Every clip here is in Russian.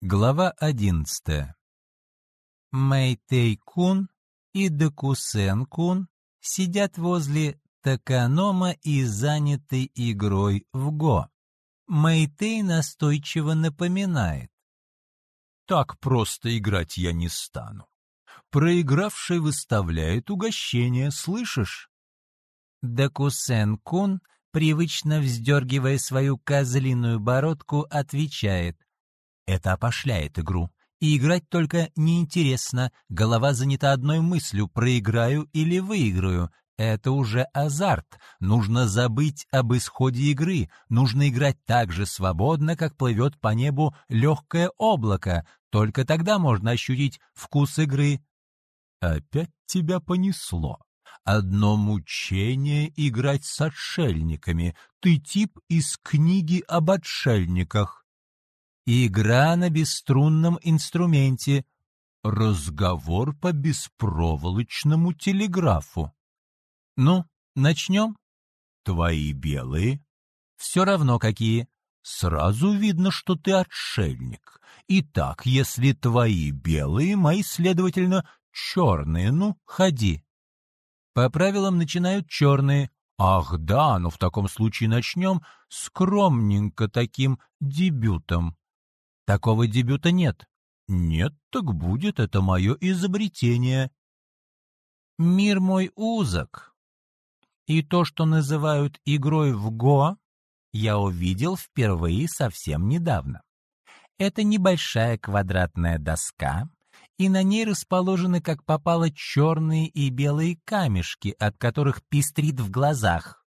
Глава одиннадцатая. Мэйтэй-кун и Докусен-кун сидят возле Таканома и заняты игрой в го. Мэйтэй настойчиво напоминает. «Так просто играть я не стану. Проигравший выставляет угощение, слышишь?» Докусен-кун, привычно вздергивая свою козлиную бородку, отвечает. Это опошляет игру. И играть только неинтересно, голова занята одной мыслью, проиграю или выиграю. Это уже азарт. Нужно забыть об исходе игры. Нужно играть так же свободно, как плывет по небу легкое облако. Только тогда можно ощутить вкус игры. Опять тебя понесло. Одно мучение играть с отшельниками. Ты тип из книги об отшельниках игра на бесструнном инструменте, разговор по беспроволочному телеграфу. Ну, начнем? Твои белые? Все равно какие. Сразу видно, что ты отшельник. Итак, если твои белые, мои, следовательно, черные, ну, ходи. По правилам начинают черные. Ах да, но в таком случае начнем скромненько таким дебютом. Такого дебюта нет. Нет, так будет, это мое изобретение. Мир мой узок. И то, что называют игрой в го, я увидел впервые совсем недавно. Это небольшая квадратная доска, и на ней расположены, как попало, черные и белые камешки, от которых пестрит в глазах.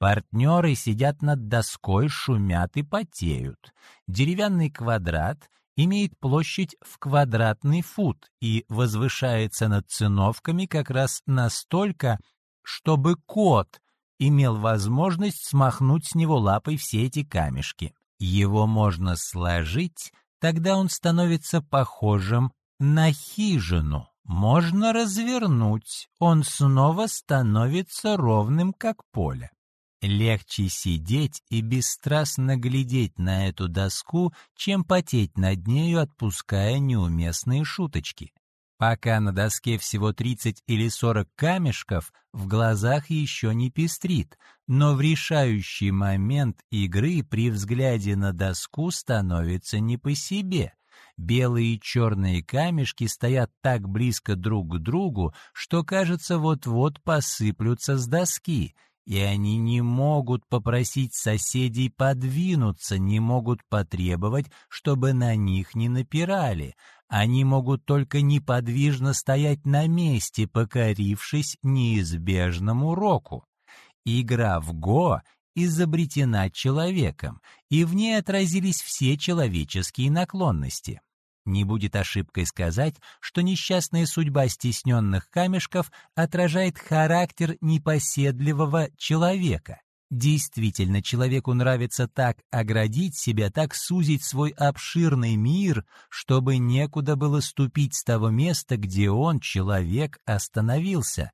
Партнеры сидят над доской, шумят и потеют. Деревянный квадрат имеет площадь в квадратный фут и возвышается над циновками как раз настолько, чтобы кот имел возможность смахнуть с него лапой все эти камешки. Его можно сложить, тогда он становится похожим на хижину. Можно развернуть, он снова становится ровным, как поле. Легче сидеть и бесстрастно глядеть на эту доску, чем потеть над нею, отпуская неуместные шуточки. Пока на доске всего 30 или 40 камешков, в глазах еще не пестрит, но в решающий момент игры при взгляде на доску становится не по себе. Белые и черные камешки стоят так близко друг к другу, что, кажется, вот-вот посыплются с доски — и они не могут попросить соседей подвинуться, не могут потребовать, чтобы на них не напирали. Они могут только неподвижно стоять на месте, покорившись неизбежному року. Игра в го изобретена человеком, и в ней отразились все человеческие наклонности. Не будет ошибкой сказать, что несчастная судьба стесненных камешков отражает характер непоседливого человека. Действительно, человеку нравится так оградить себя, так сузить свой обширный мир, чтобы некуда было ступить с того места, где он, человек, остановился.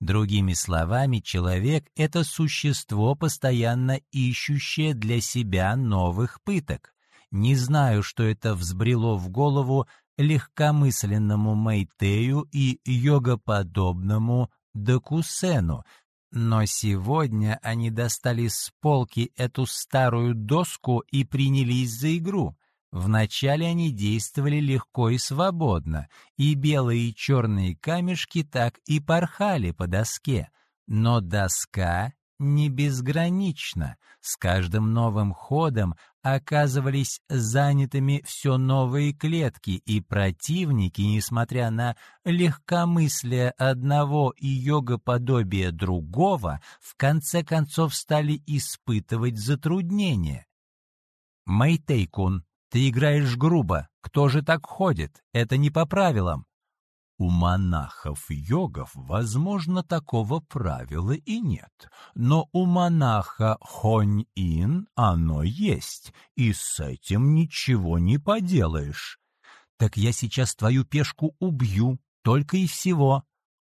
Другими словами, человек — это существо, постоянно ищущее для себя новых пыток. Не знаю, что это взбрело в голову легкомысленному Мэйтею и йогоподобному Докусену, но сегодня они достали с полки эту старую доску и принялись за игру. Вначале они действовали легко и свободно, и белые и черные камешки так и порхали по доске. Но доска не безгранична. С каждым новым ходом оказывались занятыми все новые клетки, и противники, несмотря на легкомыслие одного и йогоподобие другого, в конце концов стали испытывать затруднения. Мэйтейкун, ты играешь грубо. Кто же так ходит? Это не по правилам. У монахов-йогов, возможно, такого правила и нет, но у монаха Хонь-Ин оно есть, и с этим ничего не поделаешь. Так я сейчас твою пешку убью, только и всего.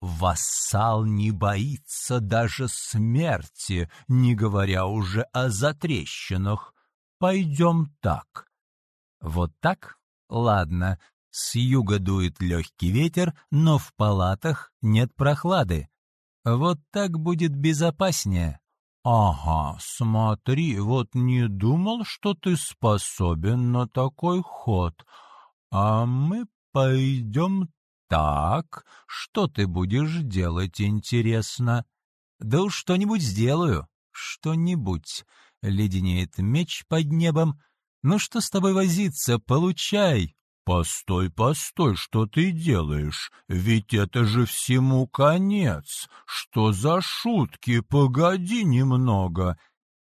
Вассал не боится даже смерти, не говоря уже о затрещинах. Пойдем так. Вот так? Ладно. С юга дует легкий ветер, но в палатах нет прохлады. Вот так будет безопаснее. «Ага, смотри, вот не думал, что ты способен на такой ход. А мы пойдем так. Что ты будешь делать, интересно?» «Да уж что-нибудь сделаю. Что-нибудь». Леденеет меч под небом. «Ну что с тобой возиться? Получай!» «Постой, постой, что ты делаешь? Ведь это же всему конец! Что за шутки? Погоди немного!»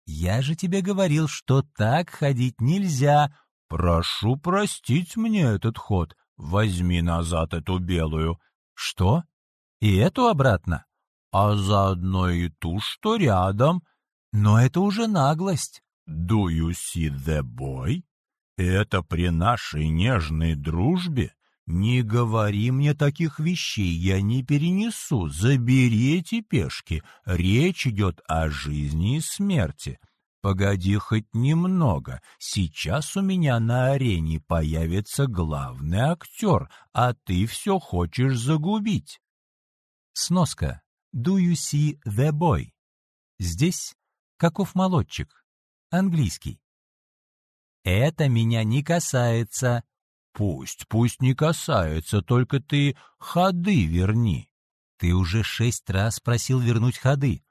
«Я же тебе говорил, что так ходить нельзя!» «Прошу простить мне этот ход. Возьми назад эту белую». «Что? И эту обратно?» «А заодно и ту, что рядом». «Но это уже наглость». «Do you see the boy?» Это при нашей нежной дружбе? Не говори мне таких вещей, я не перенесу. Забери эти пешки. Речь идет о жизни и смерти. Погоди хоть немного. Сейчас у меня на арене появится главный актер, а ты все хочешь загубить. Сноска. Do you see the boy? Здесь каков молодчик. Английский. Это меня не касается. Пусть, пусть не касается, только ты ходы верни. Ты уже шесть раз просил вернуть ходы.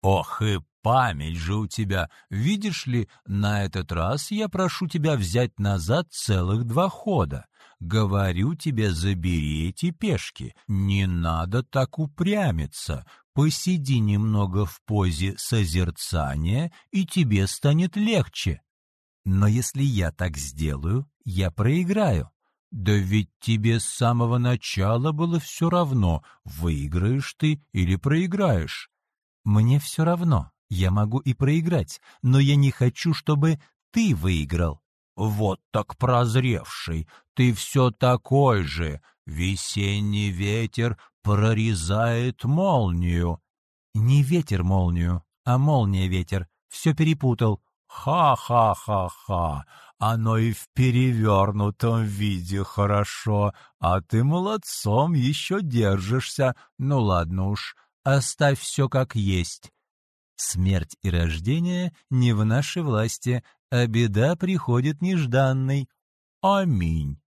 Ох и память же у тебя! Видишь ли, на этот раз я прошу тебя взять назад целых два хода. Говорю тебе, забери эти пешки. Не надо так упрямиться. Посиди немного в позе созерцания, и тебе станет легче. Но если я так сделаю, я проиграю. Да ведь тебе с самого начала было все равно, выиграешь ты или проиграешь. Мне все равно, я могу и проиграть, но я не хочу, чтобы ты выиграл. Вот так прозревший, ты все такой же. Весенний ветер прорезает молнию. Не ветер молнию, а молния ветер. Все перепутал. Ха-ха-ха-ха, оно и в перевернутом виде хорошо, а ты молодцом еще держишься. Ну ладно уж, оставь все как есть. Смерть и рождение не в нашей власти, а беда приходит нежданной. Аминь.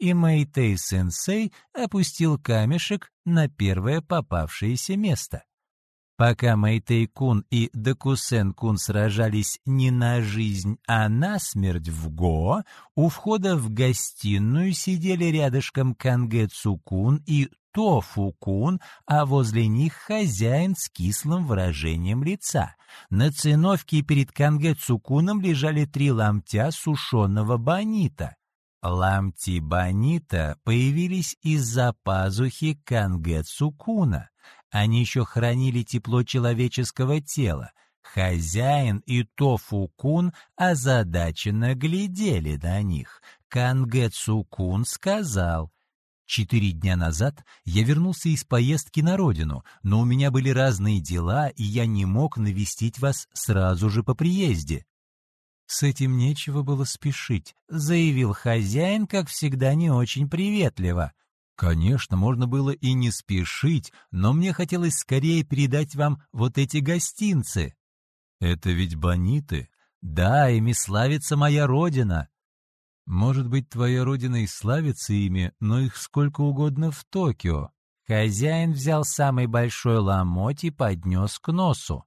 И Мэйтей-сенсей опустил камешек на первое попавшееся место. Пока Мэйтэй-кун и Докусен-кун сражались не на жизнь, а на смерть в Го, у входа в гостиную сидели рядышком Кангэ-цукун и Тофу-кун, а возле них хозяин с кислым выражением лица. На циновке перед Кангэ-цукуном лежали три ломтя сушеного бонита. Ламти бонита появились из-за пазухи Кангэ-цукуна. Они еще хранили тепло человеческого тела. Хозяин и Тофу-кун озадаченно глядели на них. Кангэ-цукун сказал, «Четыре дня назад я вернулся из поездки на родину, но у меня были разные дела, и я не мог навестить вас сразу же по приезде». «С этим нечего было спешить», — заявил хозяин, как всегда, не очень приветливо. Конечно, можно было и не спешить, но мне хотелось скорее передать вам вот эти гостинцы. Это ведь бониты. Да, ими славится моя родина. Может быть, твоя родина и славится ими, но их сколько угодно в Токио. Хозяин взял самый большой ломоть и поднес к носу.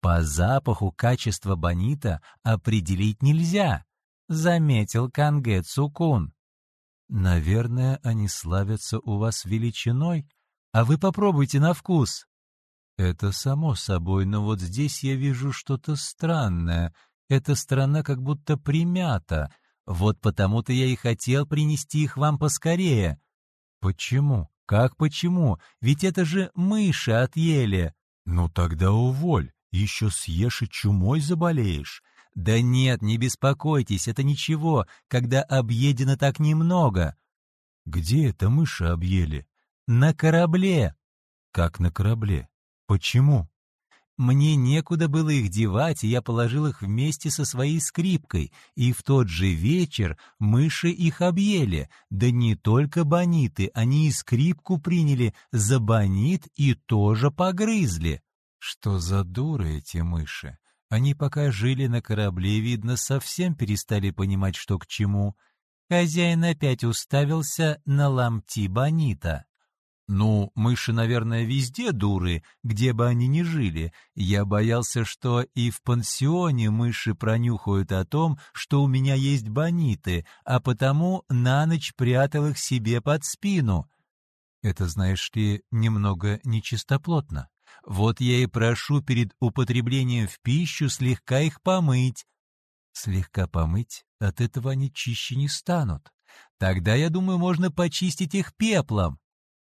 По запаху качество бонита определить нельзя, заметил Кангэ Цукун. Наверное, они славятся у вас величиной, а вы попробуйте на вкус. Это само собой, но вот здесь я вижу что-то странное. Эта страна как будто примята. Вот потому-то я и хотел принести их вам поскорее. Почему? Как почему? Ведь это же мыши отъели. Ну тогда уволь, еще съешь и чумой заболеешь. «Да нет, не беспокойтесь, это ничего, когда объедено так немного». «Где это мыши объели?» «На корабле». «Как на корабле? Почему?» Мне некуда было их девать, и я положил их вместе со своей скрипкой, и в тот же вечер мыши их объели. Да не только бониты, они и скрипку приняли за бонит и тоже погрызли. Что за дуры эти мыши? Они пока жили на корабле, видно, совсем перестали понимать, что к чему. Хозяин опять уставился на ломти бонита. Ну, мыши, наверное, везде дуры, где бы они ни жили. Я боялся, что и в пансионе мыши пронюхают о том, что у меня есть бониты, а потому на ночь прятал их себе под спину. Это, знаешь ли, немного нечистоплотно. Вот я и прошу перед употреблением в пищу слегка их помыть. Слегка помыть, от этого они чище не станут. Тогда, я думаю, можно почистить их пеплом.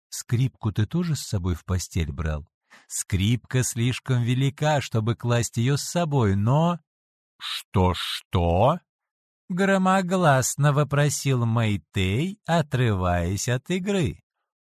Скрипку ты тоже с собой в постель брал? Скрипка слишком велика, чтобы класть ее с собой, но... Что-что? Громогласно вопросил Мэйтей, отрываясь от игры.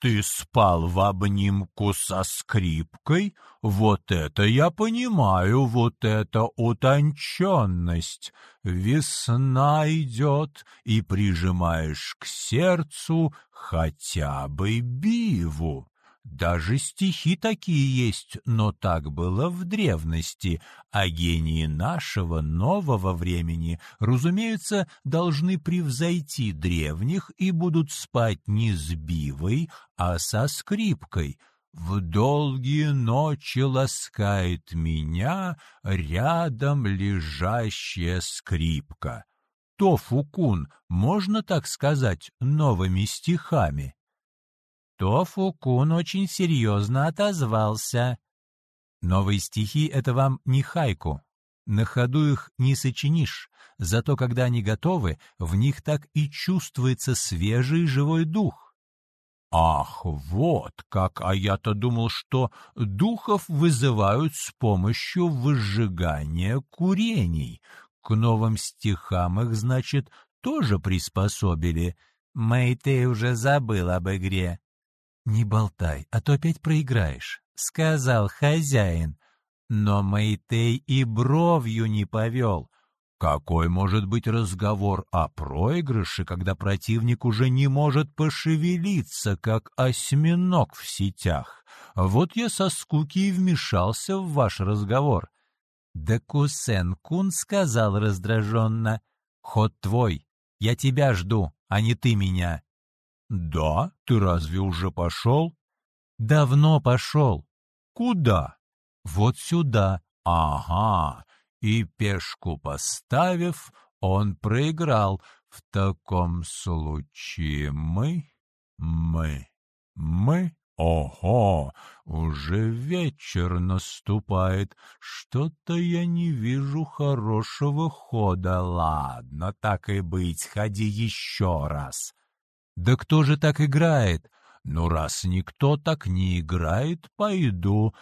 Ты спал в обнимку со скрипкой? Вот это я понимаю, вот это утонченность. Весна идет, и прижимаешь к сердцу хотя бы биву. Даже стихи такие есть, но так было в древности, а гении нашего нового времени, разумеется, должны превзойти древних и будут спать не с бивой, а со скрипкой. В долгие ночи ласкает меня рядом лежащая скрипка. Тофукун, можно так сказать, новыми стихами? То Фукун очень серьезно отозвался. Новые стихи — это вам не хайку. На ходу их не сочинишь, зато когда они готовы, в них так и чувствуется свежий живой дух. Ах, вот как, а я-то думал, что духов вызывают с помощью выжигания курений. К новым стихам их, значит, тоже приспособили. Мэйтэй уже забыл об игре. «Не болтай, а то опять проиграешь», — сказал хозяин. Но Мэйтей и бровью не повел. Какой может быть разговор о проигрыше, когда противник уже не может пошевелиться, как осьминог в сетях? Вот я со скуки и вмешался в ваш разговор. Да Кусен-кун сказал раздраженно, «Ход твой, я тебя жду, а не ты меня». «Да? Ты разве уже пошел?» «Давно пошел». «Куда?» «Вот сюда». «Ага». И пешку поставив, он проиграл. В таком случае мы, мы, мы... Ого, уже вечер наступает. Что-то я не вижу хорошего хода. Ладно, так и быть, ходи еще раз. Да кто же так играет? Ну, раз никто так не играет, пойду.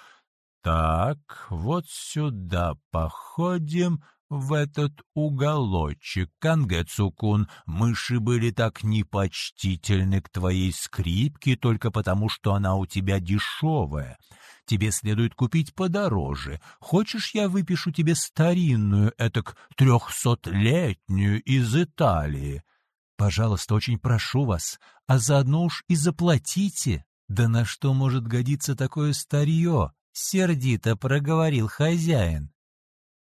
Так, вот сюда походим, в этот уголочек, Кангецукун. Мыши были так непочтительны к твоей скрипке только потому, что она у тебя дешевая. Тебе следует купить подороже. Хочешь, я выпишу тебе старинную, этак трехсотлетнюю из Италии? Пожалуйста, очень прошу вас, а заодно уж и заплатите. Да на что может годиться такое старье? Сердито проговорил хозяин.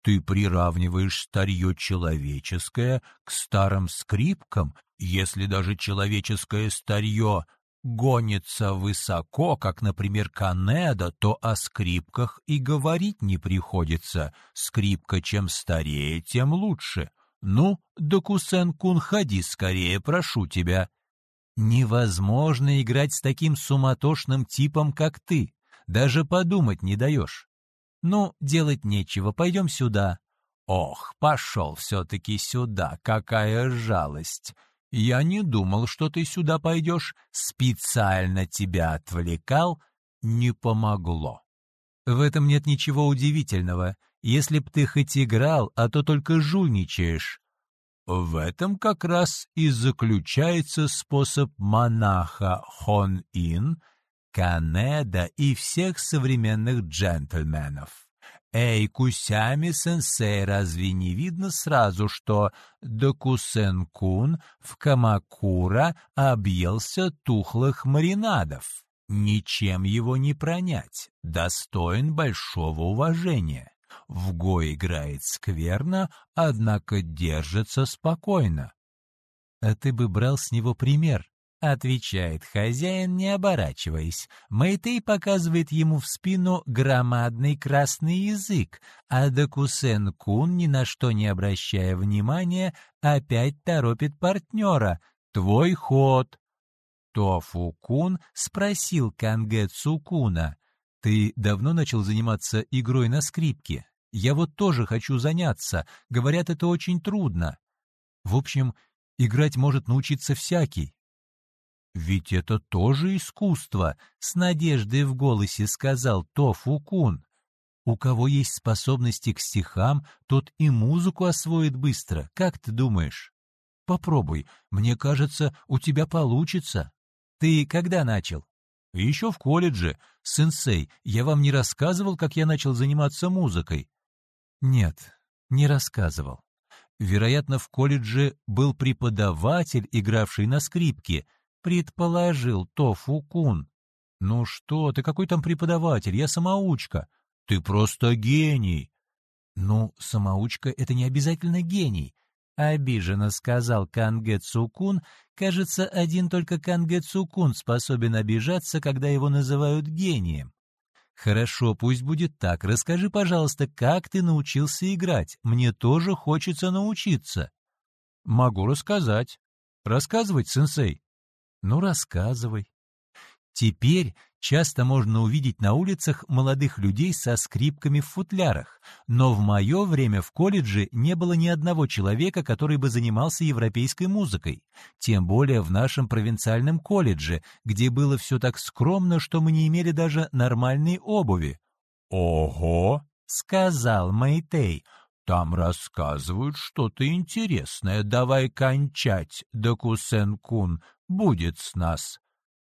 Ты приравниваешь старье человеческое к старым скрипкам, если даже человеческое старье гонится высоко, как, например, Канеда, то о скрипках и говорить не приходится. Скрипка чем старее, тем лучше. «Ну, Докусен-кун, ходи скорее, прошу тебя». «Невозможно играть с таким суматошным типом, как ты. Даже подумать не даешь. Ну, делать нечего, пойдем сюда». «Ох, пошел все-таки сюда, какая жалость! Я не думал, что ты сюда пойдешь, специально тебя отвлекал, не помогло». В этом нет ничего удивительного. Если б ты хоть играл, а то только жульничаешь. В этом как раз и заключается способ монаха Хон-Ин, Канеда и всех современных джентльменов. «Эй, Кусями-сенсей, разве не видно сразу, что Докусен-кун в Камакура объелся тухлых маринадов? Ничем его не пронять, достоин большого уважения. В го играет скверно, однако держится спокойно». «А ты бы брал с него пример», — отвечает хозяин, не оборачиваясь. Мэйтэй показывает ему в спину громадный красный язык, а Докусен-кун, ни на что не обращая внимания, опять торопит партнера. «Твой ход!» Тофу-кун спросил Канге Цукуна. «Ты давно начал заниматься игрой на скрипке? Я вот тоже хочу заняться. Говорят, это очень трудно. В общем, играть может научиться всякий. «Ведь это тоже искусство», — с надеждой в голосе сказал Тофу-кун. «У кого есть способности к стихам, тот и музыку освоит быстро, как ты думаешь? Попробуй, мне кажется, у тебя получится. Ты когда начал?» «Еще в колледже. Сенсей, я вам не рассказывал, как я начал заниматься музыкой?» «Нет, не рассказывал. Вероятно, в колледже был преподаватель, игравший на скрипке — предположил Тофу-кун. «Ну что ты, какой там преподаватель? Я самоучка». «Ты просто гений!» «Ну, самоучка — это не обязательно гений», — обиженно сказал Канге Цукун. «Кажется, один только Канге Цукун способен обижаться, когда его называют гением». «Хорошо, пусть будет так. Расскажи, пожалуйста, как ты научился играть? Мне тоже хочется научиться». «Могу рассказать». «Рассказывать, сенсей?» Ну, рассказывай. Теперь часто можно увидеть на улицах молодых людей со скрипками в футлярах, но в мое время в колледже не было ни одного человека, который бы занимался европейской музыкой, тем более в нашем провинциальном колледже, где было все так скромно, что мы не имели даже нормальной обуви. «Ого!» — сказал Мэйтей. «Там рассказывают что-то интересное. Давай кончать, Докусен-кун будет с нас.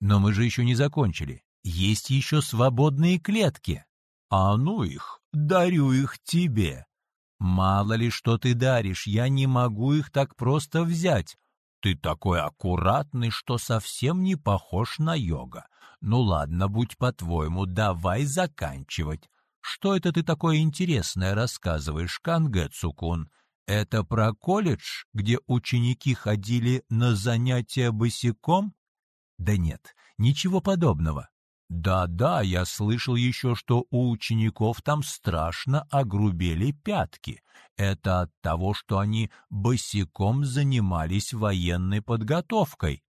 Но мы же еще не закончили. Есть еще свободные клетки. А ну их, дарю их тебе. Мало ли что ты даришь, я не могу их так просто взять. Ты такой аккуратный, что совсем не похож на йога. Ну ладно, будь по-твоему, давай заканчивать. Что это ты такое интересное рассказываешь, Кангэ Цукун? Это про колледж, где ученики ходили на занятия босиком? Да нет, ничего подобного. Да-да, я слышал еще, что у учеников там страшно огрубели пятки. Это от того, что они босиком занимались военной подготовкой.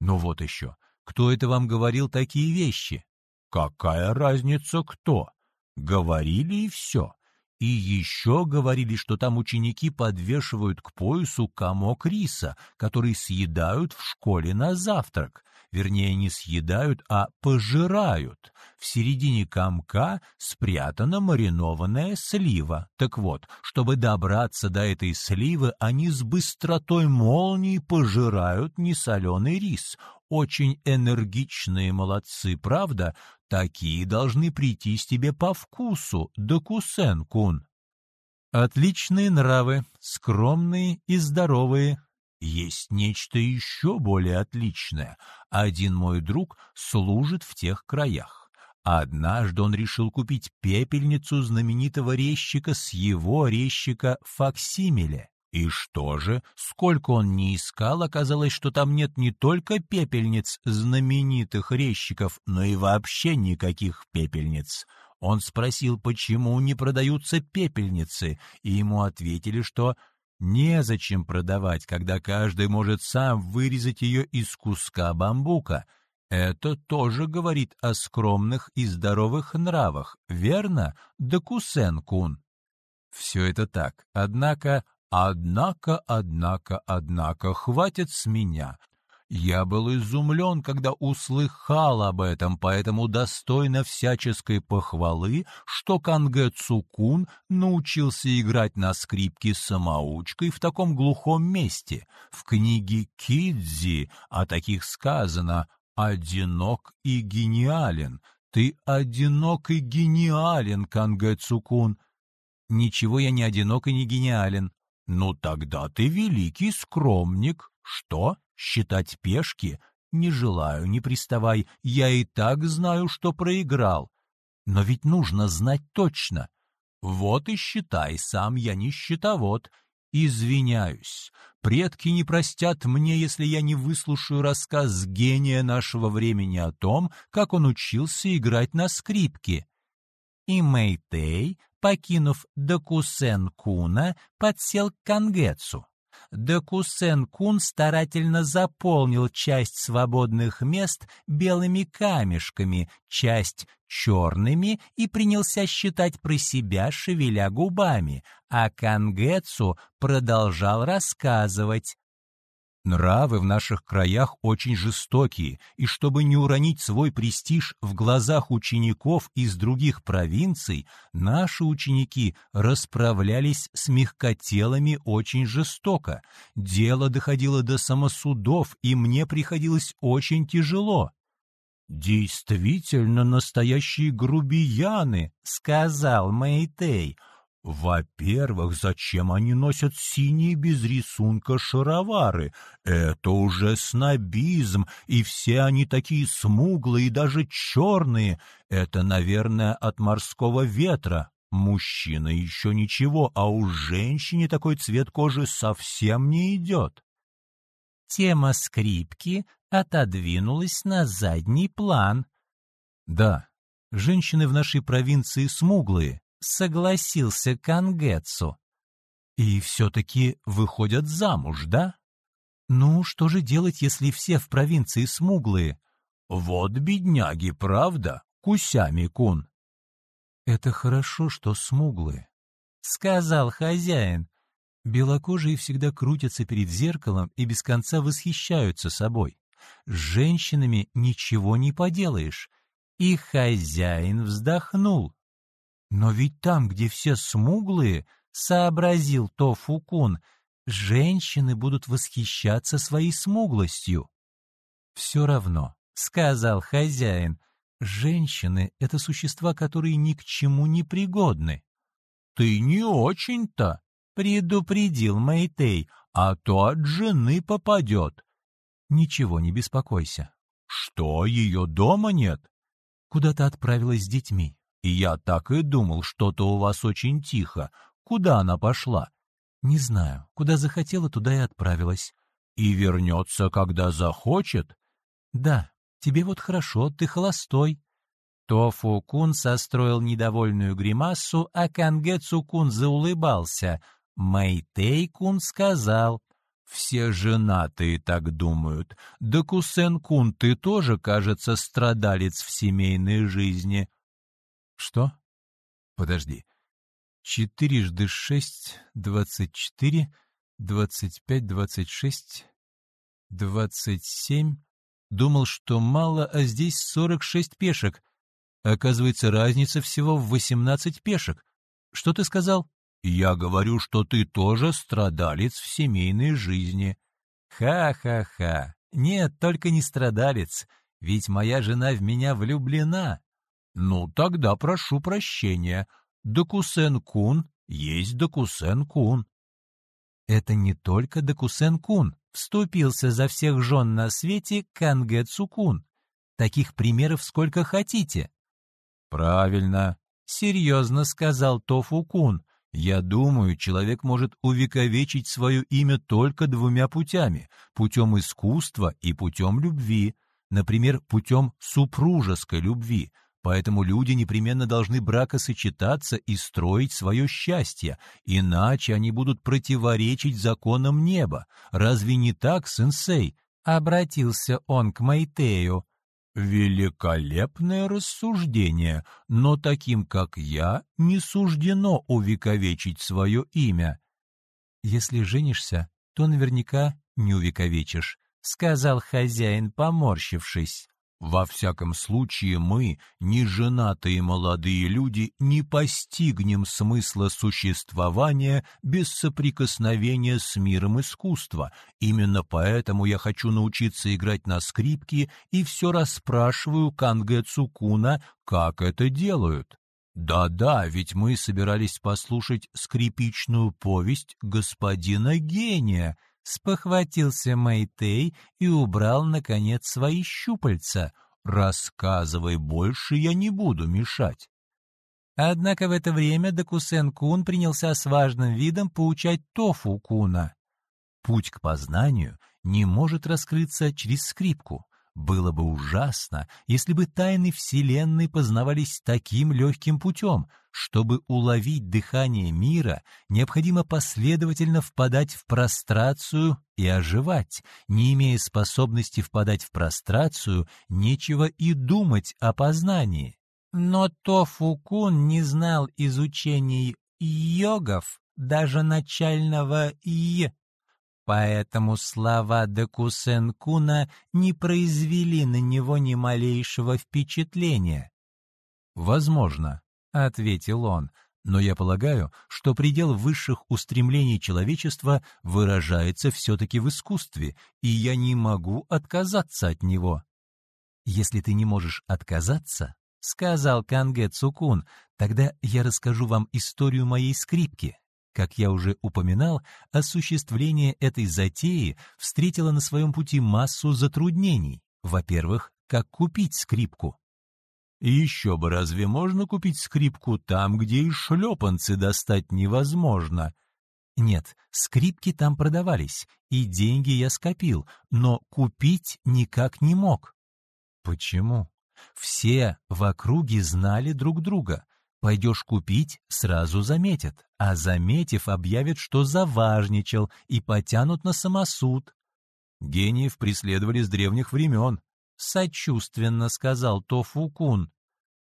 Ну вот еще, кто это вам говорил такие вещи? Какая разница кто? Говорили и все. И еще говорили, что там ученики подвешивают к поясу комок риса, который съедают в школе на завтрак. Вернее, не съедают, а пожирают. В середине комка спрятана маринованная слива. Так вот, чтобы добраться до этой сливы, они с быстротой молнии пожирают несоленый рис. Очень энергичные молодцы, правда? Такие должны прийтись тебе по вкусу, Докусен-кун. Отличные нравы, скромные и здоровые. Есть нечто еще более отличное. Один мой друг служит в тех краях. Однажды он решил купить пепельницу знаменитого резчика с его резчика Факсимиле. И что же, сколько он не искал, оказалось, что там нет не только пепельниц знаменитых резчиков, но и вообще никаких пепельниц. Он спросил, почему не продаются пепельницы, и ему ответили, что незачем продавать, когда каждый может сам вырезать ее из куска бамбука. Это тоже говорит о скромных и здоровых нравах, верно, Докусен-кун? Все это так, однако Однако, однако, однако, хватит с меня. Я был изумлен, когда услыхал об этом, поэтому достойно всяческой похвалы, что Кангэ Цукун научился играть на скрипке самоучкой в таком глухом месте. В книге Кидзи о таких сказано «одинок и гениален». Ты одинок и гениален, Кангэ Цукун. Ничего я не одинок и не гениален. Ну тогда ты великий скромник. Что? Считать пешки? Не желаю, не приставай. Я и так знаю, что проиграл. Но ведь нужно знать точно. Вот и считай, сам я не счетовод. Извиняюсь. Предки не простят мне, если я не выслушаю рассказ гения нашего времени о том, как он учился играть на скрипке. И Мэйтей, покинув Докусен-куна, подсел к Кангетсу. Докусен-кун старательно заполнил часть свободных мест белыми камешками, часть черными и принялся считать про себя, шевеля губами, а Кангетсу продолжал рассказывать. Нравы в наших краях очень жестокие, и чтобы не уронить свой престиж в глазах учеников из других провинций, наши ученики расправлялись с мягкотелами очень жестоко. Дело доходило до самосудов, и мне приходилось очень тяжело. «Действительно настоящие грубияны», — сказал Мэйтей, — во-первых, зачем они носят синие без рисунка шаровары? Это уже снобизм, и все они такие смуглые и даже черные. Это, наверное, от морского ветра. Мужчина еще ничего, а у женщины такой цвет кожи совсем не идет. Тема скрипки отодвинулась на задний план. Да, женщины в нашей провинции смуглые, согласился Кангетсу. И все-таки выходят замуж, да? Ну, что же делать, если все в провинции смуглые? Вот бедняги, правда, Кусями-кун. Это хорошо, что смуглые, — сказал хозяин. Белокожие всегда крутятся перед зеркалом и без конца восхищаются собой. С женщинами ничего не поделаешь. И хозяин вздохнул. Но ведь там, где все смуглые, сообразил Тофукун, женщины будут восхищаться своей смуглостью. Все равно, сказал хозяин, женщины — это существа, которые ни к чему не пригодны. Ты не очень-то, предупредил Мэйтей, а то от жены попадет. Ничего, не беспокойся. Что, ее дома нет? Куда-то отправилась с детьми. Я так и думал, что-то у вас очень тихо. Куда она пошла? Не знаю. Куда захотела, туда и отправилась. И вернется, когда захочет? Да. Тебе вот хорошо, ты холостой. Тофу-кун состроил недовольную гримасу, а Кангецу-кун заулыбался. Мэйтей-кун сказал, «Все женатые так думают. Да Кусен-кун, ты тоже, кажется, страдалец в семейной жизни. Что? Подожди. Четырежды шесть — двадцать четыре, двадцать пять, двадцать шесть, двадцать семь. Думал, что мало, а здесь сорок шесть пешек. Оказывается, разница всего в восемнадцать пешек. Что ты сказал? Я говорю, что ты тоже страдалец в семейной жизни. Ха-ха-ха. Нет, только не страдалец, ведь моя жена в меня влюблена. Ну, тогда прошу прощения. Докусен-кун есть Докусен-кун. Это не только Докусен-кун. Вступился за всех жен на свете Кангэ-цукун. Таких примеров сколько хотите. Правильно, серьезно сказал Тофу-кун. Я думаю, человек может увековечить свое имя только двумя путями – путем искусства и путем любви, например, путем супружеской любви – Поэтому люди непременно должны бракосочетаться и строить свое счастье, иначе они будут противоречить законам неба. Разве не так, сенсей? Обратился он к Майтею. Великолепное рассуждение, но таким, как я, не суждено увековечить свое имя. Если женишься, то наверняка не увековечишь, сказал хозяин, поморщившись. Во всяком случае, мы, неженатые молодые люди, не постигнем смысла существования без соприкосновения с миром искусства. Именно поэтому я хочу научиться играть на скрипке и все расспрашиваю Кангэ Цукуна, как это делают. «Да-да, ведь мы собирались послушать скрипичную повесть господина гения», — спохватился Мэйтей и убрал, наконец, свои щупальца. «Рассказывай больше, я не буду мешать». Однако в это время Докусен-кун принялся с важным видом поучать Тофу-куна. Путь к познанию не может раскрыться через скрипку. Было бы ужасно, если бы тайны Вселенной познавались таким легким путем. Чтобы уловить дыхание мира, необходимо последовательно впадать в прострацию и оживать. Не имея способности впадать в прострацию, нечего и думать о познании. Но Тофу-кун не знал изучений йогов, даже начального «й», Поэтому слова Декусен-куна не произвели на него ни малейшего впечатления. «Возможно», — ответил он, «но я полагаю, что предел высших устремлений человечества выражается все-таки в искусстве, и я не могу отказаться от него». «Если ты не можешь отказаться, — сказал Канге Цукун, — тогда я расскажу вам историю моей скрипки, как я уже упоминал, осуществление этой затеи встретило на своем пути массу затруднений. Во-первых, как купить скрипку? Еще бы, разве можно купить скрипку там, где и шлепанцы достать невозможно? Нет, скрипки там продавались, и деньги я скопил, но купить никак не мог. Почему? Все в округе знали друг друга. Пойдешь купить, сразу заметят, а заметив, объявят, что заважничал, и потянут на самосуд. Гениев преследовали с древних времен, — сочувственно сказал Тофукун.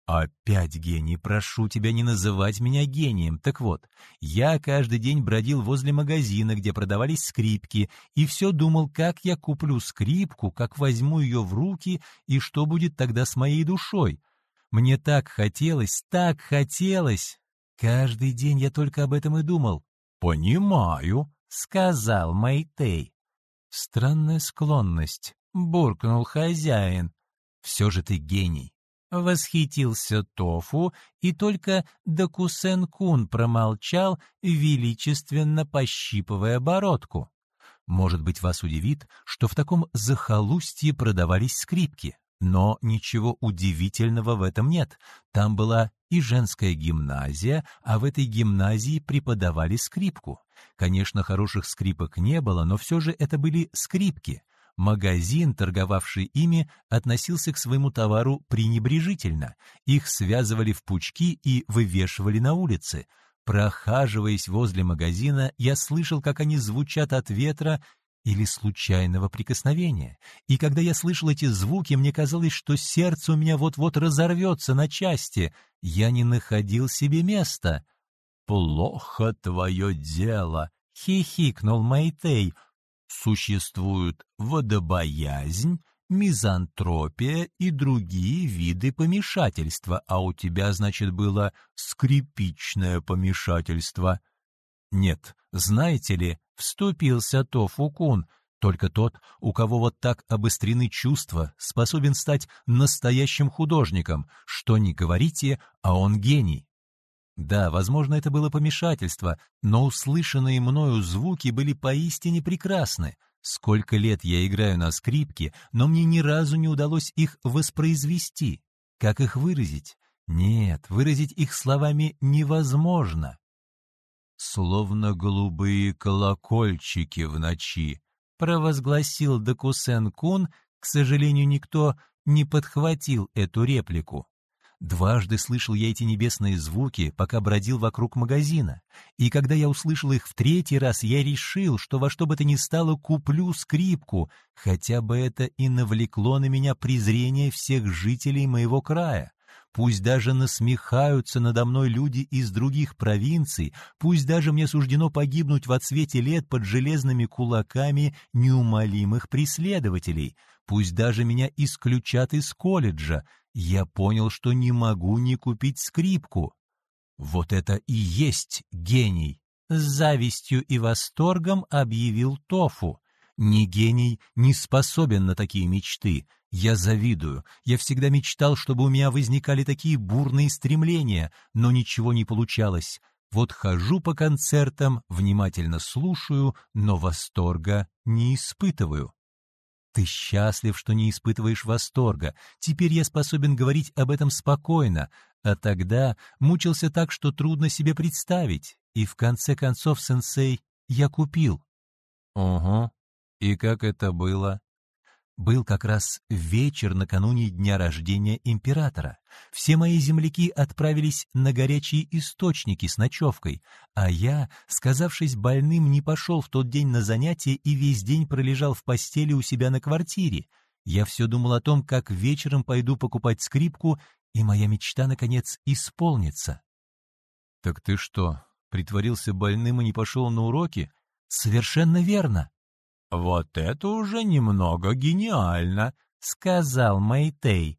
«Опять гений, прошу тебя не называть меня гением. Так вот, я каждый день бродил возле магазина, где продавались скрипки, и все думал, как я куплю скрипку, как возьму ее в руки, и что будет тогда с моей душой. Мне так хотелось, так хотелось. Каждый день я только об этом и думал. «Понимаю», — сказал Мэйтей. «Странная склонность», — буркнул хозяин. «Все же ты гений». Восхитился Тофу, и только Докусен-кун промолчал, величественно пощипывая бородку. Может быть, вас удивит, что в таком захолустье продавались скрипки. Но ничего удивительного в этом нет. Там была и женская гимназия, а в этой гимназии преподавали скрипку. Конечно, хороших скрипок не было, но все же это были скрипки. Магазин, торговавший ими, относился к своему товару пренебрежительно. Их связывали в пучки и вывешивали на улице. Прохаживаясь возле магазина, я слышал, как они звучат от ветра или случайного прикосновения. И когда я слышал эти звуки, мне казалось, что сердце у меня вот-вот разорвется на части. Я не находил себе места. «Плохо твое дело», — хихикнул Майтей. «Существуют водобоязнь, мизантропия и другие виды помешательства, а у тебя, значит, было скрипичное помешательство». Нет, знаете ли, вступился Тофукун, только тот, у кого вот так обострены чувства, способен стать настоящим художником. Что ни говорите, а он гений. Да, возможно, это было помешательство, но услышанные мною звуки были поистине прекрасны. Сколько лет я играю на скрипке, но мне ни разу не удалось их воспроизвести. Как их выразить? Нет, выразить их словами невозможно словно голубые колокольчики в ночи, провозгласил Докусен-кун, к сожалению, никто не подхватил эту реплику. Дважды слышал я эти небесные звуки, пока бродил вокруг магазина, и когда я услышал их в третий раз, я решил, что во что бы то ни стало куплю скрипку, хотя бы это и навлекло на меня презрение всех жителей моего края. Пусть даже насмехаются надо мной люди из других провинций, пусть даже мне суждено погибнуть в отсвете лет под железными кулаками неумолимых преследователей, пусть даже меня исключат из колледжа, я понял, что не могу не купить скрипку. Вот это и есть гений! С завистью и восторгом объявил Тофу. Не гений не способен на такие мечты. Я завидую. Я всегда мечтал, чтобы у меня возникали такие бурные стремления, но ничего не получалось. Вот хожу по концертам, внимательно слушаю, но восторга не испытываю. Ты счастлив, что не испытываешь восторга. Теперь я способен говорить об этом спокойно, а тогда мучился так, что трудно себе представить. И в конце концов, сенсей, я купил. Ого. И как это было? Был как раз вечер накануне дня рождения императора. Все мои земляки отправились на горячие источники с ночевкой, а я, сказавшись больным, не пошел в тот день на занятия и весь день пролежал в постели у себя на квартире. Я все думал о том, как вечером пойду покупать скрипку, и моя мечта, наконец, исполнится. «Так ты что, притворился больным и не пошел на уроки?» «Совершенно верно». «Вот это уже немного гениально», — сказал Мэйтей.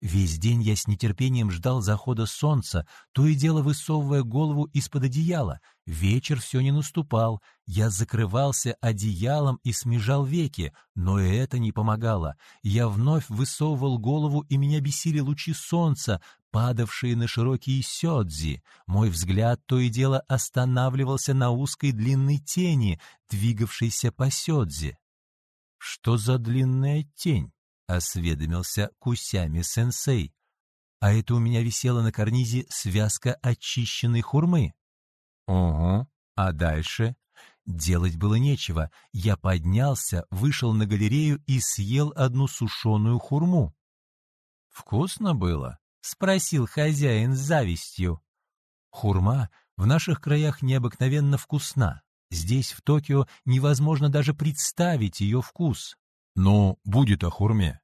Весь день я с нетерпением ждал захода солнца, то и дело высовывая голову из-под одеяла. Вечер все не наступал. Я закрывался одеялом и смежал веки, но и это не помогало. Я вновь высовывал голову, и меня бесили лучи солнца, падавшие на широкие сёдзи. Мой взгляд то и дело останавливался на узкой длинной тени, двигавшейся по сёдзи. Что за длинная тень? — осведомился Кусями-сенсей. «А это у меня висела на карнизе связка очищенной хурмы». «Ого, а дальше?» Делать было нечего. Я поднялся, вышел на галерею и съел одну сушеную хурму. «Вкусно было?» — спросил хозяин с завистью. Хурма в наших краях необыкновенно вкусна. Здесь, в Токио, невозможно даже представить ее вкус. «Ну, будет о хурме».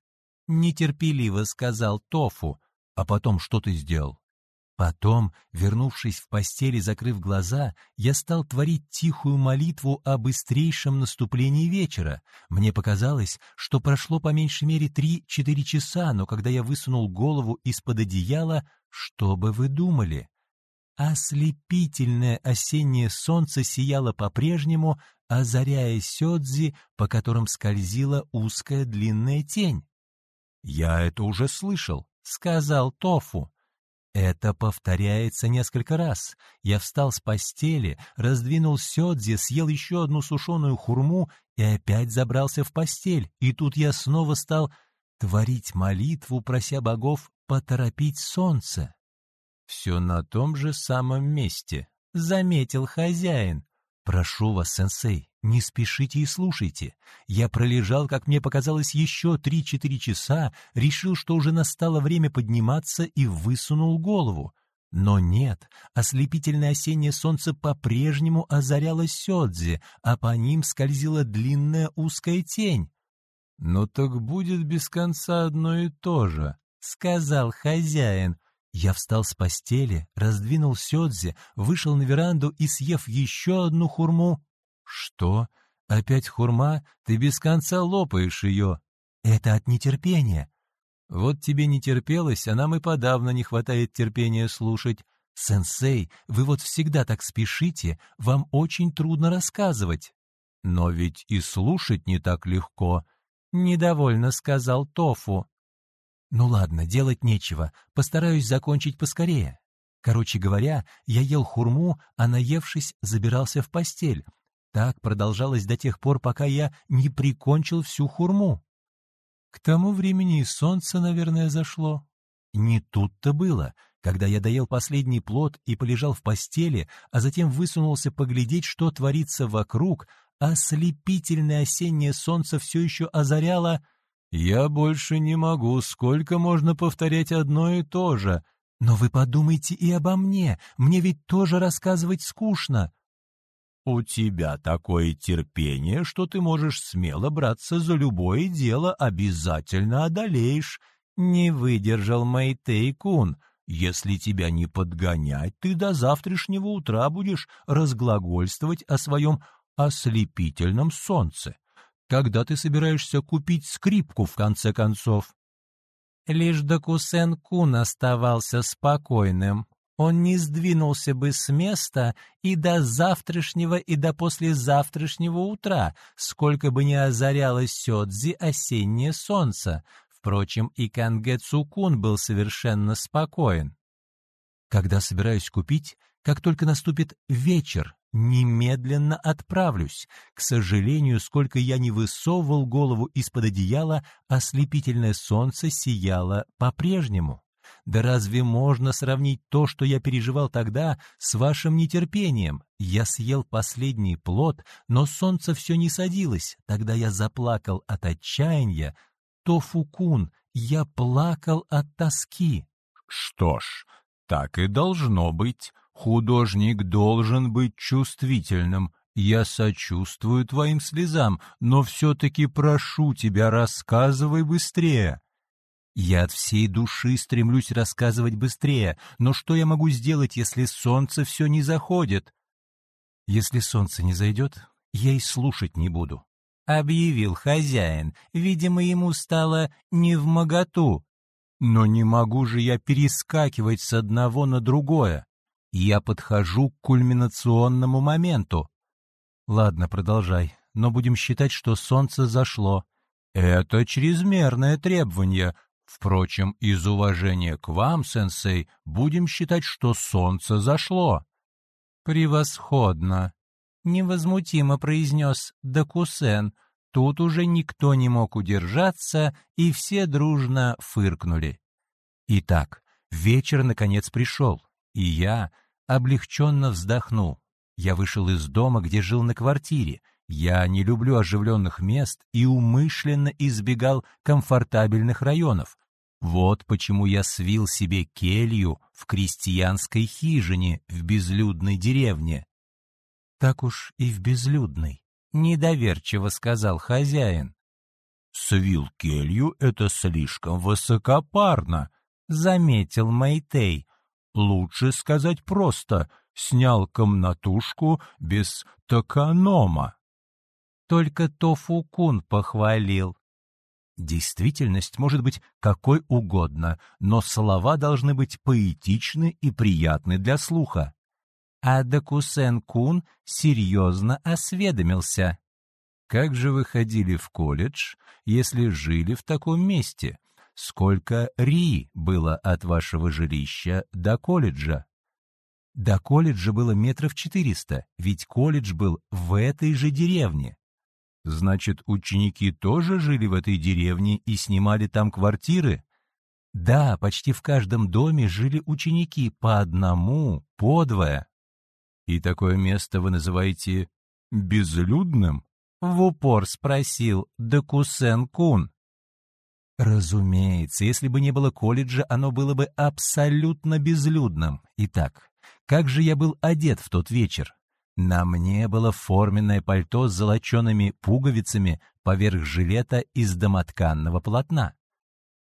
Нетерпеливо сказал Тофу. «А потом что ты сделал?» Потом, вернувшись в постель и закрыв глаза, я стал творить тихую молитву о быстрейшем наступлении вечера. Мне показалось, что прошло по меньшей мере три-четыре часа, но когда я высунул голову из-под одеяла, что бы вы думали? Ослепительное осеннее солнце сияло по-прежнему, озаряя сёдзи, по которым скользила узкая длинная тень. «Я это уже слышал», — сказал Тофу. Это повторяется несколько раз. Я встал с постели, раздвинул сёдзи, съел еще одну сушеную хурму и опять забрался в постель. И тут я снова стал творить молитву, прося богов поторопить солнце. «Все на том же самом месте», — заметил хозяин. «Прошу вас, сенсей, не спешите и слушайте. Я пролежал, как мне показалось, еще три-четыре часа, решил, что уже настало время подниматься и высунул голову. Но нет, ослепительное осеннее солнце по-прежнему озаряло Сёдзи, а по ним скользила длинная узкая тень. «Ну так будет без конца одно и то же», — сказал хозяин. Я встал с постели, раздвинул сёдзи, вышел на веранду и, съев еще одну хурму... Что? Опять хурма? Ты без конца лопаешь ее. Это от нетерпения. Вот тебе не терпелось, а нам и подавно не хватает терпения слушать. Сенсей, вы вот всегда так спешите, вам очень трудно рассказывать. Но ведь и слушать не так легко. Недовольно сказал Тофу. Ну ладно, делать нечего, постараюсь закончить поскорее. Короче говоря, я ел хурму, а наевшись, забирался в постель. Так продолжалось до тех пор, пока я не прикончил всю хурму. К тому времени солнце, наверное, зашло. Не тут-то было. Когда я доел последний плод и полежал в постели, а затем высунулся поглядеть, что творится вокруг, ослепительное осеннее солнце все еще озаряло «Я больше не могу, сколько можно повторять одно и то же?» «Но вы подумайте и обо мне, мне ведь тоже рассказывать скучно». «У тебя такое терпение, что ты можешь смело браться за любое дело, обязательно одолеешь», — не выдержал Мэйтей-кун. «Если тебя не подгонять, ты до завтрашнего утра будешь разглагольствовать о своем ослепительном солнце. Когда ты собираешься купить скрипку, в конце концов?» Лишь Докусен-кун оставался спокойным. Он не сдвинулся бы с места и до завтрашнего, и до послезавтрашнего утра, сколько бы ни озарялось Сёдзи осеннее солнце. Впрочем, и Канге Цукун был совершенно спокоен. Когда собираюсь купить, как только наступит вечер, немедленно отправлюсь. К сожалению, сколько я не высовывал голову из-под одеяла, ослепительное солнце сияло по-прежнему. Да разве можно сравнить то, что я переживал тогда, с вашим нетерпением? Я съел последний плод, но солнце все не садилось. Тогда я заплакал от отчаяния. Тофукун, я плакал от тоски. Что ж, так и должно быть. Художник должен быть чувствительным. Я сочувствую твоим слезам, но все-таки прошу тебя, рассказывай быстрее. Я от всей души стремлюсь рассказывать быстрее, но что я могу сделать, если солнце все не заходит? Если солнце не зайдет, я и слушать не буду. — объявил хозяин. Видимо, ему стало невмоготу. Но не могу же я перескакивать с одного на другое. Я подхожу к кульминационному моменту. Ладно, продолжай, но будем считать, что солнце зашло. Это чрезмерное требование. Впрочем, из уважения к вам, сенсей, будем считать, что солнце зашло. Превосходно, невозмутимо произнес Дакусен. Тут уже никто не мог удержаться, и все дружно фыркнули. Итак, вечер наконец пришел, и я облегченно вздохнул. Я вышел из дома, где жил на квартире. Я не люблю оживленных мест и умышленно избегал комфортабельных районов. Вот почему я свил себе келью в крестьянской хижине в безлюдной деревне. Так уж и в безлюдной, недоверчиво сказал хозяин. Свил келью — это слишком высокопарно, заметил Мэйтей. Лучше сказать просто «снял комнатушку без токанома». Только Тофукун похвалил. Действительность может быть какой угодно, но слова должны быть поэтичны и приятны для слуха. А Дакусен-кун серьезно осведомился. «Как же вы ходили в колледж, если жили в таком месте? сколько ри было от вашего жилища до колледжа. До колледжа было метров четыреста, ведь колледж был в этой же деревне. Значит, ученики тоже жили в этой деревне и снимали там квартиры? Да, почти в каждом доме жили ученики по одному, по двое. И такое место вы называете безлюдным? В упор спросил Декусен-кун. Разумеется, если бы не было колледжа, оно было бы абсолютно безлюдным. Итак, как же я был одет в тот вечер? На мне было форменное пальто с золочеными пуговицами поверх жилета из домотканного полотна.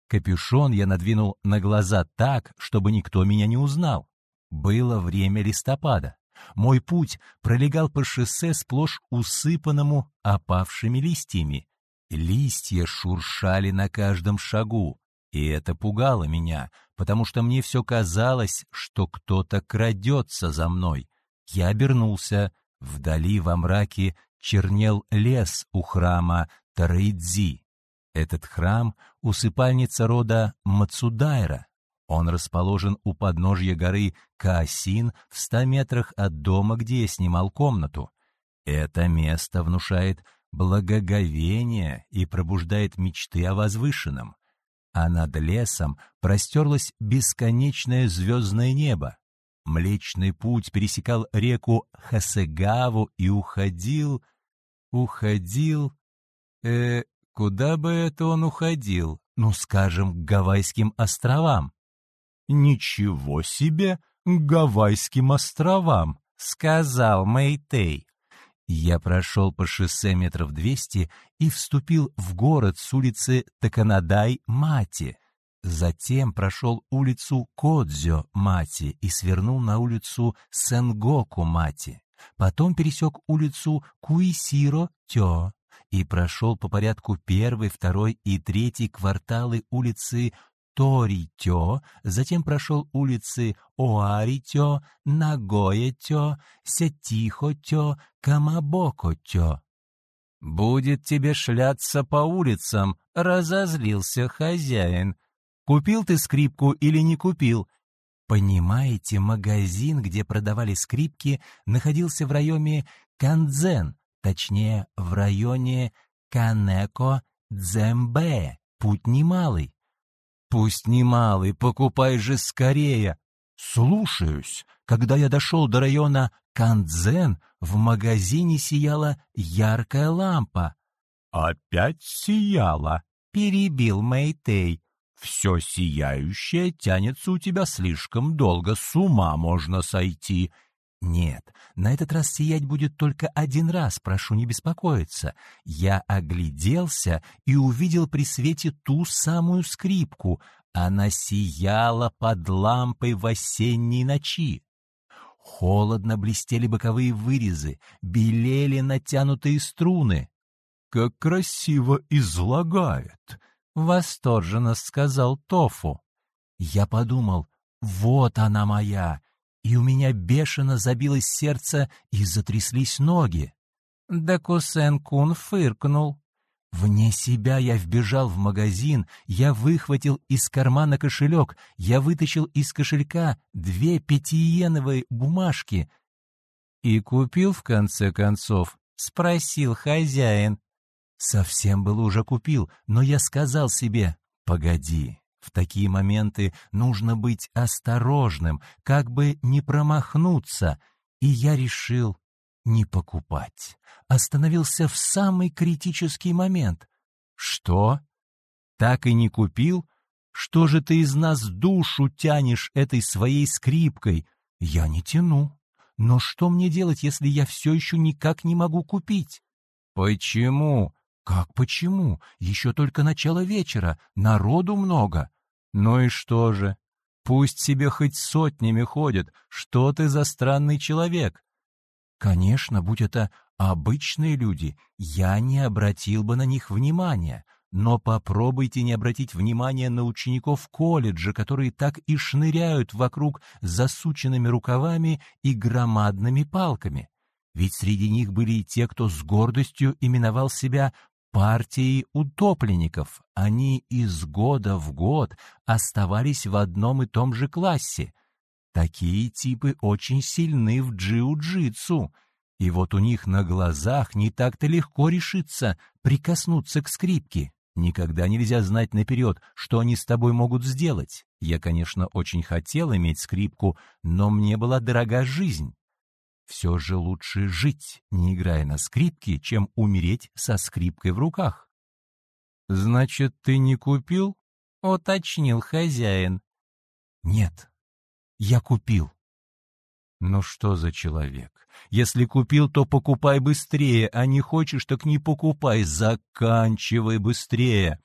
Капюшон я надвинул на глаза так, чтобы никто меня не узнал. Было время листопада. Мой путь пролегал по шоссе сплошь усыпанному опавшими листьями, Листья шуршали на каждом шагу, и это пугало меня, потому что мне все казалось, что кто-то крадется за мной. Я обернулся. Вдали во мраке чернел лес у храма Тараидзи. Этот храм — усыпальница рода Мацудайра. Он расположен у подножья горы Каосин в ста метрах от дома, где я снимал комнату. Это место внушает благоговение и пробуждает мечты о возвышенном, а над лесом простерлось бесконечное звездное небо. Млечный путь пересекал реку Хасегаву и уходил, уходил... Э, куда бы это он уходил? Ну, скажем, к Гавайским островам. «Ничего себе, к Гавайским островам!» — сказал Мэйтей. Я прошел по шоссе метров двести и вступил в город с улицы Таканадай-Мати. Затем прошел улицу Кодзё-Мати и свернул на улицу Сенгоку-Мати. Потом пересек улицу Куисиро-Тё и прошел по порядку первый, второй и третий кварталы улицы Торитё, затем прошел улицы Оаритё, Нагоетё, Сетихотё, Камабокотё. «Будет тебе шляться по улицам», — разозлился хозяин. «Купил ты скрипку или не купил?» Понимаете, магазин, где продавали скрипки, находился в районе Кандзен, точнее, в районе Канеко-Дзембе. Путь немалый. Пусть немалый, покупай же скорее. Слушаюсь. Когда я дошел до района Кандзен, в магазине сияла яркая лампа. «Опять сияла», — перебил Мэйтей. «Все сияющее тянется у тебя слишком долго, с ума можно сойти. Нет, на этот раз сиять будет только один раз, прошу не беспокоиться. Я огляделся и увидел при свете ту самую скрипку. Она сияла под лампой в осенней ночи. Холодно блестели боковые вырезы, белели натянутые струны. «Как красиво излагает!» — восторженно сказал Тофу. Я подумал, вот она моя, и у меня бешено забилось сердце и затряслись ноги. Да Кусен-кун фыркнул. Вне себя я вбежал в магазин, я выхватил из кармана кошелек, я вытащил из кошелька две пятиеновые бумажки. «И купил, в конце концов?» — спросил хозяин. Совсем было уже купил, но я сказал себе, «Погоди, в такие моменты нужно быть осторожным, как бы не промахнуться, и я решил не покупать. Остановился в самый критический момент. Что? Так и не купил? Что же ты из нас душу тянешь этой своей скрипкой? Я не тяну. Но что мне делать, если я все еще никак не могу купить? Почему? Как почему? Еще только начало вечера, народу много. Ну и что же? Пусть себе хоть сотнями ходят, что ты за странный человек? Конечно, будь это обычные люди, я не обратил бы на них внимания, но попробуйте не обратить внимания на учеников колледжа, которые так и шныряют вокруг засученными рукавами и громадными палками. Ведь среди них были и те, кто с гордостью именовал себя партией утопленников. Они из года в год оставались в одном и том же классе. Такие типы очень сильны в джиу-джитсу. И вот у них на глазах не так-то легко решиться прикоснуться к скрипке. Никогда нельзя знать наперед, что они с тобой могут сделать. Я, конечно, очень хотел иметь скрипку, но мне была дорога жизнь. Все же лучше жить, не играя на скрипке, чем умереть со скрипкой в руках. «Значит, ты не купил?» — уточнил хозяин. «Нет, я купил». «Ну что за человек? Если купил, то покупай быстрее, а не хочешь, так не покупай, заканчивай быстрее».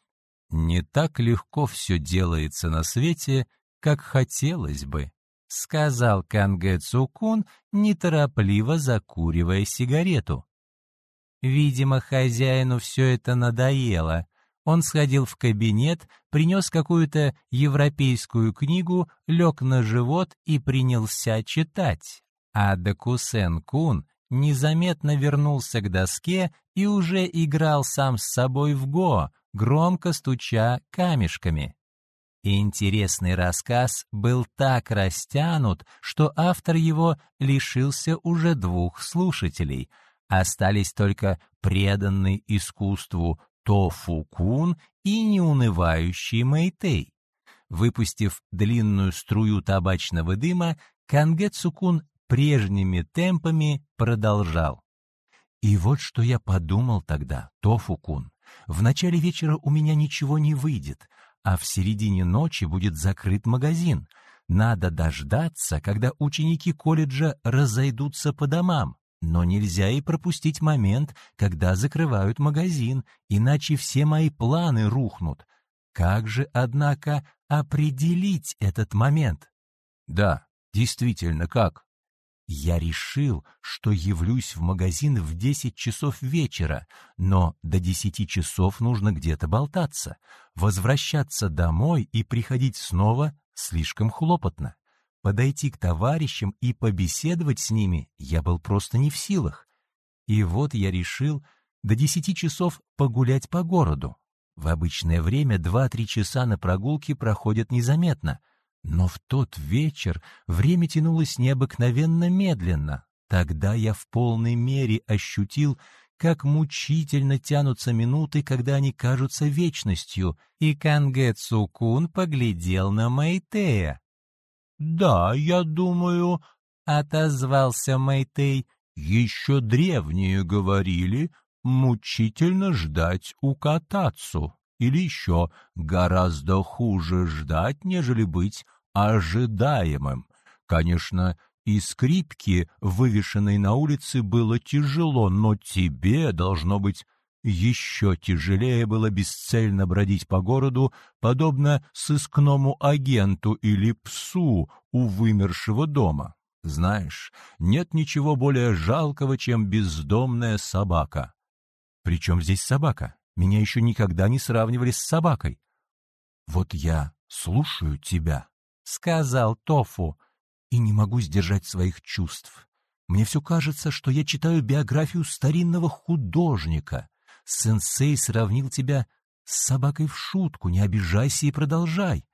Не так легко все делается на свете, как хотелось бы. — сказал Кангэ Цукун, неторопливо закуривая сигарету. Видимо, хозяину все это надоело. Он сходил в кабинет, принес какую-то европейскую книгу, лег на живот и принялся читать. А Дакусен-кун незаметно вернулся к доске и уже играл сам с собой в го, громко стуча камешками. Интересный рассказ был так растянут, что автор его лишился уже двух слушателей. Остались только преданный искусству Тофу-кун и неунывающий Мэйтей. Выпустив длинную струю табачного дыма, Кангэцукун прежними темпами продолжал. И вот что я подумал тогда, Тофу-кун. В начале вечера у меня ничего не выйдет, а в середине ночи будет закрыт магазин. Надо дождаться, когда ученики колледжа разойдутся по домам. Но нельзя и пропустить момент, когда закрывают магазин, иначе все мои планы рухнут. Как же, однако, определить этот момент? Да, действительно, как? Я решил, что явлюсь в магазин в 10 часов вечера, но до 10 часов нужно где-то болтаться. Возвращаться домой и приходить снова слишком хлопотно. Подойти к товарищам и побеседовать с ними я был просто не в силах. И вот я решил до 10 часов погулять по городу. В обычное время 2-3 часа на прогулке проходят незаметно — но в тот вечер время тянулось необыкновенно медленно. Тогда я в полной мере ощутил, как мучительно тянутся минуты, когда они кажутся вечностью, и Канге Цукун поглядел на Мэйтея. «Да, я думаю», — отозвался Мэйтей, — «еще древние говорили, мучительно ждать у Катацу». Или еще гораздо хуже ждать, нежели быть ожидаемым. Конечно, и скрипки, вывешенной на улице, было тяжело, но тебе, должно быть, еще тяжелее было бесцельно бродить по городу, подобно сыскному агенту или псу у вымершего дома. Знаешь, нет ничего более жалкого, чем бездомная собака. Причем здесь собака? Меня еще никогда не сравнивали с собакой. «Вот я слушаю тебя», — сказал Тофу, — «и не могу сдержать своих чувств. Мне все кажется, что я читаю биографию старинного художника. Сенсей сравнил тебя с собакой в шутку, не обижайся и продолжай».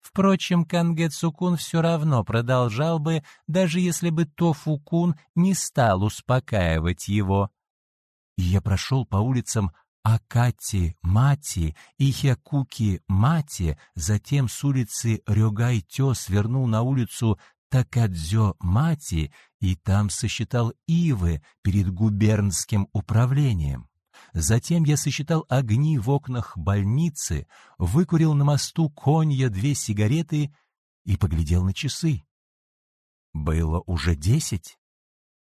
Впрочем, Канге Цукун все равно продолжал бы, даже если бы Тофу-кун не стал успокаивать его. И я прошел по улицам Акати Мати и Хякуки Мати, затем с улицы Рёгай-Тё свернул на улицу Такадзё Мати и там сосчитал ивы перед губернским управлением. Затем я сосчитал огни в окнах больницы, выкурил на мосту конья две сигареты и поглядел на часы. Было уже десять.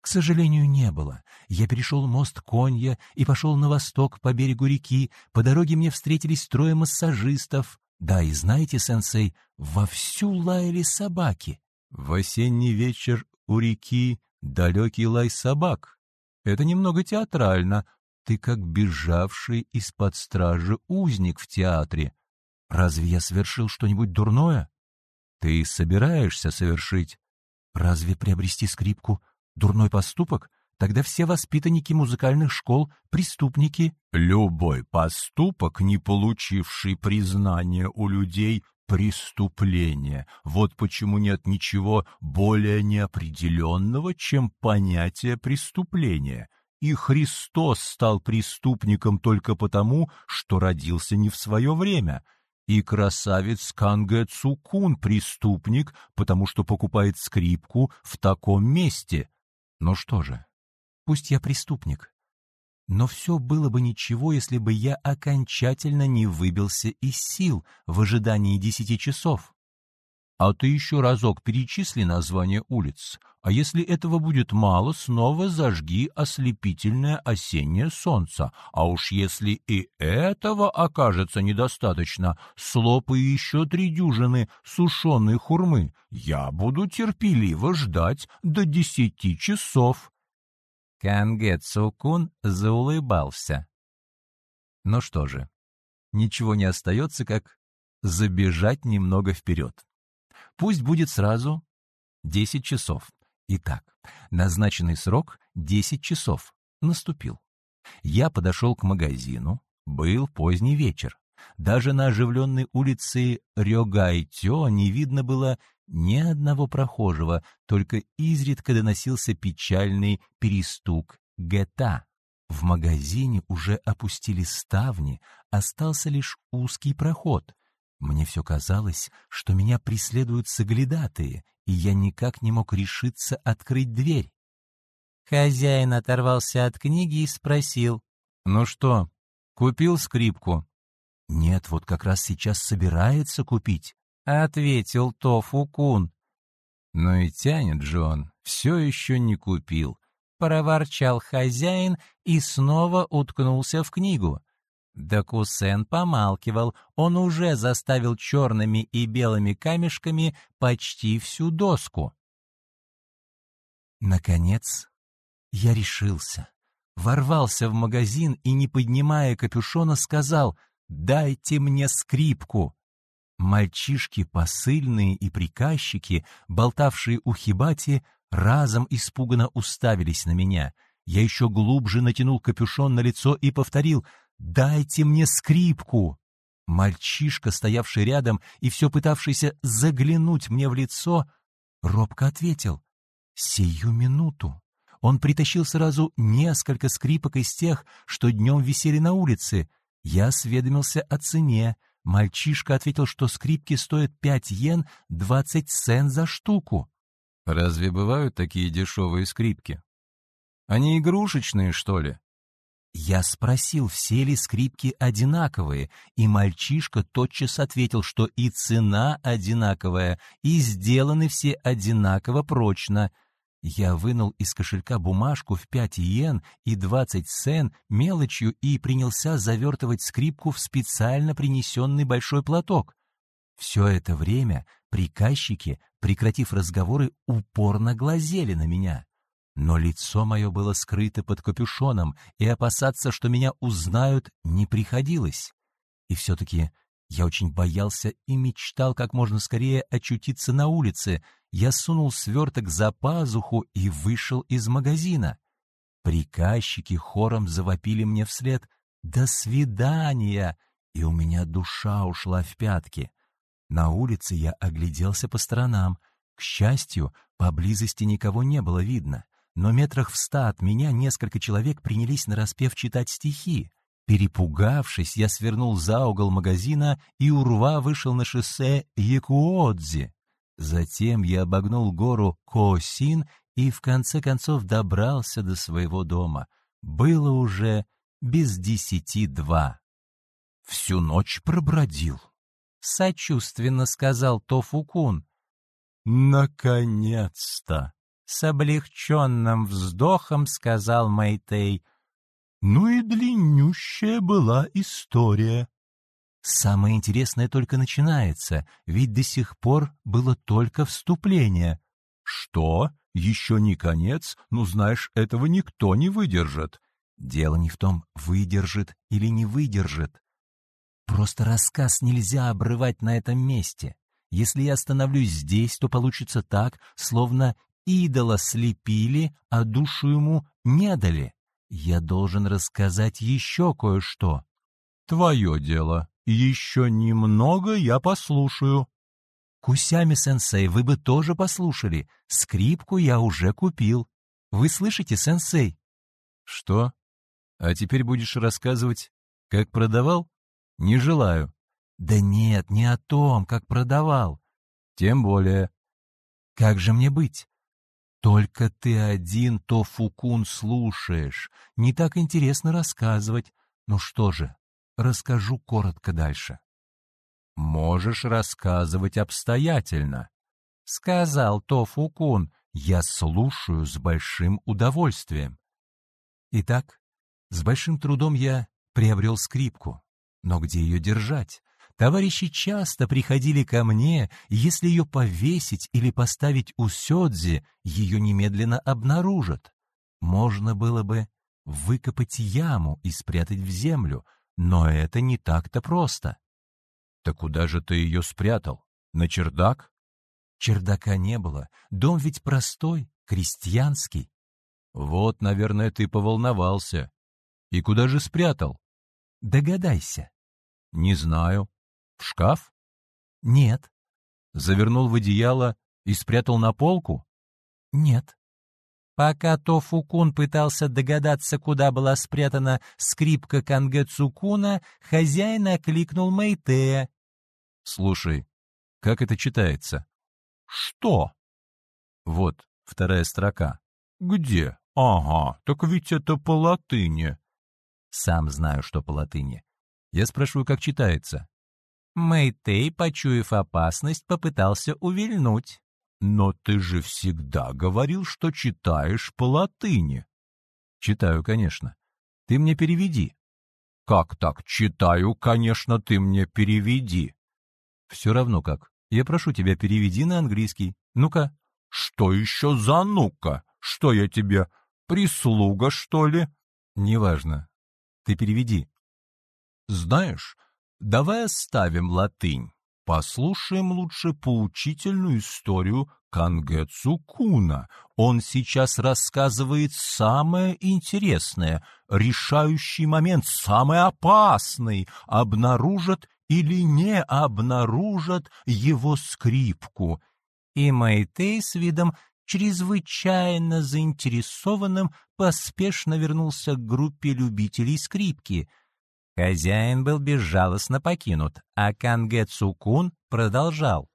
К сожалению, не было. Я перешел мост Конья и пошел на восток по берегу реки. По дороге мне встретились трое массажистов. Да, и знаете, сенсей, вовсю лаяли собаки. В осенний вечер у реки далекий лай собак. Это немного театрально. Ты как бежавший из-под стражи узник в театре. Разве я совершил что-нибудь дурное? Ты собираешься совершить? Разве приобрести скрипку — Дурной поступок? Тогда все воспитанники музыкальных школ — преступники. Любой поступок, не получивший признания у людей, — преступление. Вот почему нет ничего более неопределенного, чем понятие преступления. И Христос стал преступником только потому, что родился не в свое время — и красавец Кангэ Цукун преступник, потому что покупает скрипку в таком месте. Ну что же, пусть я преступник. Но все было бы ничего, если бы я окончательно не выбился из сил в ожидании десяти часов. А ты еще разок перечисли название улиц, а если этого будет мало, снова зажги ослепительное осеннее солнце, а уж если и этого окажется недостаточно, слопай еще три дюжины сушеной хурмы. Я буду терпеливо ждать до десяти часов. Канге Цукун заулыбался. Ну что же, ничего не остается, как забежать немного вперед. Пусть будет сразу 10 часов. Итак, назначенный срок 10 часов наступил. Я подошел к магазину, был поздний вечер. Даже на оживленной улице Рёгайтё не видно было ни одного прохожего, только изредка доносился печальный перестук гета. В магазине уже опустили ставни, остался лишь узкий проход. Мне все казалось, что меня преследуют соглядатые, и я никак не мог решиться открыть дверь. Хозяин оторвался от книги и спросил. «Ну что, купил скрипку?» «Нет, вот как раз сейчас собирается купить», — ответил Тофу-кун. «Ну и тянет же он, все еще не купил», — проворчал хозяин и снова уткнулся в книгу. Докусен помалкивал, он уже заставил черными и белыми камешками почти всю доску. Наконец, я решился. Ворвался в магазин и, не поднимая капюшона, сказал «Дайте мне скрипку». Мальчишки, посыльные и приказчики, болтавшие у хибати, разом испуганно уставились на меня. Я еще глубже натянул капюшон на лицо и повторил «Дайте мне скрипку!» Мальчишка, стоявший рядом и все пытавшийся заглянуть мне в лицо, робко ответил «Сию минуту». Он притащил сразу несколько скрипок из тех, что днем висели на улице. Я осведомился о цене. Мальчишка ответил, что скрипки стоят пять йен, двадцать цен за штуку. Разве бывают такие дешевые скрипки? Они игрушечные, что ли? Я спросил, все ли скрипки одинаковые, и мальчишка тотчас ответил, что и цена одинаковая, и сделаны все одинаково прочно. Я вынул из кошелька бумажку в пять йен и двадцать сен мелочью и принялся завертывать скрипку в специально принесенный большой платок. Все это время приказчики, прекратив разговоры, упорно глазели на меня. Но лицо мое было скрыто под капюшоном, и опасаться, что меня узнают, не приходилось. И все-таки я очень боялся и мечтал как можно скорее очутиться на улице. Я сунул сверток за пазуху и вышел из магазина. Приказчики хором завопили мне вслед «До свидания!» и у меня душа ушла в пятки. На улице я огляделся по сторонам. К счастью, поблизости никого не было видно но метрах в ста от меня несколько человек принялись нараспев читать стихи. Перепугавшись, я свернул за угол магазина и урва вышел на шоссе Якуодзи. Затем я обогнул гору Коосин и в конце концов добрался до своего дома. Было уже без десяти два. Всю ночь пробродил. Сочувственно сказал Тофукун. «Наконец-то!» С облегченным вздохом сказал Мэйтей. Ну и длиннющая была история. Самое интересное только начинается, ведь до сих пор было только вступление. Что? Еще не конец? Ну, знаешь, этого никто не выдержит. Дело не в том, выдержит или не выдержит. Просто рассказ нельзя обрывать на этом месте. Если я остановлюсь здесь, то получится так, словно идола слепили, а душу ему не дали. Я должен рассказать еще кое-что. Твое дело. Еще немного я послушаю. Кусями-сенсей, вы бы тоже послушали. Скрипку я уже купил. Вы слышите, сенсей? Что? А теперь будешь рассказывать, как продавал? Не желаю. Да нет, не о том, как продавал. Тем более. Как же мне быть? Только ты один то фукун слушаешь. Не так интересно рассказывать. Ну что же, расскажу коротко дальше. Можешь рассказывать обстоятельно. Сказал то фукун. Я слушаю с большим удовольствием. Итак, с большим трудом я приобрел скрипку. Но где ее держать? Товарищи часто приходили ко мне, и если ее повесить или поставить у Сёдзи, ее немедленно обнаружат. Можно было бы выкопать яму и спрятать в землю, но это не так-то просто. Так куда же ты ее спрятал? На чердак? Чердака не было, дом ведь простой, крестьянский. Вот, наверное, ты поволновался. И куда же спрятал? Догадайся. Не знаю. В шкаф? Нет. Завернул в одеяло и спрятал на полку? Нет. Пока Тофукун пытался догадаться, куда была спрятана скрипка Кангецукуна, хозяин окликнул Мэйтея. «Слушай, как это читается?» «Что?» «Вот, вторая строка». «Где? Ага, так ведь это по латыни». «Сам знаю, что по латыни. Я спрашиваю, как читается». Мэйтей, почуяв опасность, попытался увильнуть. «Но ты же всегда говорил, что читаешь по латыни». «Читаю, конечно. Ты мне переведи». «Как так читаю, конечно, ты мне переведи». «Все равно как. Я прошу тебя, переведи на английский. Ну-ка». «Что еще за ну-ка? Что я тебе, прислуга, что ли?» «Неважно. Ты переведи». «Знаешь, давай оставим латынь. Послушаем лучше поучительную историю Кангетсу Куна. Он сейчас рассказывает самое интересное, решающий момент, самый опасный. Обнаружат или не обнаружат его скрипку. И Мэйтей с видом чрезвычайно заинтересованным поспешно вернулся к группе любителей скрипки. Хозяин был безжалостно покинут, а Канге Цукун продолжал.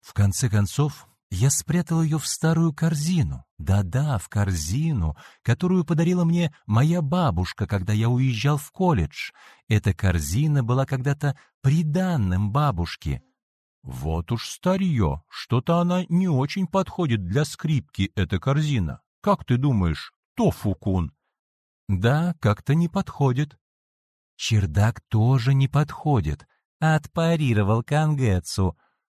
В конце концов, я спрятал ее в старую корзину. Да-да, в корзину, которую подарила мне моя бабушка, когда я уезжал в колледж. Эта корзина была когда-то приданным бабушке. Вот уж старье, что-то она не очень подходит для скрипки, эта корзина. Как ты думаешь, Тофукун? Да, как-то не подходит. Чердак тоже не подходит, отпарировал Кангетсу.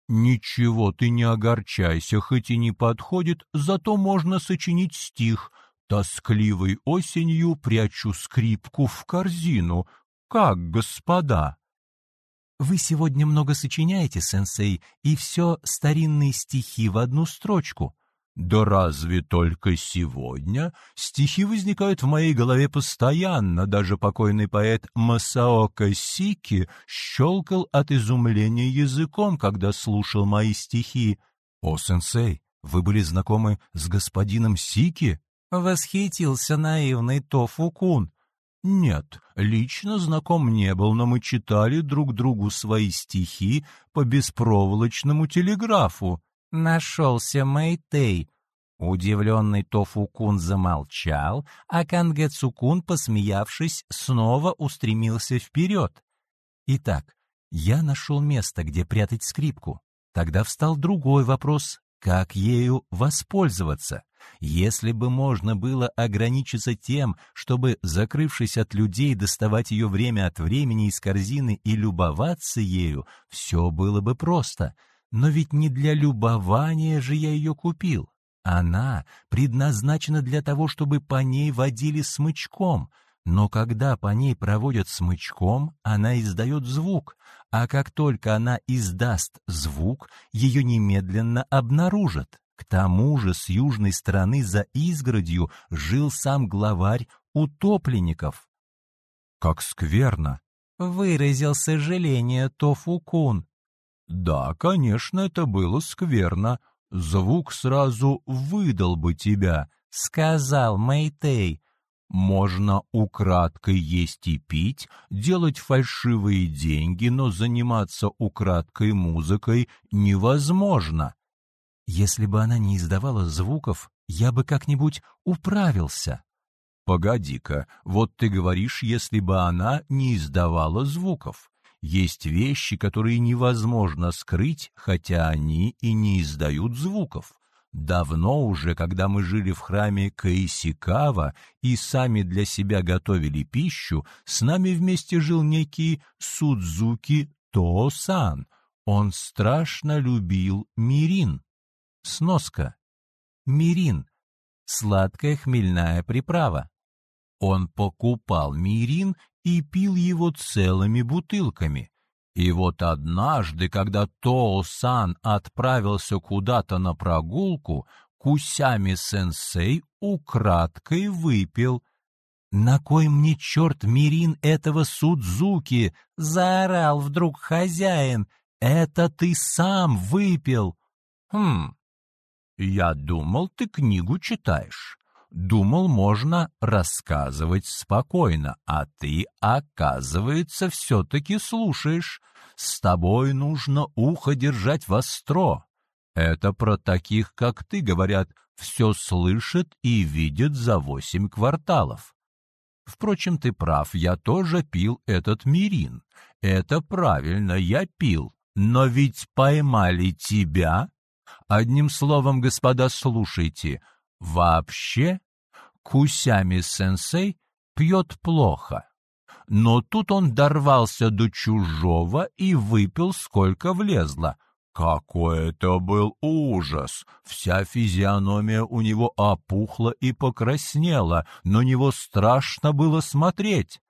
«Ничего ты не огорчайся, хоть и не подходит, зато можно сочинить стих. Тоскливой осенью прячу скрипку в корзину. Как, господа?» «Вы сегодня много сочиняете, сенсей, и все старинные стихи в одну строчку. Да разве только сегодня? Стихи возникают в моей голове постоянно. Даже покойный поэт Масаока Сики щелкал от изумления языком, когда слушал мои стихи. О, сенсей, вы были знакомы с господином Сики? Восхитился наивный Тофу-кун. Нет, лично знаком не был, но мы читали друг другу свои стихи по беспроволочному телеграфу. Нашелся Мэйтей. Удивленный Тофу-кун замолчал, а Кангэцу-кун, посмеявшись, снова устремился вперед. Итак, я нашел место, где прятать скрипку. Тогда встал другой вопрос, как ею воспользоваться. Если бы можно было ограничиться тем, чтобы, закрывшись от людей, доставать ее время от времени из корзины и любоваться ею, все было бы просто — но ведь не для любования же я ее купил. Она предназначена для того, чтобы по ней водили смычком, но когда по ней проводят смычком, она издает звук, а как только она издаст звук, ее немедленно обнаружат. К тому же с южной стороны за изгородью жил сам главарь утопленников. «Как скверно!» — выразил сожаление Тофукун. Да, конечно, это было скверно. Звук сразу выдал бы тебя, сказал Мэйтей. Можно украдкой есть и пить, делать фальшивые деньги, но заниматься украдкой музыкой невозможно. Если бы она не издавала звуков, я бы как-нибудь управился. Погоди-ка, вот ты говоришь, если бы она не издавала звуков. Есть вещи, которые невозможно скрыть, хотя они и не издают звуков. Давно уже, когда мы жили в храме Каисикава и сами для себя готовили пищу, с нами вместе жил некий Судзуки Тоосан. Он страшно любил мирин. Сноска. Мирин. Сладкая хмельная приправа. Он покупал мирин и пил его целыми бутылками. И вот однажды, когда Тоо-сан отправился куда-то на прогулку, Кусями-сенсей украдкой выпил. «На кой мне черт мирин этого Судзуки?» — заорал вдруг хозяин. «Это ты сам выпил!» «Хм, я думал, ты книгу читаешь. Думал, можно рассказывать спокойно, а ты, оказывается, все-таки слушаешь. С тобой нужно ухо держать востро. Это про таких, как ты, говорят, все слышит и видит за восемь кварталов. Впрочем, ты прав, я тоже пил этот мирин. Это правильно, я пил. Но ведь поймали тебя. Одним словом, господа, слушайте, вообще Кусями-сенсей пьет плохо. Но тут он дорвался до чужого и выпил, сколько влезло. Какой это был ужас! Вся физиономия у него опухла и покраснела, на него страшно было смотреть.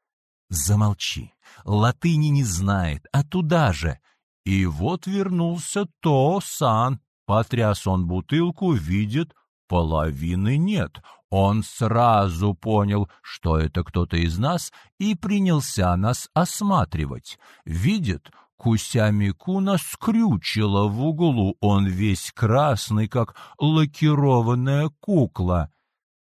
Замолчи, латыни не знает, а туда же. И вот вернулся То-сан. Потряс он бутылку, видит, половины нет. Он сразу понял, что это кто-то из нас, и принялся нас осматривать. Видит, Куся Микуна скрючила в углу, он весь красный, как лакированная кукла.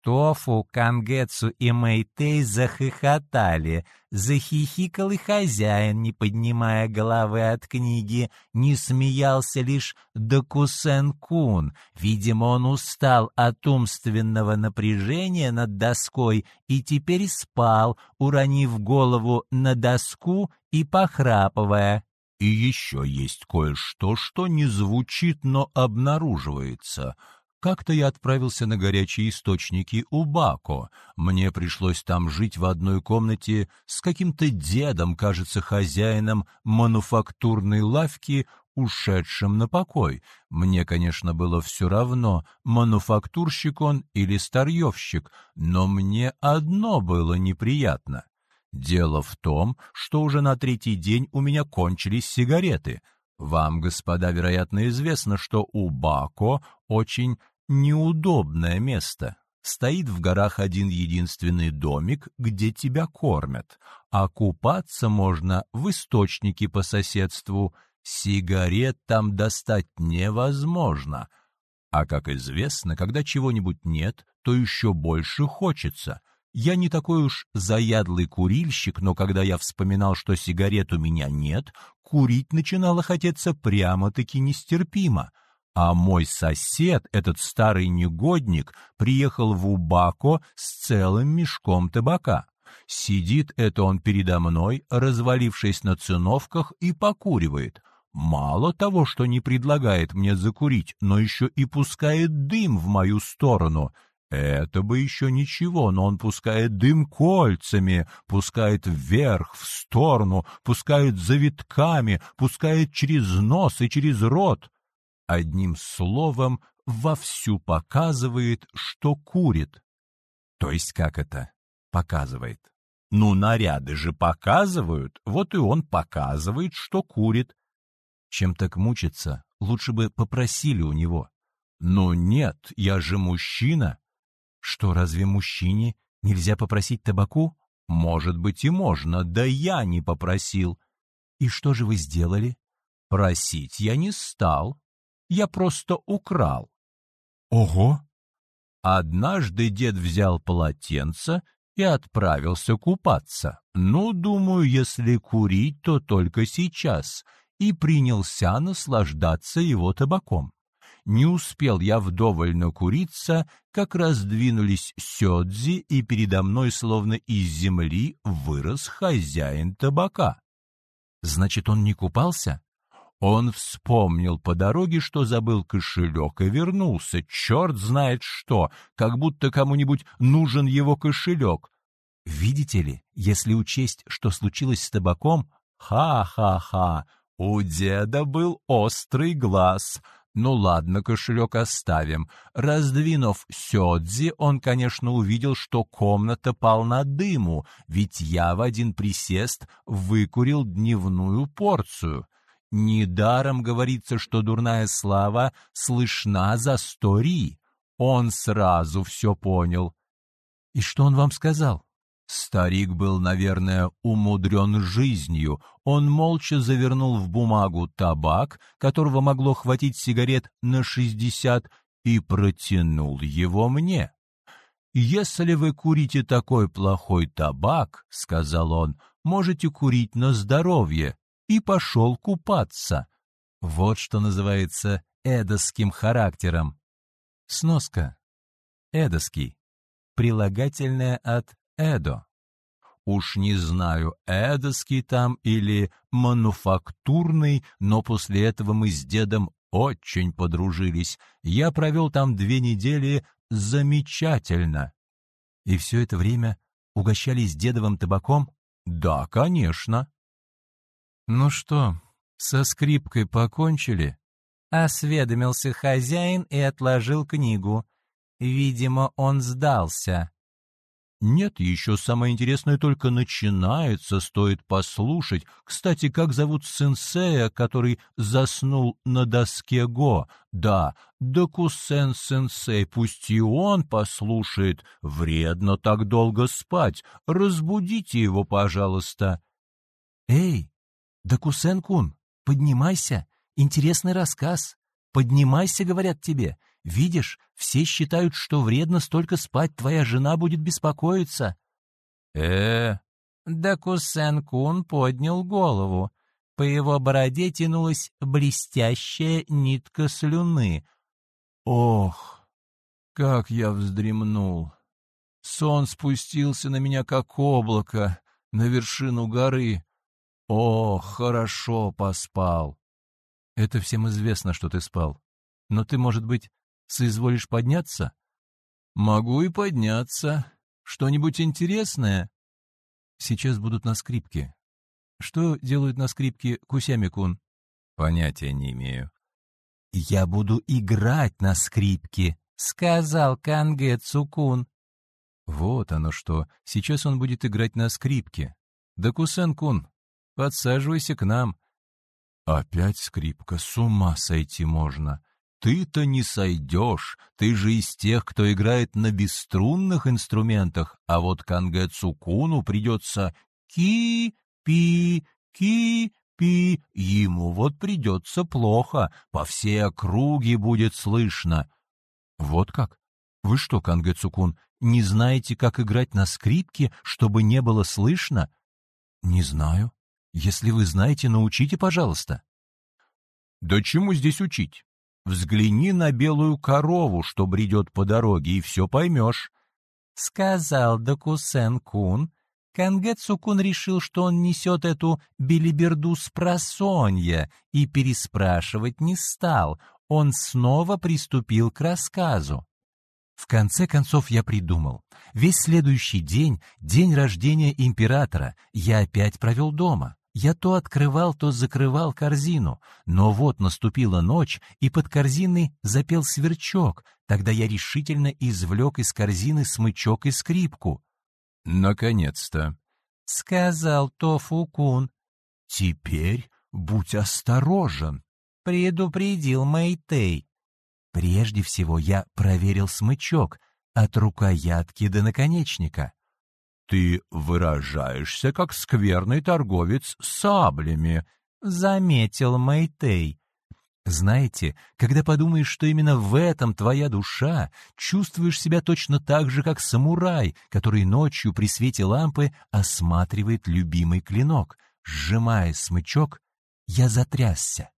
Тофу, Кангетсу и Мэйтей захохотали. Захихикал и хозяин, не поднимая головы от книги. Не смеялся лишь Докусен-кун. Видимо, он устал от умственного напряжения над доской и теперь спал, уронив голову на доску и похрапывая. И еще есть кое-что, что не звучит, но обнаруживается — как-то я отправился на горячие источники у Бако. Мне пришлось там жить в одной комнате с каким-то дедом, кажется, хозяином мануфактурной лавки, ушедшим на покой. Мне, конечно, было все равно, мануфактурщик он или старьевщик, но мне одно было неприятно. Дело в том, что уже на третий день у меня кончились сигареты. Вам, господа, вероятно, известно, что у Бако очень неудобное место. Стоит в горах один единственный домик, где тебя кормят, а купаться можно в источнике по соседству. Сигарет там достать невозможно. А, как известно, когда чего-нибудь нет, то еще больше хочется. Я не такой уж заядлый курильщик, но когда я вспоминал, что сигарет у меня нет, курить начинало хотеться прямо-таки нестерпимо — а мой сосед, этот старый негодник, приехал в Убако с целым мешком табака. Сидит это он передо мной, развалившись на циновках, и покуривает. Мало того, что не предлагает мне закурить, но еще и пускает дым в мою сторону. Это бы еще ничего, но он пускает дым кольцами, пускает вверх, в сторону, пускает завитками, пускает через нос и через рот одним словом, вовсю показывает, что курит. То есть как это показывает? Ну, наряды же показывают, вот и он показывает, что курит. Чем так мучиться, лучше бы попросили у него. Но нет, я же мужчина. Что, разве мужчине нельзя попросить табаку? Может быть и можно, да я не попросил. И что же вы сделали? Просить я не стал, я просто украл. Ого! Однажды дед взял полотенце и отправился купаться. Ну, думаю, если курить, то только сейчас. И принялся наслаждаться его табаком. Не успел я вдоволь накуриться, как раздвинулись сёдзи, и передо мной, словно из земли, вырос хозяин табака. Значит, он не купался? Он вспомнил по дороге, что забыл кошелек, и вернулся. Черт знает что, как будто кому-нибудь нужен его кошелек. Видите ли, если учесть, что случилось с табаком, ха-ха-ха, у деда был острый глаз. Ну ладно, кошелек оставим. Раздвинув сёдзи, он, конечно, увидел, что комната полна дыму, ведь я в один присест выкурил дневную порцию. Недаром говорится, что дурная слава слышна за сто ри. Он сразу все понял. И что он вам сказал? Старик был, наверное, умудрен жизнью. Он молча завернул в бумагу табак, которого могло хватить сигарет на шестьдесят, и протянул его мне. «Если вы курите такой плохой табак, — сказал он, — можете курить на здоровье, и пошел купаться. Вот что называется эдосским характером. Сноска. Эдоский. Прилагательное от «эдо». Уж не знаю, эдоский там или мануфактурный, но после этого мы с дедом очень подружились. Я провел там две недели замечательно. И все это время угощались дедовым табаком? Да, конечно. «Ну что, со скрипкой покончили?» Осведомился хозяин и отложил книгу. Видимо, он сдался. Нет, еще самое интересное только начинается, стоит послушать. Кстати, как зовут сенсея, который заснул на доске Го? Да, Докусен-сенсей, пусть и он послушает. Вредно так долго спать. Разбудите его, пожалуйста. Эй, Докусен-кун, поднимайся, интересный рассказ. Поднимайся, говорят тебе. Видишь, все считают, что вредно столько спать, твоя жена будет беспокоиться. Э, да Кусен-кун поднял голову. По его бороде тянулась блестящая нитка слюны. Ох, как я вздремнул! Сон спустился на меня, как облако, на вершину горы. Ох, хорошо поспал. Это всем известно, что ты спал. Но ты, может быть, Соизволишь подняться? Могу и подняться. Что-нибудь интересное? Сейчас будут на скрипке. Что делают на скрипке Кусями-кун? Понятия не имею. Я буду играть на скрипке, сказал Канге Цукун. Вот оно что, сейчас он будет играть на скрипке. Да Кусен-кун, подсаживайся к нам. Опять скрипка, с ума сойти можно. Ты-то не сойдешь, ты же из тех, кто играет на бесструнных инструментах, а вот Кангэ Цукуну придется ки-пи, ки-пи, ему вот придется плохо, по всей округе будет слышно. Вот как? Вы что, Кангэ Цукун, не знаете, как играть на скрипке, чтобы не было слышно? Не знаю. Если вы знаете, научите, пожалуйста. Да чему здесь учить? Взгляни на белую корову, что бредет по дороге, и все поймешь. Сказал Докусен-кун. Кангэцу-кун решил, что он несет эту белиберду с просонья, и переспрашивать не стал. Он снова приступил к рассказу. В конце концов я придумал. Весь следующий день, день рождения императора, я опять провел дома. Я то открывал, то закрывал корзину, но вот наступила ночь, и под корзиной запел сверчок. Тогда я решительно извлек из корзины смычок и скрипку. «Наконец-то!» — сказал Тофу-кун. «Теперь будь осторожен!» — предупредил Мэйтей. Прежде всего я проверил смычок от рукоятки до наконечника. «Ты выражаешься, как скверный торговец саблями», — заметил Мэйтей. Знаете, когда подумаешь, что именно в этом твоя душа, чувствуешь себя точно так же, как самурай, который ночью при свете лампы осматривает любимый клинок. Сжимая смычок, я затрясся.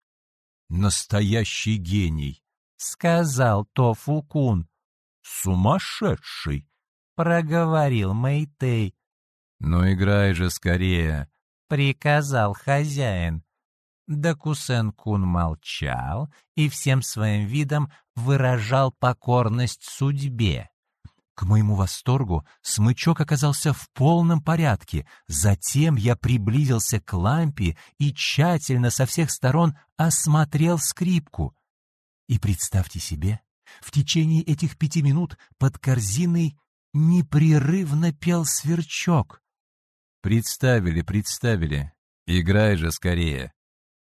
«Настоящий гений», — сказал Тофу-кун. «Сумасшедший», — проговорил Мэйтей. «Ну играй же скорее», — приказал хозяин. Докусен-кун молчал и всем своим видом выражал покорность судьбе. К моему восторгу смычок оказался в полном порядке. Затем я приблизился к лампе и тщательно со всех сторон осмотрел скрипку. И представьте себе, в течение этих пяти минут под корзиной непрерывно пел сверчок. Представили, представили. Играй же скорее.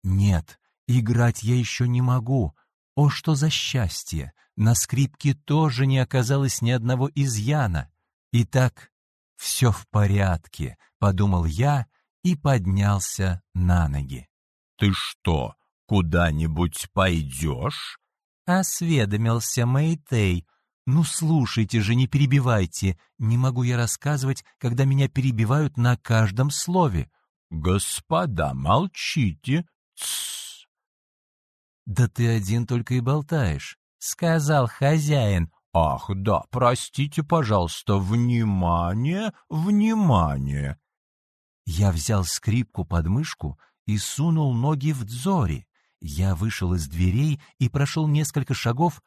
Нет, играть я еще не могу. О, что за счастье! На скрипке тоже не оказалось ни одного изъяна. Итак, все в порядке, подумал я и поднялся на ноги. Ты что, куда-нибудь пойдешь? Осведомился Мэйтей, «Ну, слушайте же, не перебивайте. Не могу я рассказывать, когда меня перебивают на каждом слове». «Господа, молчите!» Тссс. «Да ты один только и болтаешь», — сказал хозяин. «Ах, да, простите, пожалуйста, внимание, внимание!» Я взял скрипку под мышку и сунул ноги в дзори. Я вышел из дверей и прошел несколько шагов,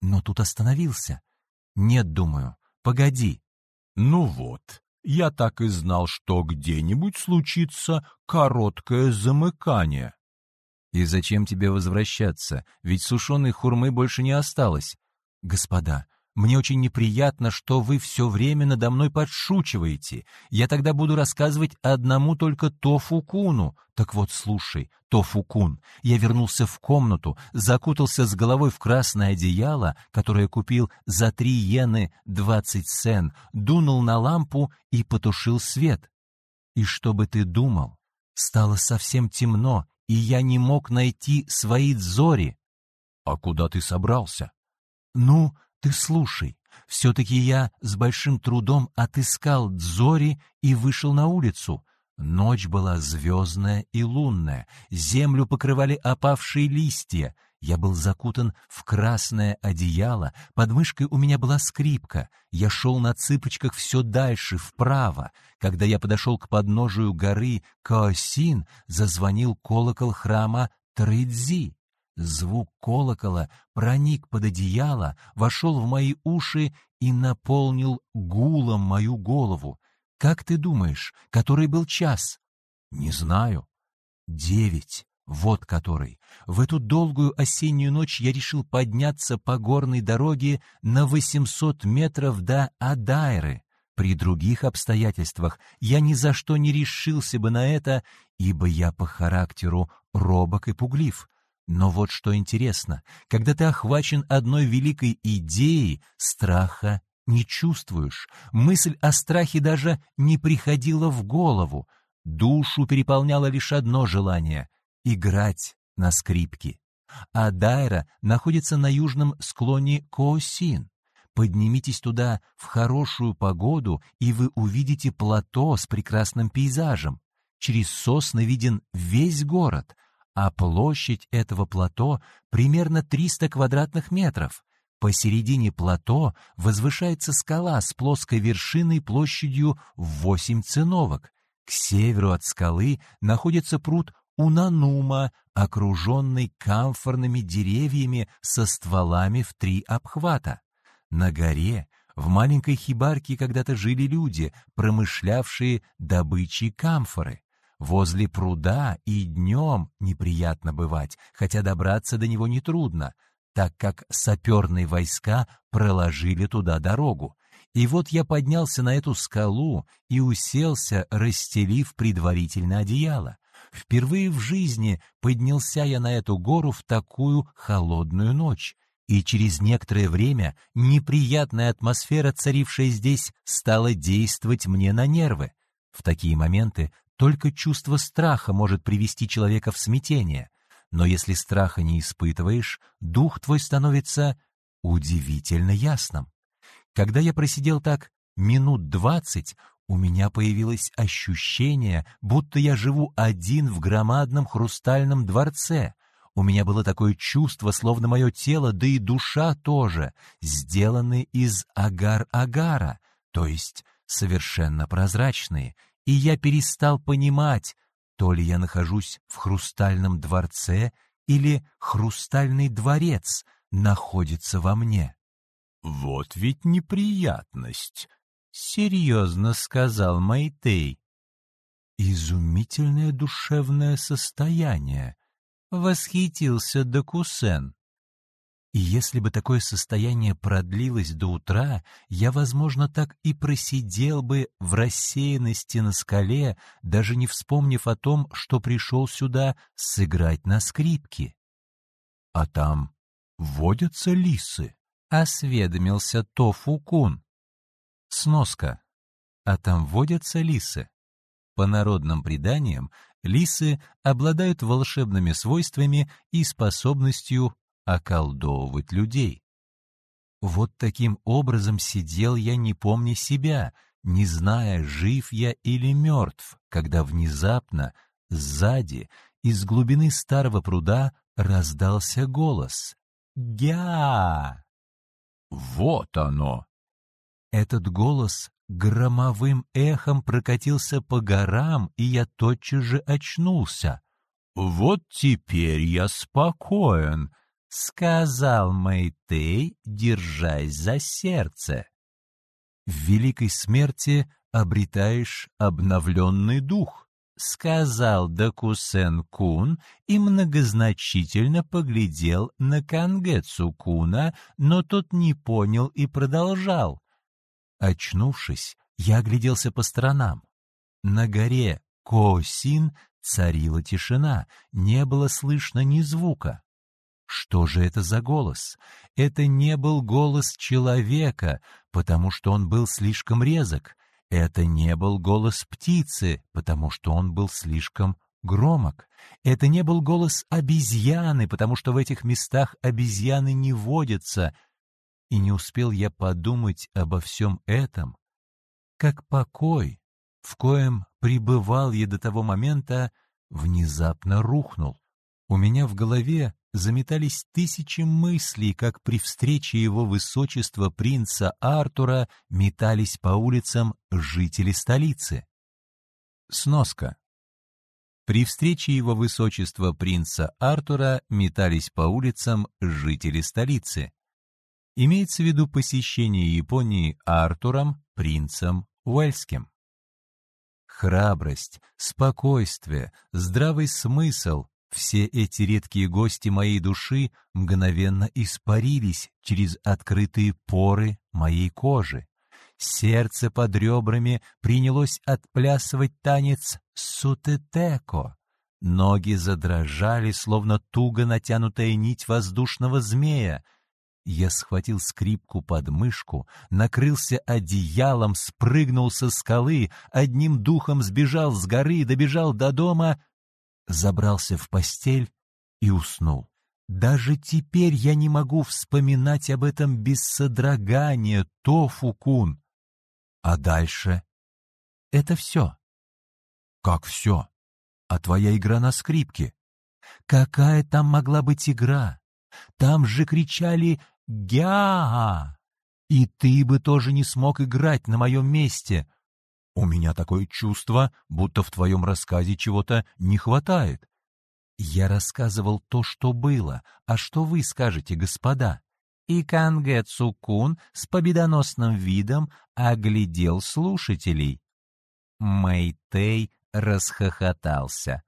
но тут остановился. Нет, думаю, погоди. Ну вот, я так и знал, что где-нибудь случится короткое замыкание. «И зачем тебе возвращаться? Ведь сушеной хурмы больше не осталось». «Господа, мне очень неприятно, что вы все время надо мной подшучиваете. Я тогда буду рассказывать одному только Тофукуну. Так вот, слушай, Тофукун, я вернулся в комнату, закутался с головой в красное одеяло, которое купил за три йены двадцать сен, дунул на лампу и потушил свет. И чтобы ты думал, стало совсем темно, и я не мог найти свои дзори. А куда ты собрался? Ну, ты слушай, все-таки я с большим трудом отыскал Дзори и вышел на улицу. Ночь была звездная и лунная, землю покрывали опавшие листья. Я был закутан в красное одеяло, под мышкой у меня была скрипка. Я шел на цыпочках все дальше, вправо. Когда я подошел к подножию горы Каосин, зазвонил колокол храма Тридзи. Звук колокола проник под одеяло, вошел в мои уши и наполнил гулом мою голову. Как ты думаешь, который был час? Не знаю. Девять. Вот который. В эту долгую осеннюю ночь я решил подняться по горной дороге на 800 метров до Адайры. При других обстоятельствах я ни за что не решился бы на это, ибо я по характеру робок и пуглив. Но вот что интересно, когда ты охвачен одной великой идеей, страха не чувствуешь, мысль о страхе даже не приходила в голову, душу переполняло лишь одно желание — играть на скрипке. А Дайра находится на южном склоне Коосин. Поднимитесь туда в хорошую погоду, и вы увидите плато с прекрасным пейзажем. Через сосны виден весь город, а площадь этого плато примерно 300 квадратных метров. Посередине плато возвышается скала с плоской вершиной площадью в 8 циновок. К северу от скалы находится пруд Унанума, окруженный камфорными деревьями со стволами в три обхвата. На горе в маленькой хибарке когда-то жили люди, промышлявшие добычей камфоры. Возле пруда и днем неприятно бывать, хотя добраться до него нетрудно, так как саперные войска проложили туда дорогу. И вот я поднялся на эту скалу и уселся, расстелив предварительно одеяло. Впервые в жизни поднялся я на эту гору в такую холодную ночь, и через некоторое время неприятная атмосфера, царившая здесь, стала действовать мне на нервы. В такие моменты только чувство страха может привести человека в смятение. Но если страха не испытываешь, дух твой становится удивительно ясным. Когда я просидел так минут двадцать, у меня появилось ощущение, будто я живу один в громадном хрустальном дворце. У меня было такое чувство, словно мое тело, да и душа тоже, сделаны из агар-агара, то есть совершенно прозрачные, и я перестал понимать, то ли я нахожусь в хрустальном дворце или хрустальный дворец находится во мне. «Вот ведь неприятность», — серьезно сказал Майтей. «Изумительное душевное состояние», — восхитился Докусен. И если бы такое состояние продлилось до утра, я, возможно, так и просидел бы в рассеянности на скале, даже не вспомнив о том, что пришел сюда сыграть на скрипке. — А там водятся лисы? — осведомился Тофу-кун. Сноска. А там водятся лисы. По народным преданиям, лисы обладают волшебными свойствами и способностью околдовывать людей. Вот таким образом сидел я, не помня себя, не зная, жив я или мертв, когда внезапно сзади, из глубины старого пруда, раздался голос. «Гя!» «Вот оно!» Этот голос громовым эхом прокатился по горам, и я тотчас же очнулся. «Вот теперь я спокоен», — сказал Мэйтей, держась за сердце. В великой смерти обретаешь обновленный дух. — сказал Дакусен-кун и многозначительно поглядел на Кангетсу-куна, но тот не понял и продолжал. Очнувшись, я огляделся по сторонам. На горе Коосин царила тишина, не было слышно ни звука. Что же это за голос? Это не был голос человека, потому что он был слишком резок. Это не был голос птицы, потому что он был слишком громок. Это не был голос обезьяны, потому что в этих местах обезьяны не водятся. И не успел я подумать обо всем этом, как покой, в коем пребывал я до того момента, внезапно рухнул. У меня в голове заметались тысячи мыслей, как при встрече его высочества принца Артура метались по улицам жители столицы. Сноска. При встрече его высочества принца Артура метались по улицам жители столицы. Имеется в виду посещение Японии Артуром, принцем Уэльским. Храбрость, спокойствие, здравый смысл — все эти редкие гости моей души мгновенно испарились через открытые поры моей кожи. Сердце под ребрами принялось отплясывать танец сутетеко. Ноги задрожали, словно туго натянутая нить воздушного змея. Я схватил скрипку под мышку, накрылся одеялом, спрыгнул со скалы, одним духом сбежал с горы, добежал до дома, забрался в постель и уснул. Даже теперь я не могу вспоминать об этом без содрогания, Тофу-кун. А дальше? Это все. Как все? А твоя игра на скрипке? Какая там могла быть игра? Там же кричали «Гя!» И ты бы тоже не смог играть на моем месте. У меня такое чувство, будто в твоем рассказе чего-то не хватает. Я рассказывал то, что было, а что вы скажете, господа? И Канге Цукун с победоносным видом оглядел слушателей. Мэйтей расхохотался.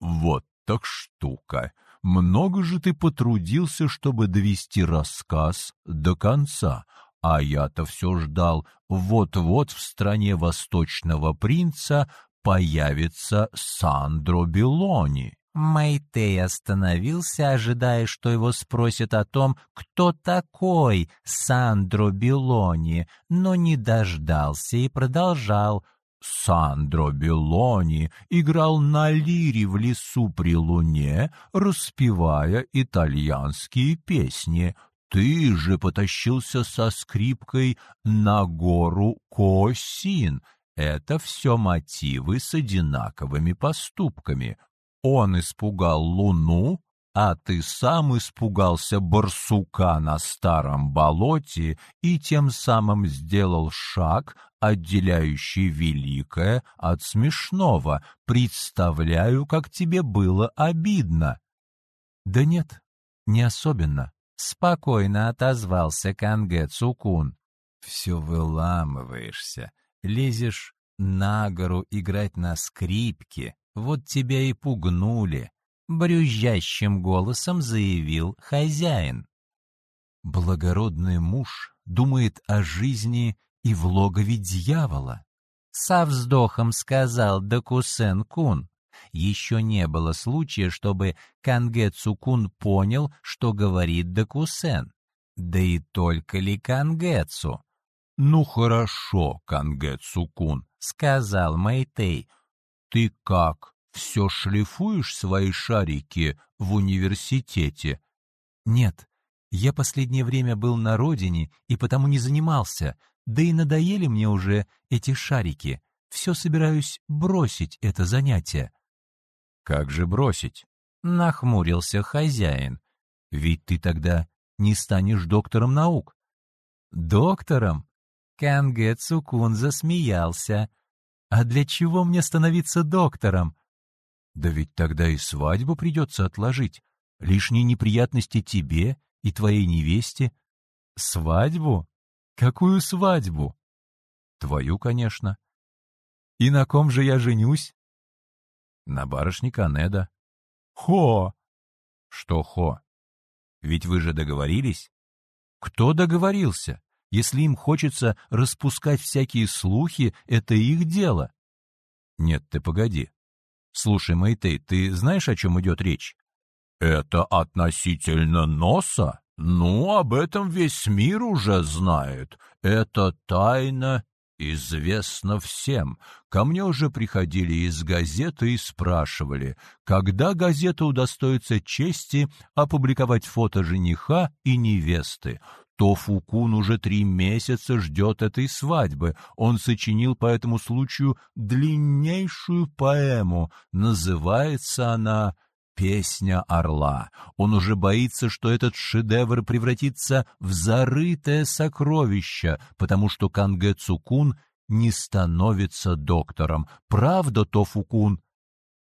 «Вот так штука! Много же ты потрудился, чтобы довести рассказ до конца, а я-то все ждал, вот-вот в стране восточного принца появится Сандро Белони». Майтей остановился, ожидая, что его спросят о том, кто такой Сандро Белони, но не дождался и продолжал — Сандро Беллони играл на лире в лесу при луне, распевая итальянские песни. Ты же потащился со скрипкой на гору Косин. Это все мотивы с одинаковыми поступками. Он испугал луну, а ты сам испугался барсука на старом болоте и тем самым сделал шаг, отделяющий великое от смешного. Представляю, как тебе было обидно. Да нет, не особенно. Спокойно отозвался Канге Цукун. Все выламываешься, лезешь на гору играть на скрипке, вот тебя и пугнули. — брюзжащим голосом заявил хозяин. «Благородный муж думает о жизни и в логове дьявола», — со вздохом сказал Докусен-кун. Еще не было случая, чтобы Кангетсу-кун понял, что говорит Докусен. Да и только ли Кангетсу? «Ну хорошо, Кангетсу-кун», — сказал Мэйтей. «Ты как, все шлифуешь свои шарики в университете? Нет, я последнее время был на родине и потому не занимался, да и надоели мне уже эти шарики. Все собираюсь бросить это занятие. Как же бросить? Нахмурился хозяин. Ведь ты тогда не станешь доктором наук. Доктором? Канге Цукун засмеялся. А для чего мне становиться доктором? Да ведь тогда и свадьбу придется отложить. Лишние неприятности тебе и твоей невесте. Свадьбу? Какую свадьбу? Твою, конечно. И на ком же я женюсь? На барышне Канеда. Хо! Что хо? Ведь вы же договорились? Кто договорился? Если им хочется распускать всякие слухи, это их дело. Нет, ты погоди. Слушай, Мэйтей, ты знаешь, о чем идет речь? Это относительно носа? Ну, об этом весь мир уже знает. Это тайна известна всем. Ко мне уже приходили из газеты и спрашивали, когда газета удостоится чести опубликовать фото жениха и невесты. То Фукун уже три месяца ждет этой свадьбы. Он сочинил по этому случаю длиннейшую поэму. Называется она «Песня орла». Он уже боится, что этот шедевр превратится в зарытое сокровище, потому что Кангэ Цукун не становится доктором. Правда, Тофукун?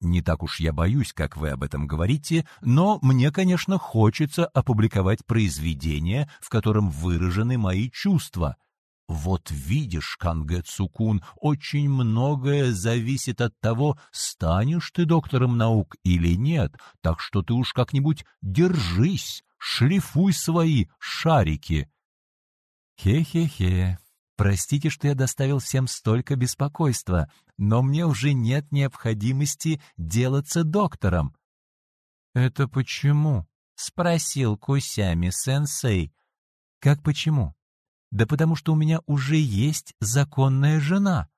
Не так уж я боюсь, как вы об этом говорите, но мне, конечно, хочется опубликовать произведение, в котором выражены мои чувства. Вот видишь, Кангэ Цукун, очень многое зависит от того, станешь ты доктором наук или нет, так что ты уж как-нибудь держись, шлифуй свои шарики. Хе-хе-хе, Простите, что я доставил всем столько беспокойства, но мне уже нет необходимости делаться доктором. Это почему? спросил Кусями-сенсей. Как почему? Да потому что у меня уже есть законная жена.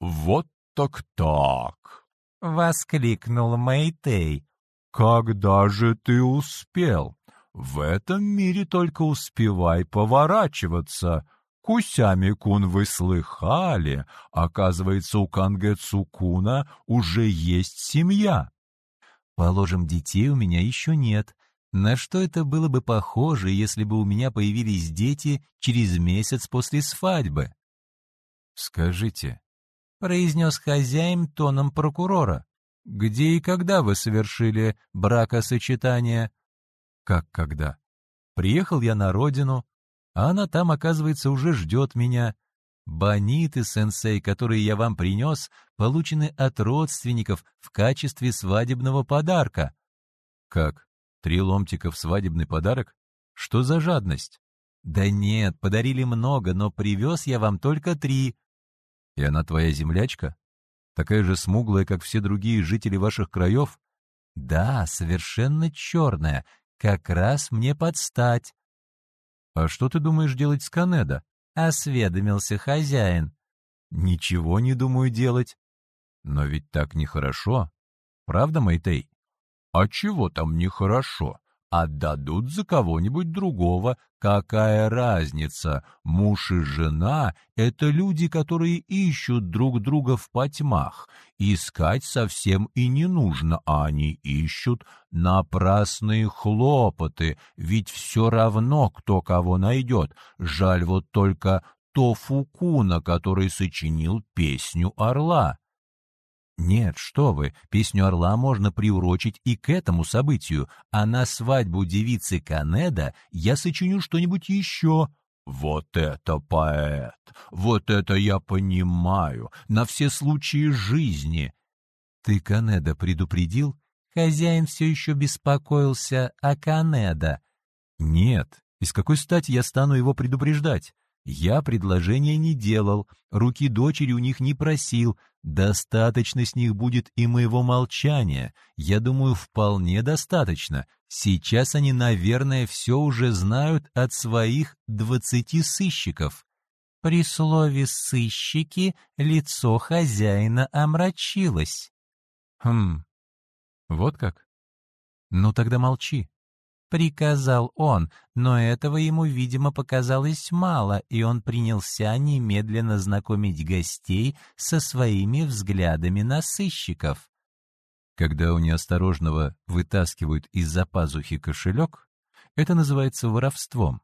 Вот так так, воскликнул Мэйтей. Когда же ты успел? В этом мире только успевай поворачиваться. Кусями-кун вы слыхали, оказывается, у Кангэ-цукуна уже есть семья. Положим, детей у меня еще нет. На что это было бы похоже, если бы у меня появились дети через месяц после свадьбы? Скажите, — произнес хозяин тоном прокурора, — где и когда вы совершили бракосочетание? Как когда? Приехал я на родину, а она там, оказывается, уже ждет меня. Бониты, сенсей, которые я вам принес, получены от родственников в качестве свадебного подарка. Как? Три ломтика в свадебный подарок? Что за жадность? Да нет, подарили много, но привез я вам только три. И она твоя землячка? Такая же смуглая, как все другие жители ваших краев? Да, совершенно черная, как раз мне подстать. «А что ты думаешь делать с Канеда?» — осведомился хозяин. «Ничего не думаю делать». «Но ведь так нехорошо. Правда, Мэйтей?» «А чего там нехорошо? Отдадут за кого-нибудь другого. Какая разница? Муж и жена — это люди, которые ищут друг друга в потьмах. Искать совсем и не нужно, а они ищут напрасные хлопоты, ведь все равно, кто кого найдет. Жаль вот только Тофукуна, который сочинил песню «Орла». Нет, что вы, песню «Орла» можно приурочить и к этому событию, а на свадьбу девицы Канеда я сочиню что-нибудь еще. Вот это поэт! Вот это я понимаю! На все случаи жизни! Ты Канеда предупредил? Хозяин все еще беспокоился о Канеда. Нет, из какой стати я стану его предупреждать? Я предложения не делал, руки дочери у них не просил, достаточно с них будет и моего молчания. Я думаю, вполне достаточно. Сейчас они, наверное, все уже знают от своих двадцати сыщиков. При слове «сыщики» лицо хозяина омрачилось. Хм, вот как? Ну тогда молчи приказал он, но этого ему, видимо, показалось мало, и он принялся немедленно знакомить гостей со своими взглядами на сыщиков. Когда у неосторожного вытаскивают из-за пазухи кошелек, это называется воровством,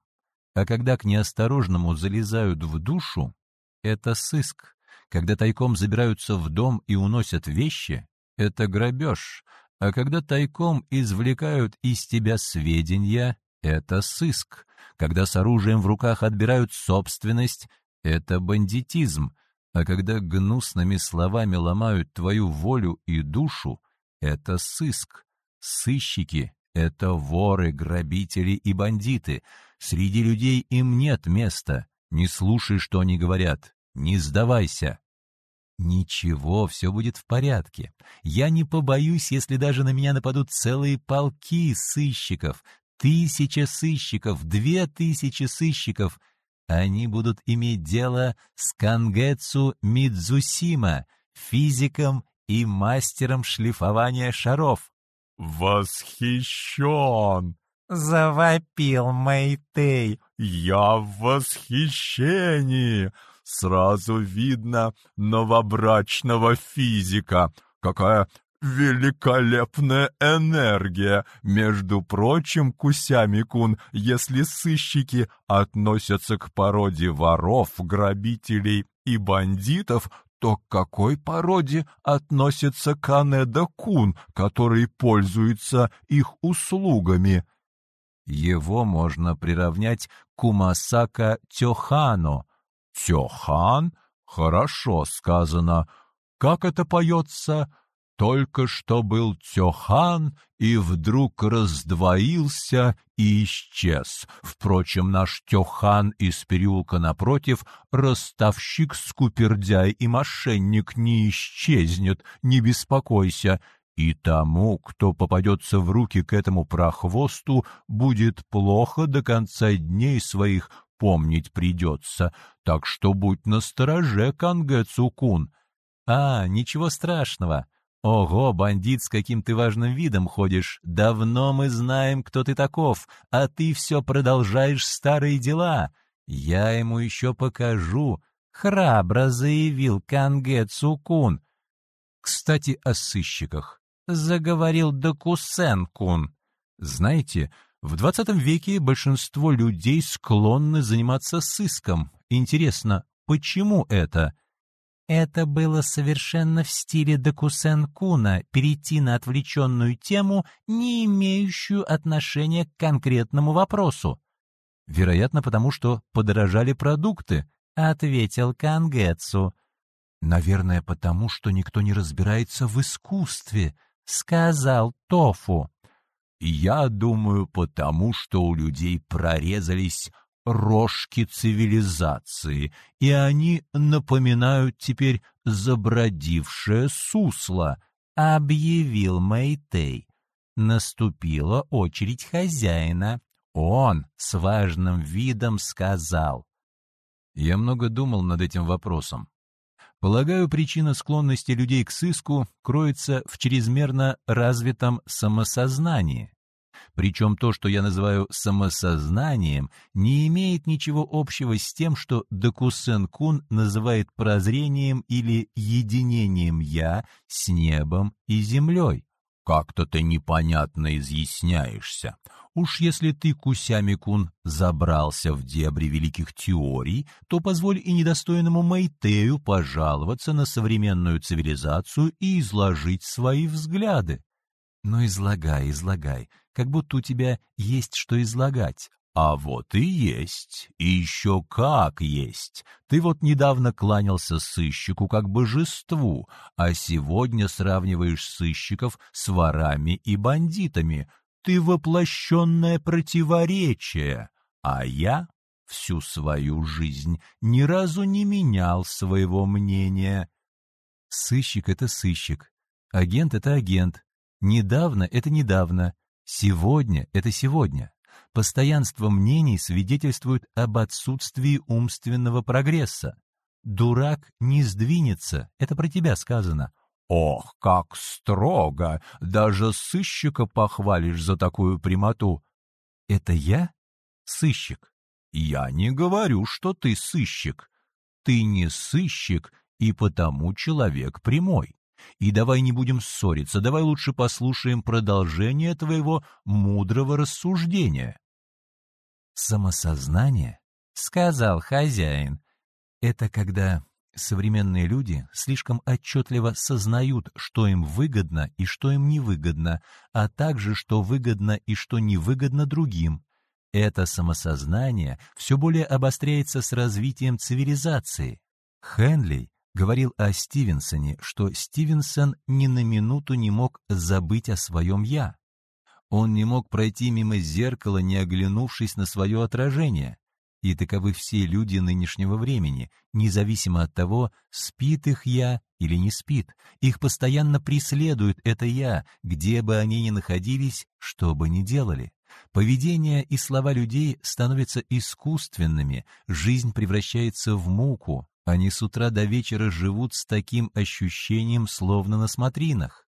а когда к неосторожному залезают в душу, это сыск. Когда тайком забираются в дом и уносят вещи, это грабеж, а когда тайком извлекают из тебя сведения, это сыск. Когда с оружием в руках отбирают собственность, это бандитизм. А когда гнусными словами ломают твою волю и душу, это сыск. Сыщики — это воры, грабители и бандиты. Среди людей им нет места. Не слушай, что они говорят. Не сдавайся. Ничего, все будет в порядке. Я не побоюсь, если даже на меня нападут целые полки сыщиков. Тысяча сыщиков, две тысячи сыщиков. Они будут иметь дело с Кангетсу Мидзусима, физиком и мастером шлифования шаров. «Восхищен!» — завопил Мэйтей. «Я в восхищении! Сразу видно новобрачного физика. Какая великолепная энергия! Между прочим, Кусями-кун, если сыщики относятся к породе воров, грабителей и бандитов, то к какой породе относится Канеда-кун, который пользуется их услугами? Его можно приравнять к Умасака Тёхану. Тёхан? Хорошо сказано. Как это поется? Только что был Тёхан и вдруг раздвоился и исчез. Впрочем, наш Тёхан из переулка напротив, ростовщик, скупердяй и мошенник не исчезнет, не беспокойся. И тому, кто попадется в руки к этому прохвосту, будет плохо до конца дней своих, помнить придется. Так что будь настороже, Кангэ Цукун. А, ничего страшного. «Ого, бандит, с каким ты важным видом ходишь! Давно мы знаем, кто ты таков, а ты все продолжаешь старые дела! Я ему еще покажу!» — храбро заявил Канге Цукун. «Кстати, о сыщиках», — заговорил Докусен-кун. «Знаете, в двадцатом веке большинство людей склонны заниматься сыском. Интересно, почему это?» Это было совершенно в стиле Докусен-куна перейти на отвлеченную тему, не имеющую отношения к конкретному вопросу. «Вероятно, потому что подорожали продукты», — ответил Кангетсу. «Наверное, потому что никто не разбирается в искусстве», — сказал Тофу. «Я думаю, потому что у людей прорезались рожки цивилизации, и они напоминают теперь забродившее сусло, объявил Мэйтей. Наступила очередь хозяина. Он с важным видом сказал. Я много думал над этим вопросом. Полагаю, причина склонности людей к сыску кроется в чрезмерно развитом самосознании. Причем то, что я называю самосознанием, не имеет ничего общего с тем, что Докусен-кун называет прозрением или единением «я» с небом и землей. Как-то ты непонятно изъясняешься. Уж если ты, Кусями-кун, забрался в дебри великих теорий, то позволь и недостойному Майтею пожаловаться на современную цивилизацию и изложить свои взгляды. Ну, излагай, излагай, как будто у тебя есть что излагать. А вот и есть, и еще как есть. Ты вот недавно кланялся сыщику как божеству, а сегодня сравниваешь сыщиков с ворами и бандитами. Ты воплощенное противоречие, а я всю свою жизнь ни разу не менял своего мнения. Сыщик — это сыщик, агент — это агент, недавно — это недавно, Сегодня — это сегодня. Постоянство мнений свидетельствует об отсутствии умственного прогресса. Дурак не сдвинется, это про тебя сказано. Ох, как строго! Даже сыщика похвалишь за такую прямоту. Это я? Сыщик. Я не говорю, что ты сыщик. Ты не сыщик, и потому человек прямой. И давай не будем ссориться, давай лучше послушаем продолжение твоего мудрого рассуждения. Самосознание, — сказал хозяин, — это когда современные люди слишком отчетливо сознают, что им выгодно и что им невыгодно, а также что выгодно и что невыгодно другим. Это самосознание все более обостряется с развитием цивилизации. Хенли говорил о Стивенсоне, что Стивенсон ни на минуту не мог забыть о своем «я». Он не мог пройти мимо зеркала, не оглянувшись на свое отражение. И таковы все люди нынешнего времени, независимо от того, спит их «я» или не спит. Их постоянно преследует это «я», где бы они ни находились, что бы ни делали. Поведение и слова людей становятся искусственными, жизнь превращается в муку, они с утра до вечера живут с таким ощущением, словно на смотринах.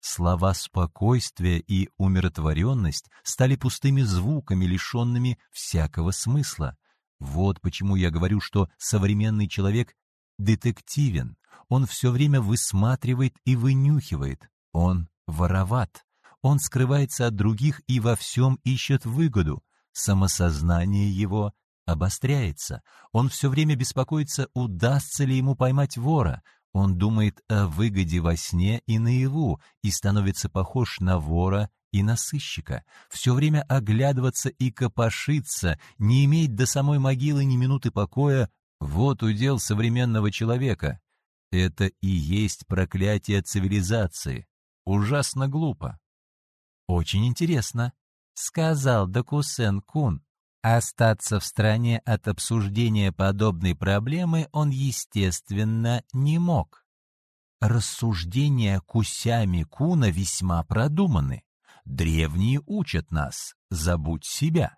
Слова спокойствия и умиротворенность стали пустыми звуками, лишенными всякого смысла. Вот почему я говорю, что современный человек детективен. Он все время высматривает и вынюхивает. Он вороват. Он скрывается от других и во всем ищет выгоду. Самосознание его обостряется. Он все время беспокоится, удастся ли ему поймать вора. Он думает о выгоде во сне и наяву и становится похож на вора и на сыщика. Все время оглядываться и копошиться, не иметь до самой могилы ни минуты покоя — вот удел современного человека. Это и есть проклятие цивилизации. Ужасно глупо. «Очень интересно», — сказал Докусен Кун. Остаться в стороне от обсуждения подобной проблемы он, естественно, не мог. Рассуждения Кусями Куна весьма продуманы. Древние учат нас «забудь себя»,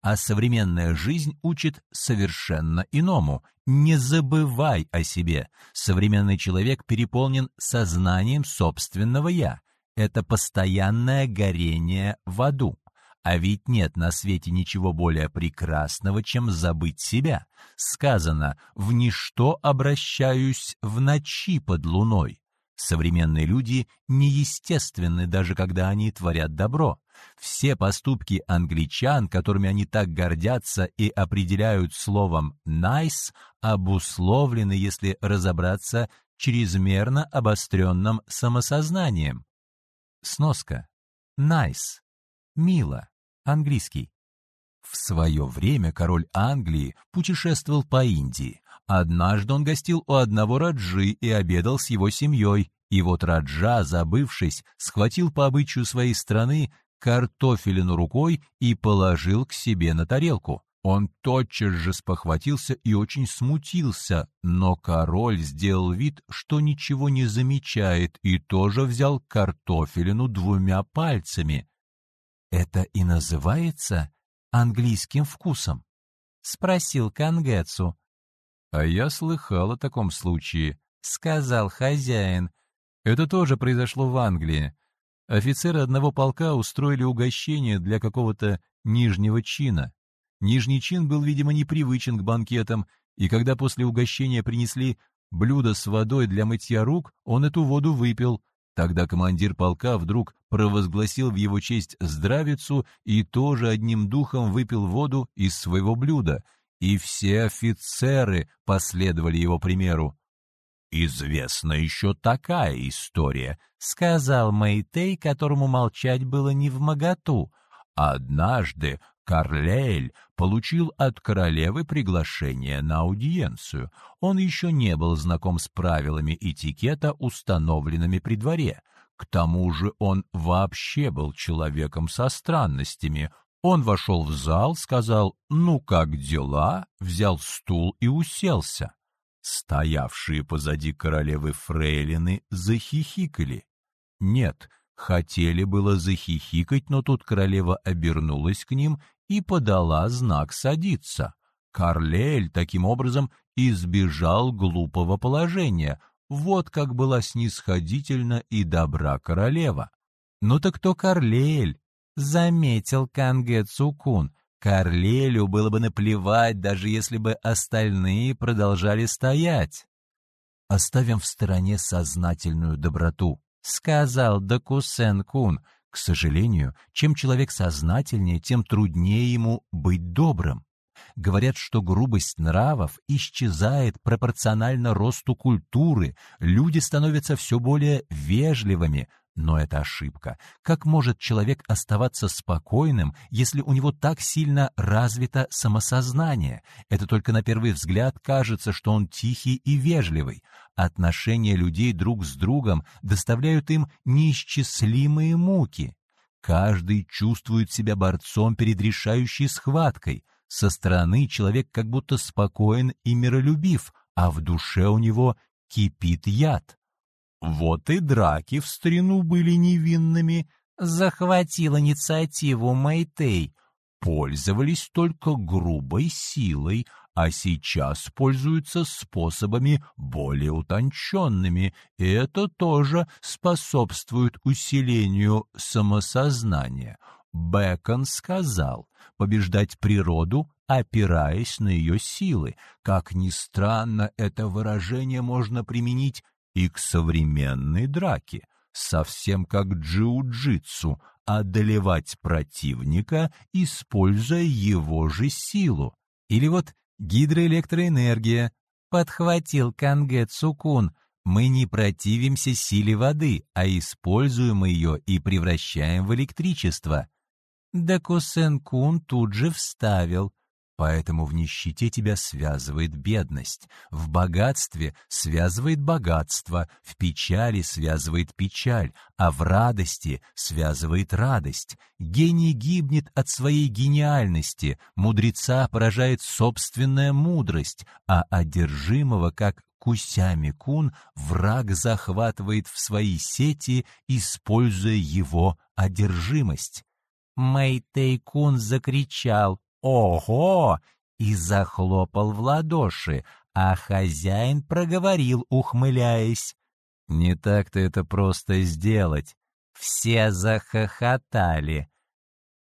а современная жизнь учит совершенно иному «не забывай о себе». Современный человек переполнен сознанием собственного «я». Это постоянное горение в аду. А ведь нет на свете ничего более прекрасного, чем забыть себя. Сказано «в ничто обращаюсь в ночи под луной». Современные люди неестественны, даже когда они творят добро. Все поступки англичан, которыми они так гордятся и определяют словом «nice», обусловлены, если разобраться, чрезмерно обостренным самосознанием. Сноска. Nice. Мило. Английский. В свое время король Англии путешествовал по Индии. Однажды он гостил у одного Раджи и обедал с его семьей. И вот Раджа, забывшись, схватил по обычаю своей страны картофелину рукой и положил к себе на тарелку. Он тотчас же спохватился и очень смутился, но король сделал вид, что ничего не замечает, и тоже взял картофелину двумя пальцами. «Это и называется английским вкусом?» — спросил Кангетсу. «А я слыхал о таком случае», — сказал хозяин. «Это тоже произошло в Англии. Офицеры одного полка устроили угощение для какого-то нижнего чина. Нижний чин был, видимо, непривычен к банкетам, и когда после угощения принесли блюдо с водой для мытья рук, он эту воду выпил, Тогда командир полка вдруг провозгласил в его честь здравицу и тоже одним духом выпил воду из своего блюда, и все офицеры последовали его примеру. «Известна еще такая история», — сказал Мэйтей, которому молчать было не в моготу. Однажды Карлейль получил от королевы приглашение на аудиенцию. Он еще не был знаком с правилами этикета, установленными при дворе. К тому же он вообще был человеком со странностями. Он вошел в зал, сказал «Ну, как дела?», взял стул и уселся. Стоявшие позади королевы фрейлины захихикали. Нет, Хотели было захихикать, но тут королева обернулась к ним и подала знак садиться. Карлель таким образом избежал глупого положения. Вот как была снисходительна и добра королева. «Ну так кто Карлель?» — заметил Канге Цукун. Карлелю было бы наплевать, даже если бы остальные продолжали стоять. Оставим в стороне сознательную доброту. — сказал Докусен-кун. К сожалению, чем человек сознательнее, тем труднее ему быть добрым. Говорят, что грубость нравов исчезает пропорционально росту культуры, люди становятся все более вежливыми, но это ошибка. Как может человек оставаться спокойным, если у него так сильно развито самосознание? Это только на первый взгляд кажется, что он тихий и вежливый. Отношения людей друг с другом доставляют им неисчислимые муки. Каждый чувствует себя борцом перед решающей схваткой. Со стороны человек как будто спокоен и миролюбив, а в душе у него кипит яд. Вот и драки в старину были невинными, захватил инициативу Мэйтей, пользовались только грубой силой, а сейчас пользуются способами более утонченными, и это тоже способствует усилению самосознания. Бэкон сказал, побеждать природу, опираясь на ее силы. Как ни странно, это выражение можно применить и к современной драке, совсем как джиу-джитсу, одолевать противника, используя его же силу. Или вот гидроэлектроэнергия. Подхватил Канге Цукун. Мы не противимся силе воды, а используем ее и превращаем в электричество. Дакусен-кун тут же вставил. Поэтому в нищете тебя связывает бедность, в богатстве связывает богатство, в печали связывает печаль, а в радости связывает радость. Гений гибнет от своей гениальности, мудреца поражает собственная мудрость, а одержимого, как кусями кун, враг захватывает в свои сети, используя его одержимость. Мэйтэй Кун закричал «Ого!» и захлопал в ладоши, а хозяин проговорил, ухмыляясь. «Не так-то это просто сделать». Все захохотали.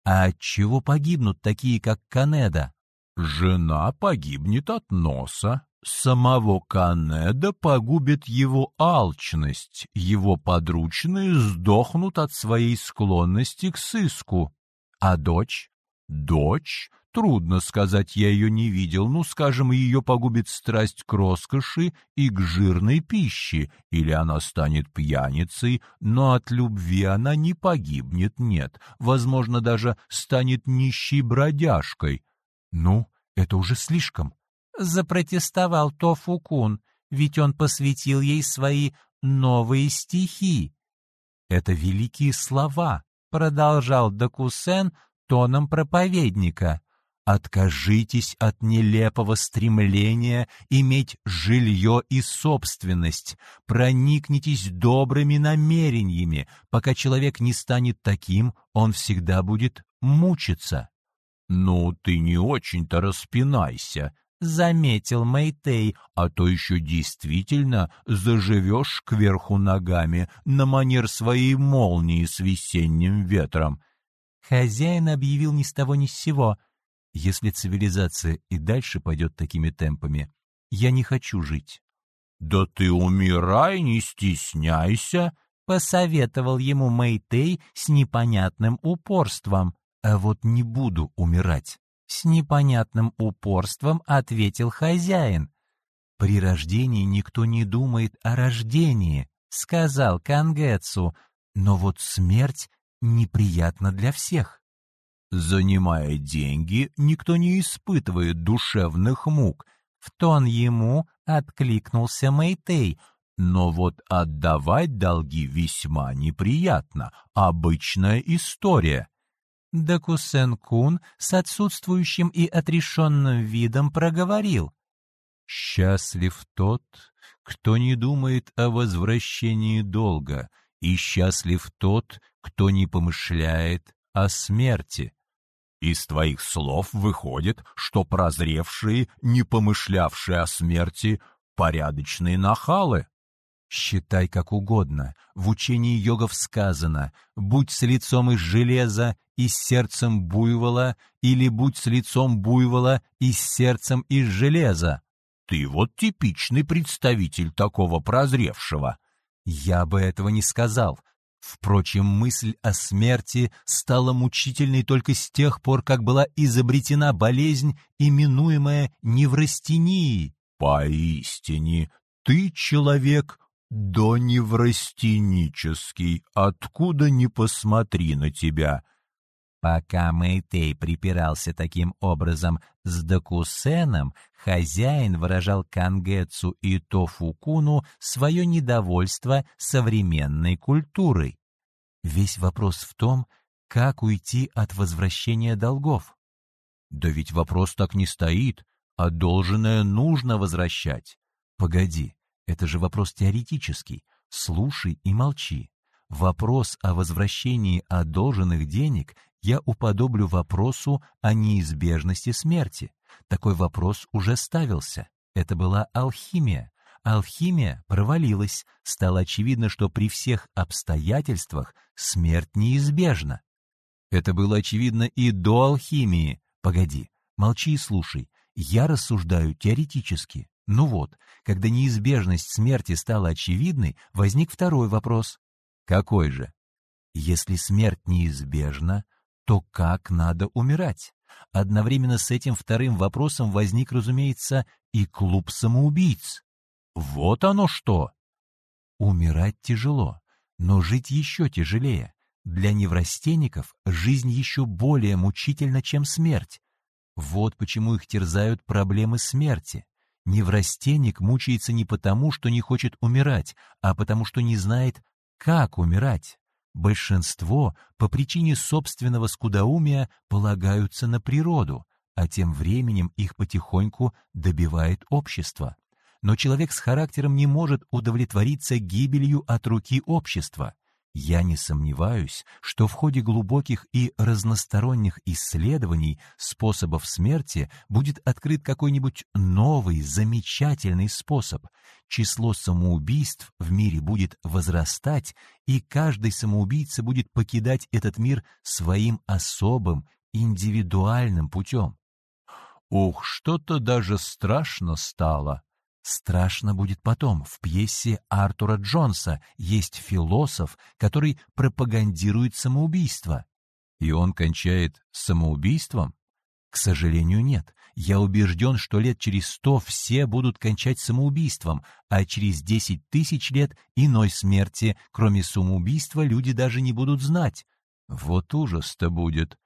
«А чего погибнут такие, как Канеда?» «Жена погибнет от носа», Самого Канеда погубит его алчность, его подручные сдохнут от своей склонности к сыску. А дочь? Дочь Трудно сказать, я ее не видел, ну, скажем, ее погубит страсть к роскоши и к жирной пище, или она станет пьяницей, но от любви она не погибнет, нет, возможно, даже станет нищей бродяжкой. Ну, это уже слишком. Запротестовал Тофукун, ведь он посвятил ей свои новые стихи. Это великие слова, продолжал Докусен тоном проповедника. Откажитесь от нелепого стремления иметь жилье и собственность. Проникнитесь добрыми намерениями. Пока человек не станет таким, он всегда будет мучиться. «Ну, ты не очень-то распинайся», — заметил Мэйтей, «а то еще действительно заживешь кверху ногами на манер своей молнии с весенним ветром». Хозяин объявил ни с того ни с сего — если цивилизация и дальше пойдет такими темпами, я не хочу жить. «Да ты умирай, не стесняйся», — посоветовал ему Мэйтей с непонятным упорством. «А вот не буду умирать». С непонятным упорством ответил хозяин. «При рождении никто не думает о рождении», — сказал Кангэцу, «но вот смерть неприятна для всех». Занимая деньги, никто не испытывает душевных мук. В тон ему откликнулся Мэйтей. Но вот отдавать долги весьма неприятно. Обычная история. Дакусен-кун с отсутствующим и отрешенным видом проговорил. «Счастлив тот, кто не думает о возвращении долга, и счастлив тот, кто не помышляет о смерти». Из твоих слов выходит, что прозревшие, не помышлявшие о смерти, порядочные нахалы. Считай как угодно. В учении йогов сказано «будь с лицом из железа и с сердцем буйвола» или «будь с лицом буйвола и с сердцем из железа». Ты вот типичный представитель такого прозревшего. Я бы этого не сказал. Впрочем, мысль о смерти стала мучительной только с тех пор, как была изобретена болезнь, именуемая неврастенией. Поистине, ты человек до неврастенический, откуда ни посмотри на тебя. Пока Мэйтей припирался таким образом с Докусеном, хозяин выражал Кангетсу и Тофукуну свое недовольство современной культурой. Весь вопрос в том, как уйти от возвращения долгов. Да ведь вопрос так не стоит, одолженное нужно возвращать. Погоди, это же вопрос теоретический. Слушай и молчи. Вопрос о возвращении одолженных денег я уподоблю вопросу о неизбежности смерти. Такой вопрос уже ставился. Это была алхимия. Алхимия провалилась. Стало очевидно, что при всех обстоятельствах смерть неизбежна. Это было очевидно и до алхимии. Погоди, молчи и слушай. Я рассуждаю теоретически. Ну вот, когда неизбежность смерти стала очевидной, возник второй вопрос. Какой же? Если смерть неизбежна, то как надо умирать? Одновременно с этим вторым вопросом возник, разумеется, и клуб самоубийц. Вот оно что! Умирать тяжело, но жить еще тяжелее. Для неврастенников жизнь еще более мучительна, чем смерть. Вот почему их терзают проблемы смерти. Неврастенник мучается не потому, что не хочет умирать, а потому, что не знает, как умирать. Большинство по причине собственного скудоумия полагаются на природу, а тем временем их потихоньку добивает общество. Но человек с характером не может удовлетвориться гибелью от руки общества. Я не сомневаюсь, что в ходе глубоких и разносторонних исследований способов смерти будет открыт какой-нибудь новый, замечательный способ. Число самоубийств в мире будет возрастать, и каждый самоубийца будет покидать этот мир своим особым, индивидуальным путем. Ух, что-то даже страшно стало, Страшно будет потом. В пьесе Артура Джонса есть философ, который пропагандирует самоубийство. И он кончает самоубийством? К сожалению, нет. Я убежден, что лет через сто все будут кончать самоубийством, а через десять тысяч лет иной смерти, кроме самоубийства, люди даже не будут знать. Вот ужас-то будет.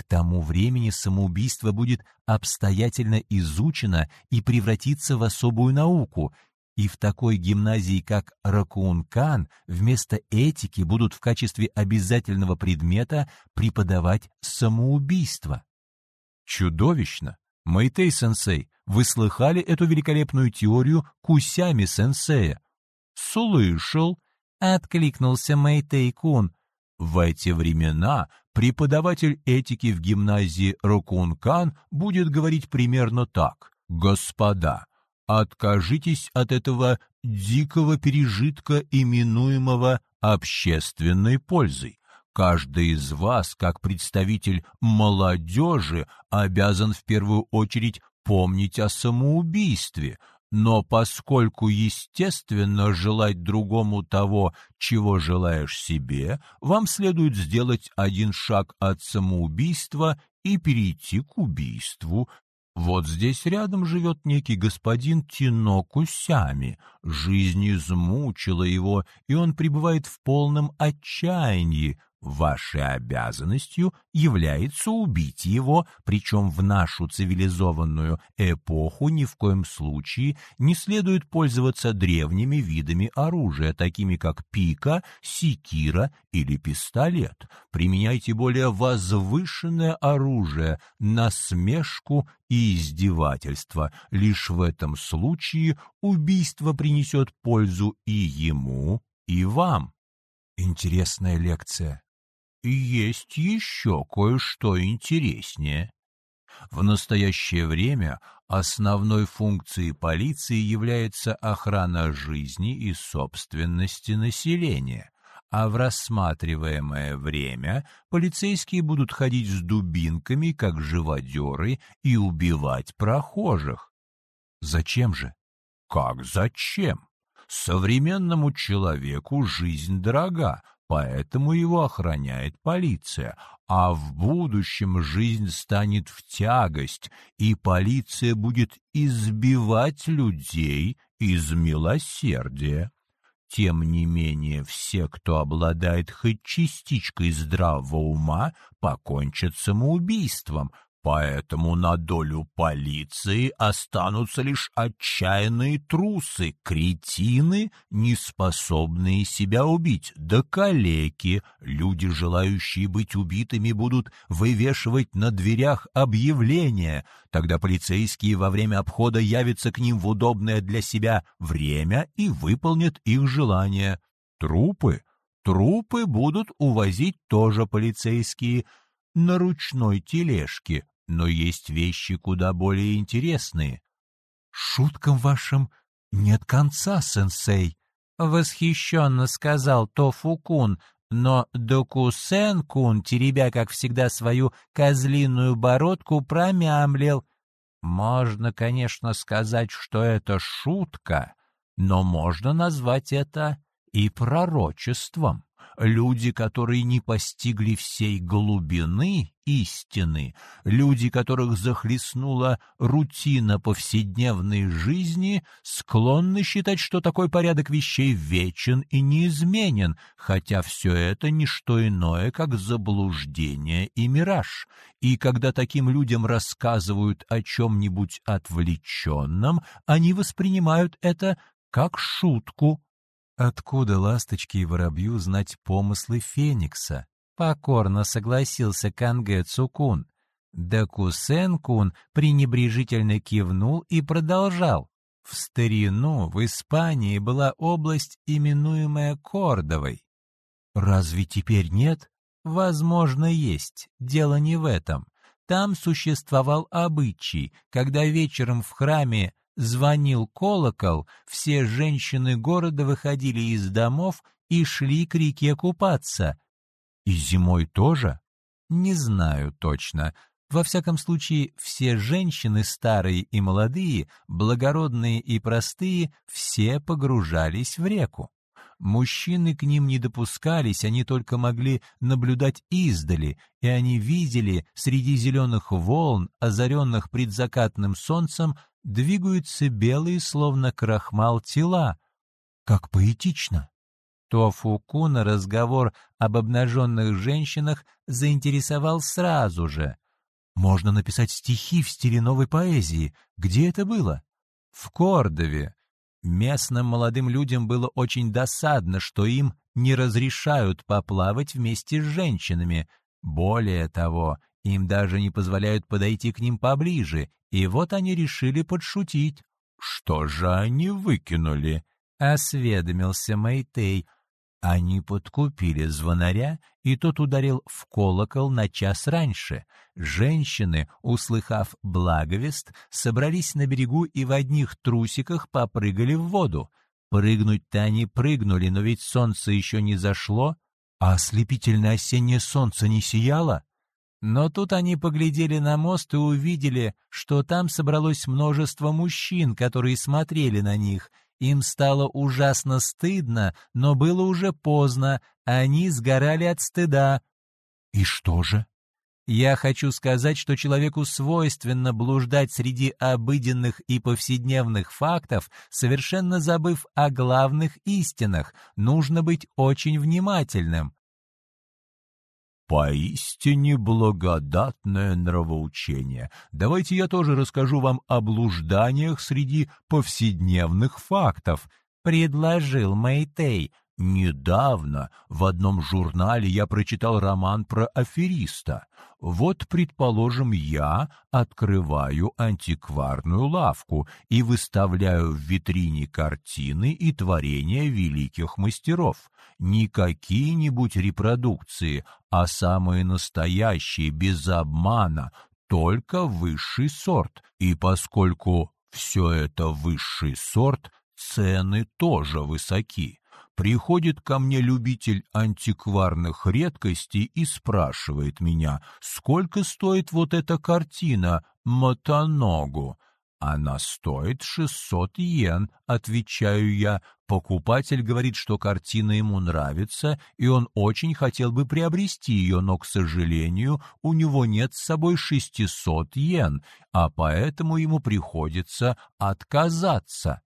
К тому времени самоубийство будет обстоятельно изучено и превратится в особую науку, и в такой гимназии, как Ракуункан, вместо этики будут в качестве обязательного предмета преподавать самоубийство. Чудовищно! Мэйтей-сенсей, вы слыхали эту великолепную теорию Кусями-сенсея? Слышал, — откликнулся Мэйтей-кун. В эти времена преподаватель этики в гимназии Рокункан будет говорить примерно так. «Господа, откажитесь от этого дикого пережитка, именуемого общественной пользой. Каждый из вас, как представитель молодежи, обязан в первую очередь помнить о самоубийстве, но поскольку естественно желать другому того, чего желаешь себе, вам следует сделать один шаг от самоубийства и перейти к убийству. Вот здесь рядом живет некий господин Тино Кусями. Жизнь измучила его, и он пребывает в полном отчаянии. Вашей обязанностью является убить его, причем в нашу цивилизованную эпоху ни в коем случае не следует пользоваться древними видами оружия, такими как пика, секира или пистолет. Применяйте более возвышенное оружие, насмешку и издевательство. Лишь в этом случае убийство принесет пользу и ему, и вам. Интересная лекция. Есть еще кое-что интереснее. В настоящее время основной функцией полиции является охрана жизни и собственности населения, а в рассматриваемое время полицейские будут ходить с дубинками, как живодеры, и убивать прохожих. Зачем же? Как зачем? Современному человеку жизнь дорога, поэтому его охраняет полиция, а в будущем жизнь станет в тягость, и полиция будет избивать людей из милосердия. Тем не менее, все, кто обладает хоть частичкой здравого ума, покончат самоубийством, Поэтому на долю полиции останутся лишь отчаянные трусы, кретины, неспособные себя убить, да калеки. Люди, желающие быть убитыми, будут вывешивать на дверях объявления. Тогда полицейские во время обхода явятся к ним в удобное для себя время и выполнят их желания. Трупы? Трупы будут увозить тоже полицейские на ручной тележке, но есть вещи куда более интересные. «Шуткам вашим нет конца, сенсей», — восхищенно сказал Тофу-кун, но Доку-сен-кун, теребя, как всегда, свою козлиную бородку, промямлил. Можно, конечно, сказать, что это шутка, но можно назвать это и пророчеством люди, которые не постигли всей глубины истины, люди, которых захлестнула рутина повседневной жизни, склонны считать, что такой порядок вещей вечен и неизменен, хотя все это не что иное, как заблуждение и мираж. И когда таким людям рассказывают о чем-нибудь отвлеченном, они воспринимают это как шутку, Откуда ласточке и воробью знать помыслы Феникса? Покорно согласился Канге Цукун. Да Кусен-кун пренебрежительно кивнул и продолжал. В старину в Испании была область, именуемая Кордовой. Разве теперь нет? Возможно, есть. Дело не в этом. Там существовал обычай, когда вечером в храме звонил колокол, все женщины города выходили из домов и шли к реке купаться. И зимой тоже? Не знаю точно. Во всяком случае, все женщины, старые и молодые, благородные и простые, все погружались в реку. Мужчины к ним не допускались, они только могли наблюдать издали, и они видели среди зеленых волн, озаренных предзакатным солнцем, двигаются белые, словно крахмал, тела. Как поэтично! Тофу-куна разговор об обнаженных женщинах заинтересовал сразу же. Можно написать стихи в стиле новой поэзии. Где это было? В Кордове. Местным молодым людям было очень досадно, что им не разрешают поплавать вместе с женщинами. Более того, им даже не позволяют подойти к ним поближе, и вот они решили подшутить. «Что же они выкинули?» — осведомился Мэйтей. Они подкупили звонаря, и тот ударил в колокол на час раньше. Женщины, услыхав благовест, собрались на берегу и в одних трусиках попрыгали в воду. Прыгнуть-то они прыгнули, но ведь солнце еще не зашло, а ослепительное осеннее солнце не сияло. Но тут они поглядели на мост и увидели, что там собралось множество мужчин, которые смотрели на них. Им стало ужасно стыдно, но было уже поздно, они сгорали от стыда. И что же? Я хочу сказать, что человеку свойственно блуждать среди обыденных и повседневных фактов, совершенно забыв о главных истинах. Нужно быть очень внимательным. Поистине благодатное нравоучение. Давайте я тоже расскажу вам о блужданиях среди повседневных фактов, — предложил Мэйтей. Недавно в одном журнале я прочитал роман про афериста. Вот, предположим, я открываю антикварную лавку и выставляю в витрине картины и творения великих мастеров. Не какие-нибудь репродукции, а самые настоящие, без обмана, только высший сорт. И поскольку все это высший сорт, цены тоже высоки. Приходит ко мне любитель антикварных редкостей и спрашивает меня, сколько стоит вот эта картина «Мотоногу». «Она стоит шестьсот йен», — отвечаю я. Покупатель говорит, что картина ему нравится, и он очень хотел бы приобрести ее, но, к сожалению, у него нет с собой шестисот йен, а поэтому ему приходится отказаться.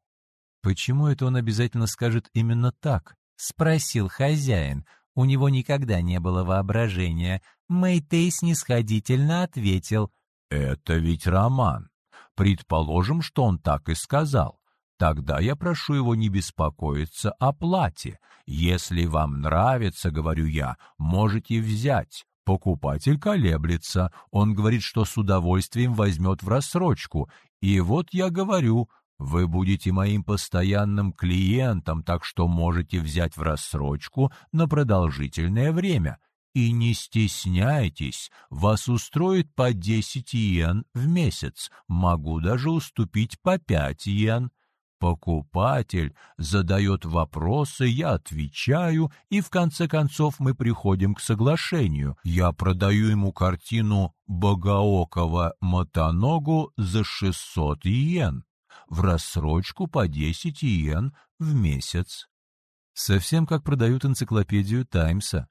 «Почему это он обязательно скажет именно так?» — спросил хозяин. У него никогда не было воображения. Мэйтей снисходительно ответил. «Это ведь роман. Предположим, что он так и сказал. Тогда я прошу его не беспокоиться о плате. Если вам нравится, говорю я, можете взять. Покупатель колеблется. Он говорит, что с удовольствием возьмет в рассрочку. И вот я говорю, вы будете моим постоянным клиентом, так что можете взять в рассрочку на продолжительное время. И не стесняйтесь, вас устроит по 10 йен в месяц, могу даже уступить по 5 йен. Покупатель задает вопросы, я отвечаю, и в конце концов мы приходим к соглашению. Я продаю ему картину Богоокова Мотоногу за 600 йен, в рассрочку по 10 йен в месяц. Совсем как продают энциклопедию Таймса.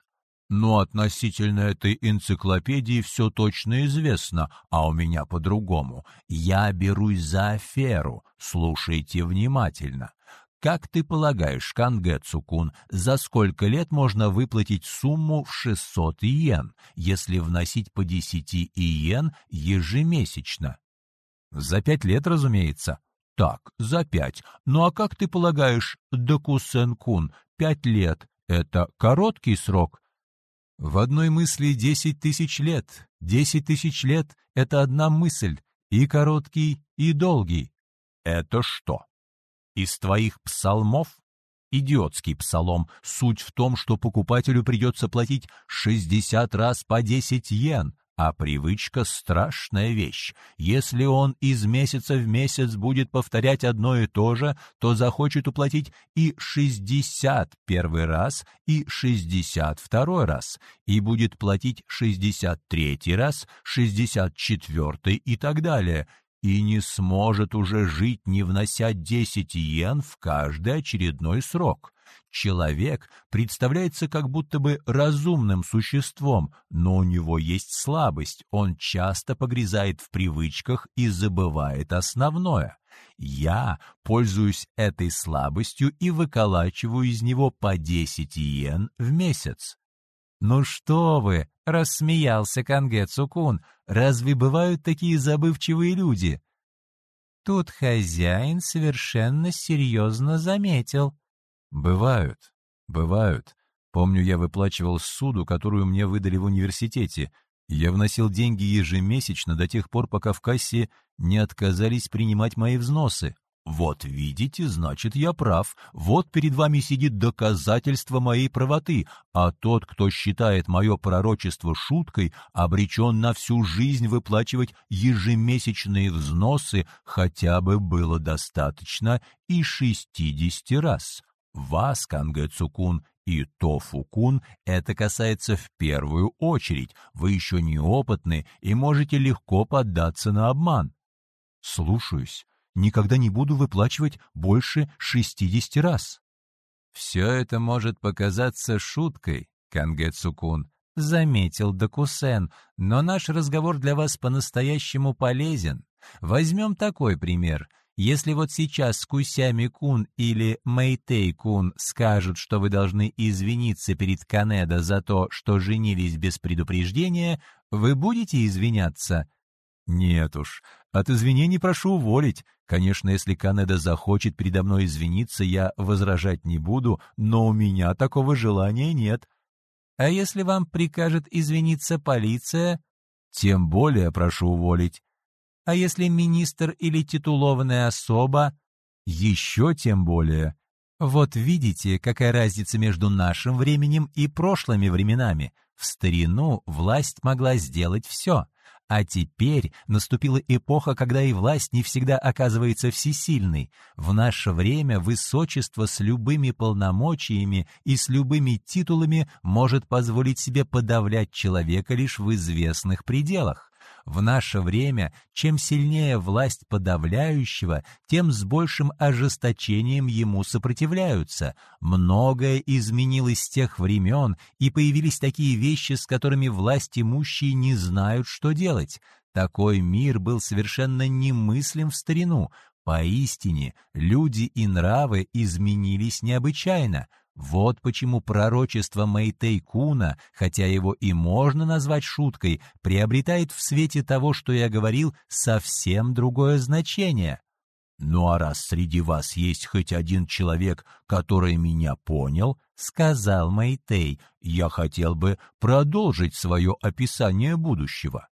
Но относительно этой энциклопедии все точно известно, а у меня по-другому. Я берусь за аферу. Слушайте внимательно. Как ты полагаешь, Канге Цукун, за сколько лет можно выплатить сумму в 600 иен, если вносить по 10 иен ежемесячно? За пять лет, разумеется. Так, за пять. Ну а как ты полагаешь, Докусен-кун, пять лет — это короткий срок? В одной мысли десять тысяч лет. Десять тысяч лет — это одна мысль, и короткий, и долгий. Это что? Из твоих псалмов? Идиотский псалом. Суть в том, что покупателю придется платить шестьдесят раз по десять йен, а привычка — страшная вещь. Если он из месяца в месяц будет повторять одно и то же, то захочет уплатить и шестьдесят первый раз, и шестьдесят второй раз, и будет платить шестьдесят третий раз, шестьдесят четвертый и так далее, и не сможет уже жить, не внося десять йен в каждый очередной срок. Человек представляется как будто бы разумным существом, но у него есть слабость, он часто погрязает в привычках и забывает основное. Я пользуюсь этой слабостью и выколачиваю из него по 10 йен в месяц. «Ну что вы!» — рассмеялся Канге Цукун. «Разве бывают такие забывчивые люди?» Тут хозяин совершенно серьезно заметил. Бывают, бывают. Помню, я выплачивал суду, которую мне выдали в университете. Я вносил деньги ежемесячно до тех пор, пока в кассе не отказались принимать мои взносы. Вот видите, значит, я прав. Вот перед вами сидит доказательство моей правоты, а тот, кто считает мое пророчество шуткой, обречен на всю жизнь выплачивать ежемесячные взносы, хотя бы было достаточно и шестидесяти раз. Вас, Кангэ Цукун, и Тофу-кун это касается в первую очередь. Вы еще неопытны и можете легко поддаться на обман. Слушаюсь. Никогда не буду выплачивать больше шестидесяти раз. Все это может показаться шуткой, Кангэ Цукун, заметил Докусен, но наш разговор для вас по-настоящему полезен. Возьмем такой пример — если вот сейчас Кусями-кун или Мэйтей-кун скажут, что вы должны извиниться перед Канедо за то, что женились без предупреждения, вы будете извиняться? Нет уж, от извинений прошу уволить. Конечно, если Канеда захочет передо мной извиниться, я возражать не буду, но у меня такого желания нет. А если вам прикажет извиниться полиция? Тем более прошу уволить. А если министр или титулованная особа? Еще тем более. Вот видите, какая разница между нашим временем и прошлыми временами. В старину власть могла сделать все. А теперь наступила эпоха, когда и власть не всегда оказывается всесильной. В наше время высочество с любыми полномочиями и с любыми титулами может позволить себе подавлять человека лишь в известных пределах. В наше время чем сильнее власть подавляющего, тем с большим ожесточением ему сопротивляются. Многое изменилось с тех времен, и появились такие вещи, с которыми власть имущие не знают, что делать. Такой мир был совершенно немыслим в старину. Поистине, люди и нравы изменились необычайно. Вот почему пророчество Мэйтей Куна, хотя его и можно назвать шуткой, приобретает в свете того, что я говорил, совсем другое значение. «Ну а раз среди вас есть хоть один человек, который меня понял, — сказал Мэйтей, — я хотел бы продолжить свое описание будущего.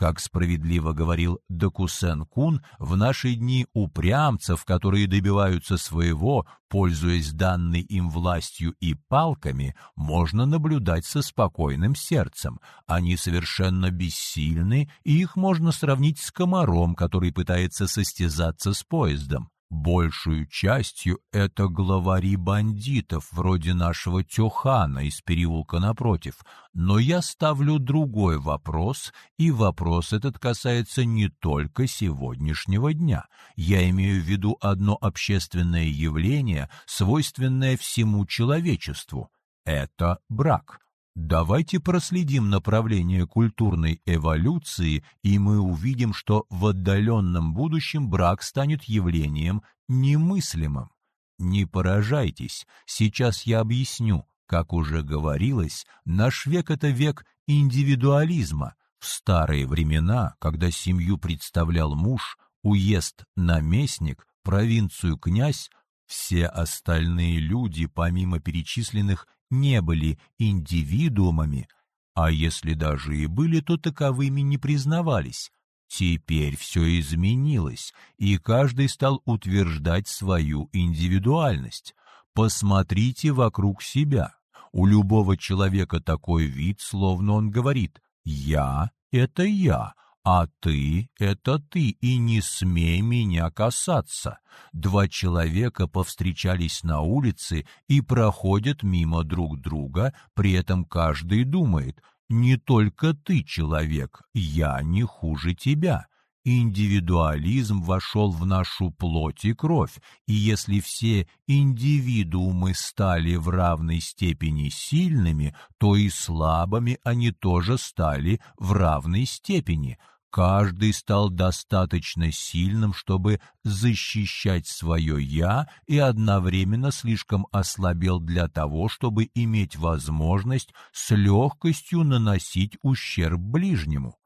Как справедливо говорил Докусен-кун, в наши дни упрямцев, которые добиваются своего, пользуясь данной им властью и палками, можно наблюдать со спокойным сердцем. Они совершенно бессильны, и их можно сравнить с комаром, который пытается состязаться с поездом. Большую частью это главари бандитов, вроде нашего Тюхана из переулка напротив. Но я ставлю другой вопрос, и вопрос этот касается не только сегодняшнего дня. Я имею в виду одно общественное явление, свойственное всему человечеству. Это брак. Давайте проследим направление культурной эволюции, и мы увидим, что в отдаленном будущем брак станет явлением немыслимым. Не поражайтесь, сейчас я объясню. Как уже говорилось, наш век — это век индивидуализма. В старые времена, когда семью представлял муж, уезд — наместник, провинцию — князь, все остальные люди, помимо перечисленных, не были индивидуумами, а если даже и были, то таковыми не признавались. Теперь все изменилось, и каждый стал утверждать свою индивидуальность. Посмотрите вокруг себя. У любого человека такой вид, словно он говорит «я — это я», а ты — это ты, и не смей меня касаться. Два человека повстречались на улице и проходят мимо друг друга, при этом каждый думает, не только ты человек, я не хуже тебя. Индивидуализм вошел в нашу плоть и кровь, и если все индивидуумы стали в равной степени сильными, то и слабыми они тоже стали в равной степени. Каждый стал достаточно сильным, чтобы защищать свое «я» и одновременно слишком ослабел для того, чтобы иметь возможность с легкостью наносить ущерб ближнему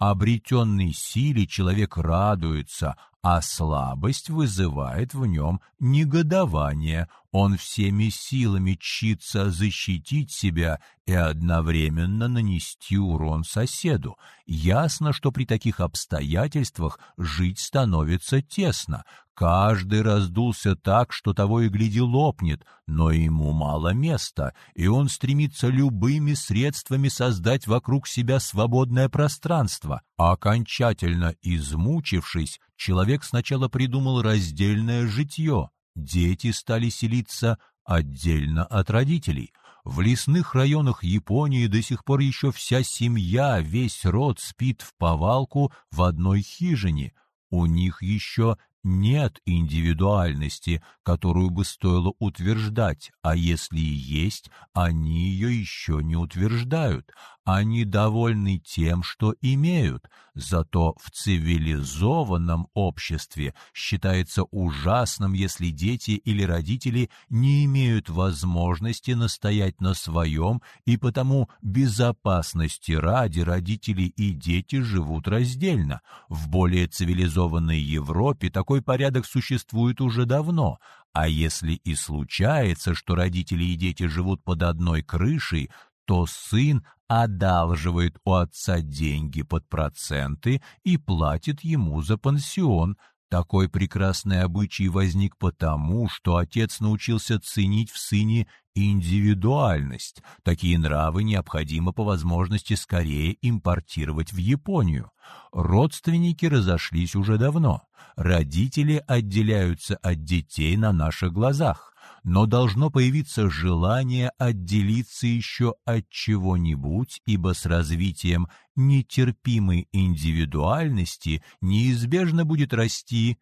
обретенной силе человек радуется, а слабость вызывает в нем негодование. Он всеми силами чится защитить себя и одновременно нанести урон соседу. Ясно, что при таких обстоятельствах жить становится тесно. Каждый раздулся так, что того и гляди лопнет, но ему мало места, и он стремится любыми средствами создать вокруг себя свободное пространство. А окончательно измучившись, человек сначала придумал раздельное житье. Дети стали селиться отдельно от родителей. В лесных районах Японии до сих пор еще вся семья, весь род спит в повалку в одной хижине. У них еще нет индивидуальности, которую бы стоило утверждать, а если и есть, они ее еще не утверждают. Они довольны тем, что имеют, зато в цивилизованном обществе считается ужасным, если дети или родители не имеют возможности настоять на своем, и потому безопасности ради родители и дети живут раздельно. В более цивилизованной Европе такой порядок существует уже давно, а если и случается, что родители и дети живут под одной крышей, то сын одалживает у отца деньги под проценты и платит ему за пансион. Такой прекрасный обычай возник потому, что отец научился ценить в сыне индивидуальность. Такие нравы необходимо по возможности скорее импортировать в Японию. Родственники разошлись уже давно. Родители отделяются от детей на наших глазах но должно появиться желание отделиться еще от чего-нибудь, ибо с развитием нетерпимой индивидуальности неизбежно будет расти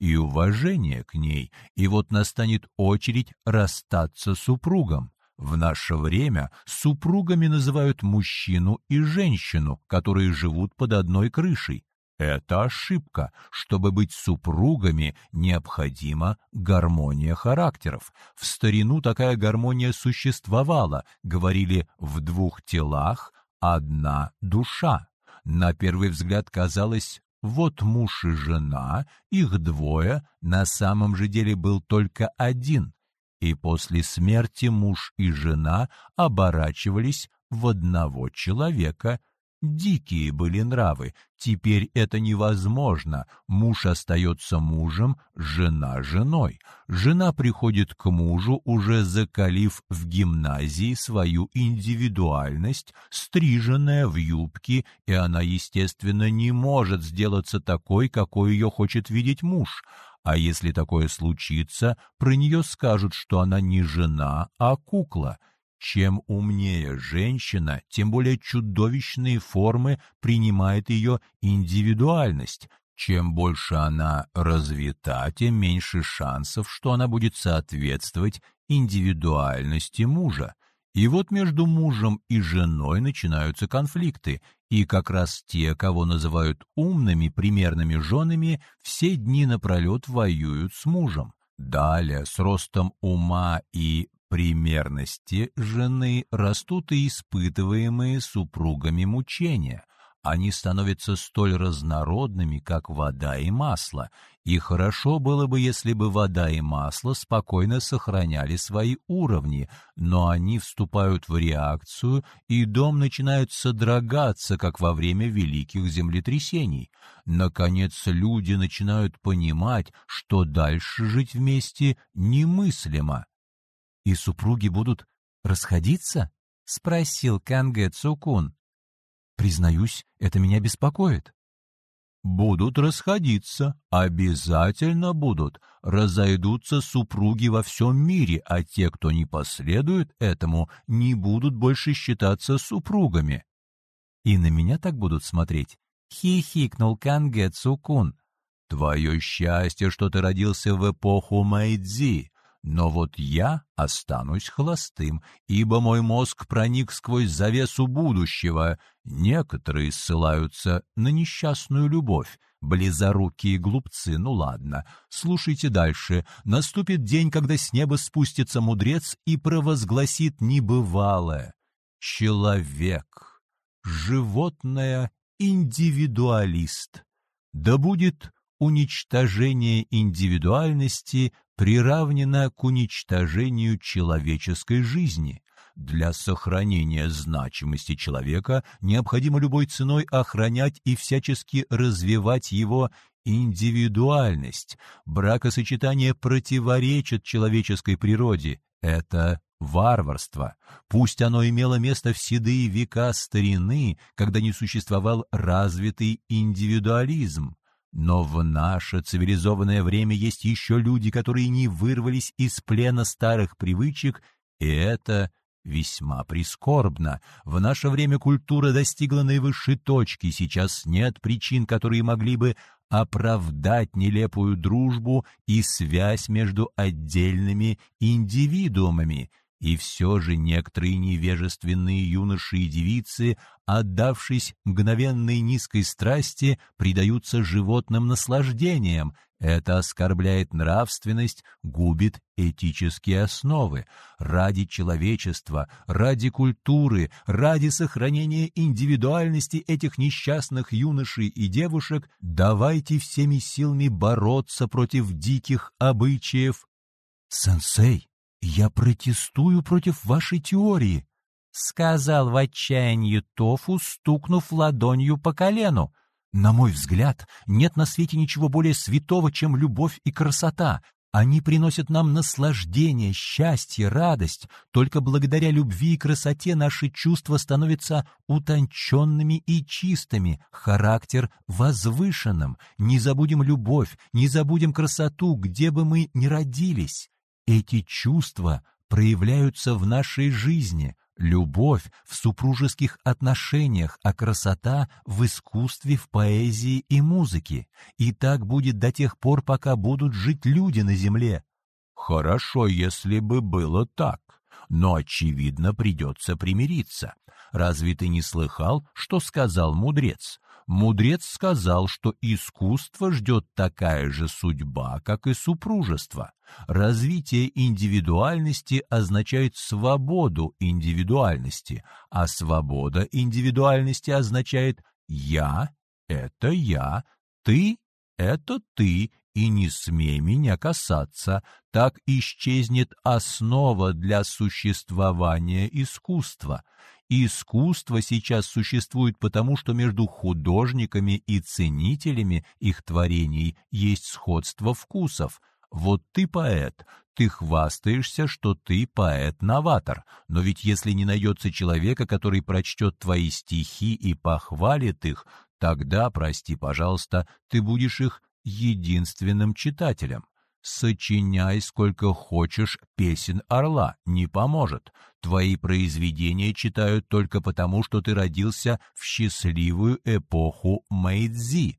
и уважение к ней, и вот настанет очередь расстаться с супругом. В наше время супругами называют мужчину и женщину, которые живут под одной крышей. Это ошибка. Чтобы быть супругами, необходима гармония характеров. В старину такая гармония существовала. Говорили «в двух телах одна душа». На первый взгляд казалось, вот муж и жена, их двое, на самом же деле был только один. И после смерти муж и жена оборачивались в одного человека – Дикие были нравы. Теперь это невозможно. Муж остается мужем, жена женой. Жена приходит к мужу, уже закалив в гимназии свою индивидуальность, стриженная в юбке, и она, естественно, не может сделаться такой, какой ее хочет видеть муж. А если такое случится, про нее скажут, что она не жена, а кукла — чем умнее женщина, тем более чудовищные формы принимает ее индивидуальность. Чем больше она развита, тем меньше шансов, что она будет соответствовать индивидуальности мужа. И вот между мужем и женой начинаются конфликты, и как раз те, кого называют умными примерными женами, все дни напролет воюют с мужем. Далее, с ростом ума и примерности жены растут и испытываемые супругами мучения. Они становятся столь разнородными, как вода и масло, и хорошо было бы, если бы вода и масло спокойно сохраняли свои уровни, но они вступают в реакцию, и дом начинает содрогаться, как во время великих землетрясений. Наконец, люди начинают понимать, что дальше жить вместе немыслимо и супруги будут расходиться?» — спросил Канге Цукун. «Признаюсь, это меня беспокоит». «Будут расходиться, обязательно будут. Разойдутся супруги во всем мире, а те, кто не последует этому, не будут больше считаться супругами». «И на меня так будут смотреть?» — хихикнул Канге Цукун. «Твое счастье, что ты родился в эпоху Мэйдзи. Но вот я останусь холостым, ибо мой мозг проник сквозь завесу будущего. Некоторые ссылаются на несчастную любовь. Близорукие глупцы, ну ладно. Слушайте дальше. Наступит день, когда с неба спустится мудрец и провозгласит небывалое. Человек, животное, индивидуалист. Да будет уничтожение индивидуальности приравнена к уничтожению человеческой жизни. Для сохранения значимости человека необходимо любой ценой охранять и всячески развивать его индивидуальность. Бракосочетание противоречит человеческой природе. Это варварство. Пусть оно имело место в седые века старины, когда не существовал развитый индивидуализм. Но в наше цивилизованное время есть еще люди, которые не вырвались из плена старых привычек, и это весьма прискорбно. В наше время культура достигла наивысшей точки, сейчас нет причин, которые могли бы оправдать нелепую дружбу и связь между отдельными индивидуумами — и все же некоторые невежественные юноши и девицы, отдавшись мгновенной низкой страсти, предаются животным наслаждениям. Это оскорбляет нравственность, губит этические основы. Ради человечества, ради культуры, ради сохранения индивидуальности этих несчастных юношей и девушек давайте всеми силами бороться против диких обычаев. «Сенсей!» «Я протестую против вашей теории», — сказал в отчаянии Тофу, стукнув ладонью по колену. «На мой взгляд, нет на свете ничего более святого, чем любовь и красота. Они приносят нам наслаждение, счастье, радость. Только благодаря любви и красоте наши чувства становятся утонченными и чистыми, характер возвышенным. Не забудем любовь, не забудем красоту, где бы мы ни родились. Эти чувства проявляются в нашей жизни, любовь в супружеских отношениях, а красота в искусстве, в поэзии и музыке. И так будет до тех пор, пока будут жить люди на земле. Хорошо, если бы было так, но, очевидно, придется примириться. Разве ты не слыхал, что сказал мудрец? Мудрец сказал, что искусство ждет такая же судьба, как и супружество. Развитие индивидуальности означает свободу индивидуальности, а свобода индивидуальности означает «я — это я, ты — это ты, и не смей меня касаться, так исчезнет основа для существования искусства. Искусство сейчас существует потому, что между художниками и ценителями их творений есть сходство вкусов. Вот ты поэт, ты хвастаешься, что ты поэт-новатор, но ведь если не найдется человека, который прочтет твои стихи и похвалит их, тогда, прости, пожалуйста, ты будешь их единственным читателем. Сочиняй сколько хочешь песен орла, не поможет. Твои произведения читают только потому, что ты родился в счастливую эпоху Мэйдзи.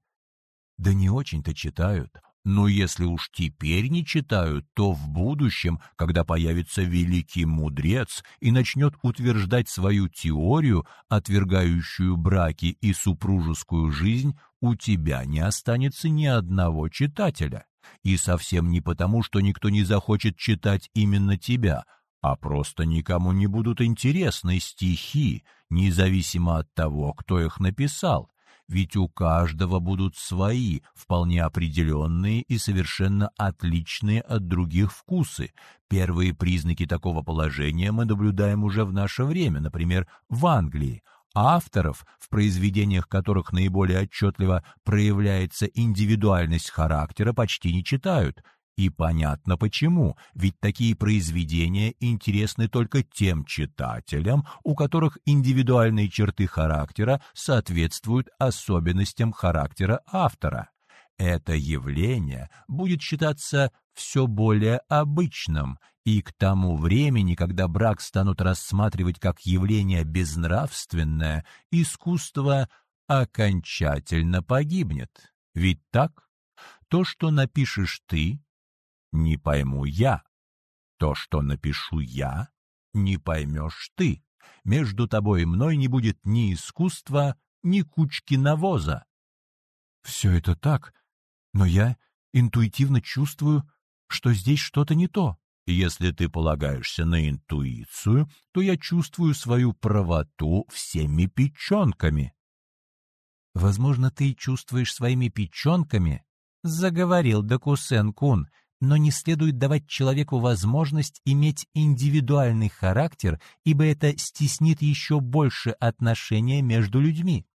Да не очень-то читают. Но если уж теперь не читают, то в будущем, когда появится великий мудрец и начнет утверждать свою теорию, отвергающую браки и супружескую жизнь, у тебя не останется ни одного читателя. И совсем не потому, что никто не захочет читать именно тебя, а просто никому не будут интересны стихи, независимо от того, кто их написал ведь у каждого будут свои, вполне определенные и совершенно отличные от других вкусы. Первые признаки такого положения мы наблюдаем уже в наше время, например, в Англии. Авторов, в произведениях которых наиболее отчетливо проявляется индивидуальность характера, почти не читают – и понятно почему, ведь такие произведения интересны только тем читателям, у которых индивидуальные черты характера соответствуют особенностям характера автора. Это явление будет считаться все более обычным, и к тому времени, когда брак станут рассматривать как явление безнравственное, искусство окончательно погибнет. Ведь так? То, что напишешь ты, не пойму я. То, что напишу я, не поймешь ты. Между тобой и мной не будет ни искусства, ни кучки навоза. Все это так, но я интуитивно чувствую, что здесь что-то не то. Если ты полагаешься на интуицию, то я чувствую свою правоту всеми печенками. Возможно, ты чувствуешь своими печенками, — заговорил Докусен-кун, но не следует давать человеку возможность иметь индивидуальный характер, ибо это стеснит еще больше отношения между людьми.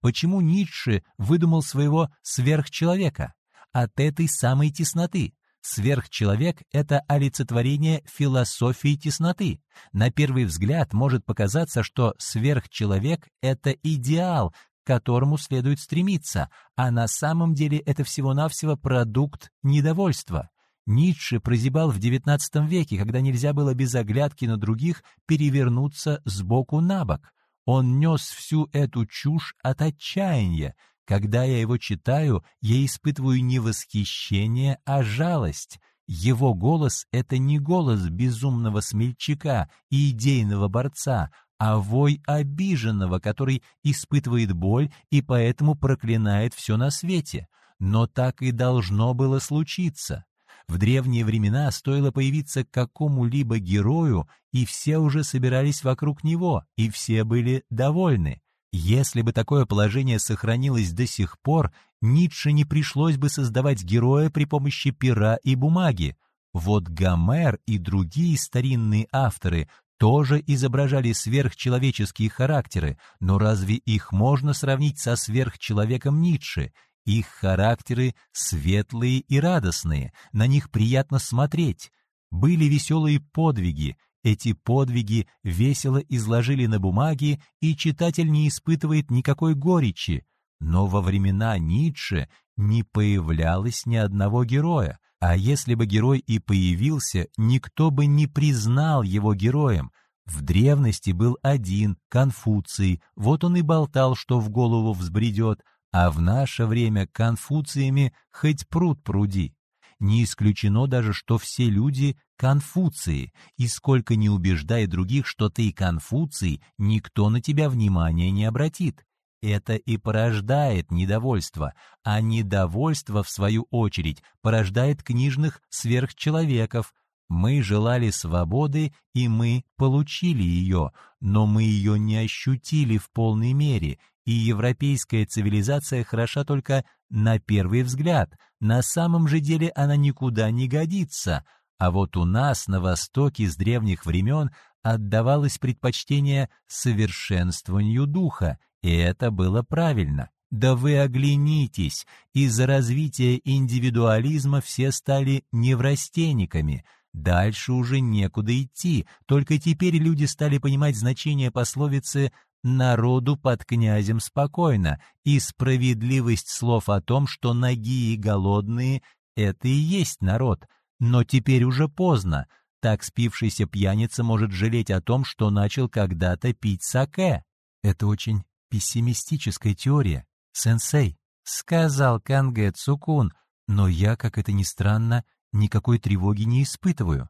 Почему Ницше выдумал своего сверхчеловека? От этой самой тесноты. Сверхчеловек — это олицетворение философии тесноты. На первый взгляд может показаться, что сверхчеловек — это идеал, к которому следует стремиться, а на самом деле это всего-навсего продукт недовольства. Ницше прозябал в XIX веке, когда нельзя было без оглядки на других перевернуться с боку на бок. Он нес всю эту чушь от отчаяния. Когда я его читаю, я испытываю не восхищение, а жалость. Его голос — это не голос безумного смельчака и идейного борца, а вой обиженного, который испытывает боль и поэтому проклинает все на свете. Но так и должно было случиться. В древние времена стоило появиться какому-либо герою, и все уже собирались вокруг него, и все были довольны. Если бы такое положение сохранилось до сих пор, Ницше не пришлось бы создавать героя при помощи пера и бумаги. Вот Гомер и другие старинные авторы тоже изображали сверхчеловеческие характеры, но разве их можно сравнить со сверхчеловеком Ницше? Их характеры светлые и радостные, на них приятно смотреть. Были веселые подвиги, эти подвиги весело изложили на бумаге, и читатель не испытывает никакой горечи. Но во времена Ницше не появлялось ни одного героя, а если бы герой и появился, никто бы не признал его героем. В древности был один, Конфуций, вот он и болтал, что в голову взбредет, а в наше время конфуциями хоть пруд пруди. Не исключено даже, что все люди — конфуции, и сколько не убеждай других, что ты конфуций, никто на тебя внимания не обратит. это и порождает недовольство, а недовольство, в свою очередь, порождает книжных сверхчеловеков. Мы желали свободы, и мы получили ее, но мы ее не ощутили в полной мере, и европейская цивилизация хороша только на первый взгляд, на самом же деле она никуда не годится, а вот у нас на Востоке с древних времен отдавалось предпочтение совершенствованию духа, и это было правильно. Да вы оглянитесь, из-за развития индивидуализма все стали неврастенниками, дальше уже некуда идти, только теперь люди стали понимать значение пословицы «народу под князем спокойно» и справедливость слов о том, что ноги и голодные — это и есть народ, но теперь уже поздно, так спившийся пьяница может жалеть о том, что начал когда-то пить саке. Это очень пессимистическая теория, сенсей, сказал Канге Цукун, но я, как это ни странно, никакой тревоги не испытываю.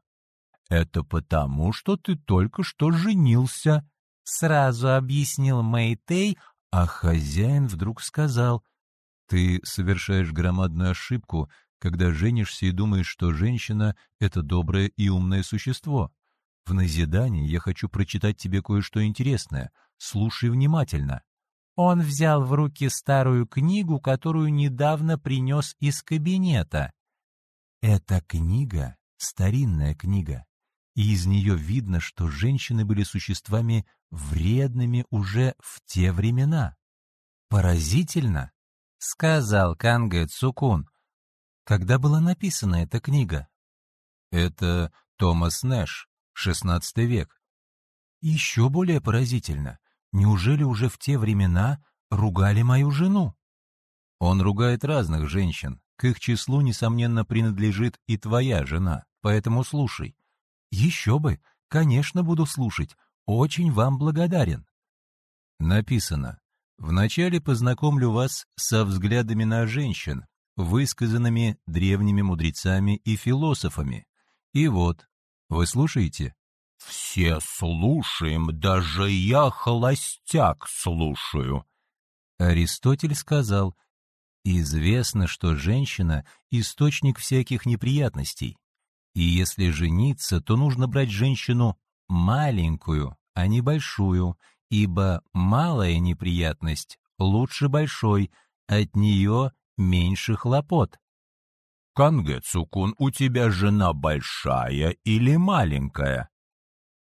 Это потому, что ты только что женился, сразу объяснил Мэйтей, а хозяин вдруг сказал, ты совершаешь громадную ошибку, когда женишься и думаешь, что женщина — это доброе и умное существо. В назидании я хочу прочитать тебе кое-что интересное. Слушай внимательно. Он взял в руки старую книгу, которую недавно принес из кабинета. Эта книга — старинная книга, и из нее видно, что женщины были существами вредными уже в те времена. «Поразительно», — сказал Кангэ Цукун, когда была написана эта книга? Это Томас Нэш, XVI век. Еще более поразительно, неужели уже в те времена ругали мою жену? Он ругает разных женщин, к их числу, несомненно, принадлежит и твоя жена, поэтому слушай. Еще бы, конечно, буду слушать, очень вам благодарен. Написано. Вначале познакомлю вас со взглядами на женщин, высказанными древними мудрецами и философами. И вот, вы слушаете? «Все слушаем, даже я, холостяк, слушаю». Аристотель сказал, «Известно, что женщина — источник всяких неприятностей, и если жениться, то нужно брать женщину маленькую, а не большую, ибо малая неприятность лучше большой, от нее меньше хлопот. Канге Цукун, у тебя жена большая или маленькая?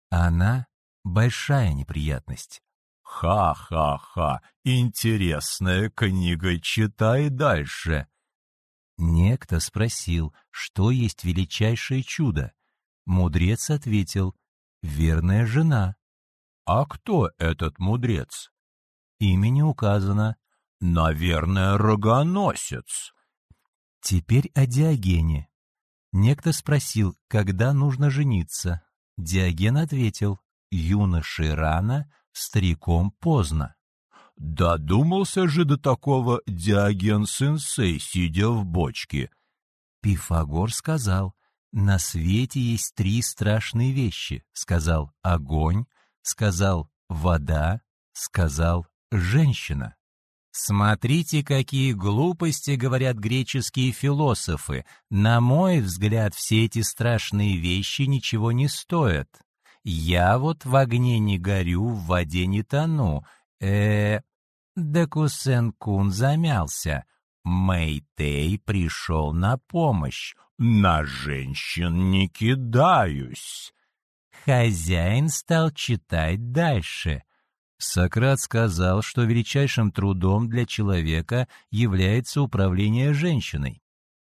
Она большая неприятность. Ха-ха-ха, интересная книга, читай дальше. Некто спросил, что есть величайшее чудо. Мудрец ответил, верная жена. А кто этот мудрец? Имя не указано. Наверное, рогоносец. Теперь о Диогене. Некто спросил, когда нужно жениться. Диоген ответил, юношей рано, стариком поздно. Додумался же до такого Диоген-сенсей, сидя в бочке. Пифагор сказал, на свете есть три страшные вещи. Сказал огонь, сказал вода, сказал женщина. Смотрите, какие глупости говорят греческие философы. На мой взгляд, все эти страшные вещи ничего не стоят. Я вот в огне не горю, в воде не тону. э Декусен-кун замялся. Мэйтей пришел на помощь. «На женщин не кидаюсь!» Хозяин стал читать дальше. Сократ сказал, что величайшим трудом для человека является управление женщиной.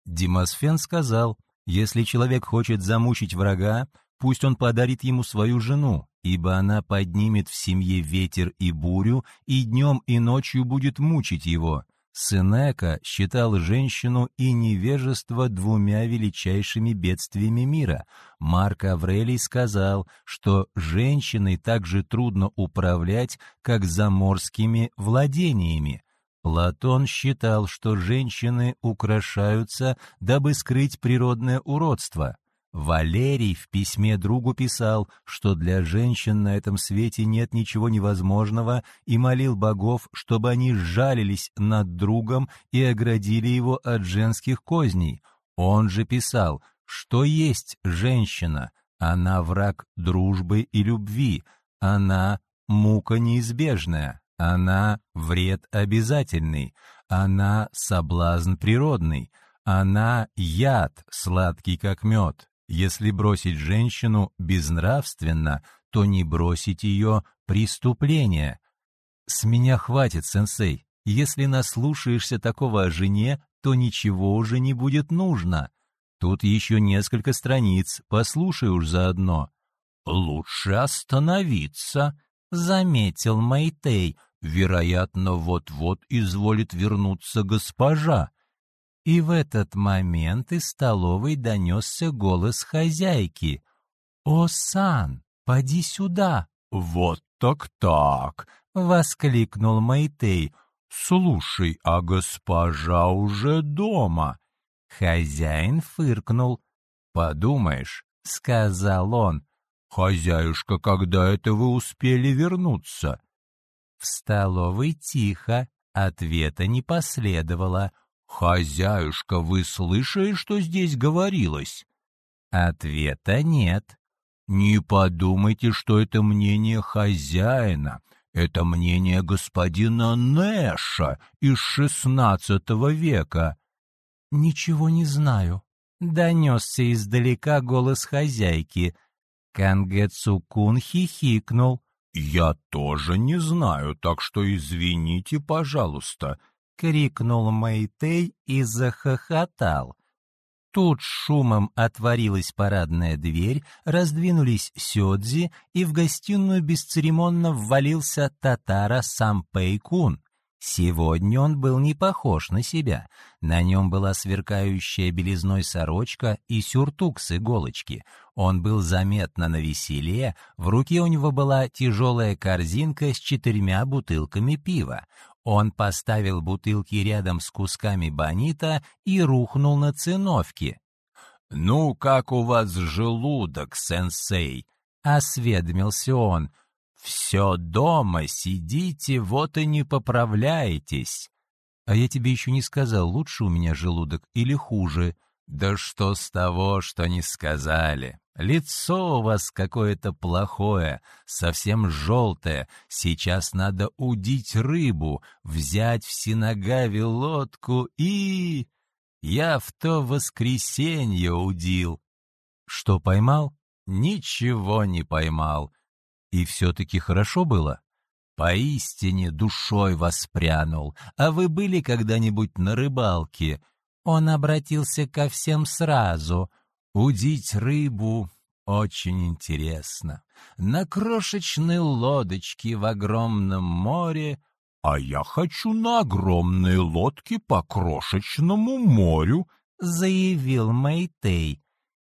Демосфен сказал, если человек хочет замучить врага, пусть он подарит ему свою жену, ибо она поднимет в семье ветер и бурю, и днем и ночью будет мучить его. Сенека считал женщину и невежество двумя величайшими бедствиями мира. Марк Аврелий сказал, что женщиной так же трудно управлять, как заморскими владениями. Платон считал, что женщины украшаются, дабы скрыть природное уродство. Валерий в письме другу писал, что для женщин на этом свете нет ничего невозможного, и молил богов, чтобы они сжалились над другом и оградили его от женских козней. Он же писал, что есть женщина, она враг дружбы и любви, она мука неизбежная, она вред обязательный, она соблазн природный, она яд, сладкий как мед. Если бросить женщину безнравственно, то не бросить ее преступление. С меня хватит, сенсей. Если наслушаешься такого о жене, то ничего уже не будет нужно. Тут еще несколько страниц, послушай уж заодно. «Лучше остановиться», — заметил Мэйтей. «Вероятно, вот-вот изволит вернуться госпожа». И в этот момент из столовой донесся голос хозяйки. «О, Сан, поди сюда!» «Вот так-так!» — воскликнул Мэйтей. «Слушай, а госпожа уже дома!» Хозяин фыркнул. «Подумаешь», — сказал он. «Хозяюшка, когда это вы успели вернуться?» В столовой тихо, ответа не последовало. «Хозяюшка, вы слышали, что здесь говорилось?» Ответа нет. «Не подумайте, что это мнение хозяина. Это мнение господина Нэша из шестнадцатого века». «Ничего не знаю», — донесся издалека голос хозяйки. Кангэ Цукун хихикнул. «Я тоже не знаю, так что извините, пожалуйста», — крикнул Мэйтей и захохотал. Тут шумом отворилась парадная дверь, раздвинулись сёдзи, и в гостиную бесцеремонно ввалился татара Сампэй-кун. Сегодня он был не похож на себя. На нем была сверкающая белизной сорочка и сюртук с иголочки. Он был заметно на веселе, в руке у него была тяжелая корзинка с четырьмя бутылками пива. Он поставил бутылки рядом с кусками бонита и рухнул на циновки. «Ну, как у вас желудок, сенсей?» — осведомился он. Все дома сидите, вот и не поправляетесь. А я тебе еще не сказал, лучше у меня желудок или хуже. Да что с того, что не сказали. Лицо у вас какое-то плохое, совсем желтое. Сейчас надо удить рыбу, взять в синагаве лодку и... Я в то воскресенье удил. Что, поймал? Ничего не поймал. И все-таки хорошо было? Поистине душой воспрянул. А вы были когда-нибудь на рыбалке? Он обратился ко всем сразу. Удить рыбу очень интересно. На крошечной лодочке в огромном море «А я хочу на огромной лодке по крошечному морю», — заявил Мэйтей.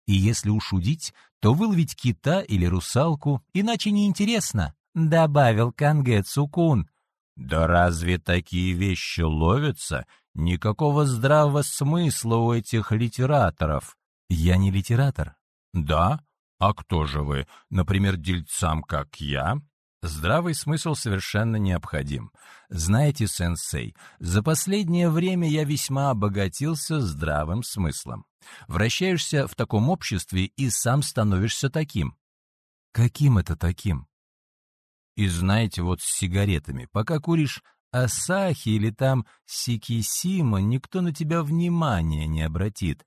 И если уж удить, то выловить кита или русалку, иначе неинтересно, — добавил Канге Цукун. «Да разве такие вещи ловятся? Никакого здравого смысла у этих литераторов». «Я не литератор». «Да? А кто же вы? Например, дельцам, как я?» Здравый смысл совершенно необходим. Знаете, сенсей, за последнее время я весьма обогатился здравым смыслом. Вращаешься в таком обществе и сам становишься таким. Каким это таким? И знаете, вот с сигаретами, пока куришь Асахи или там Сикисима, никто на тебя внимания не обратит.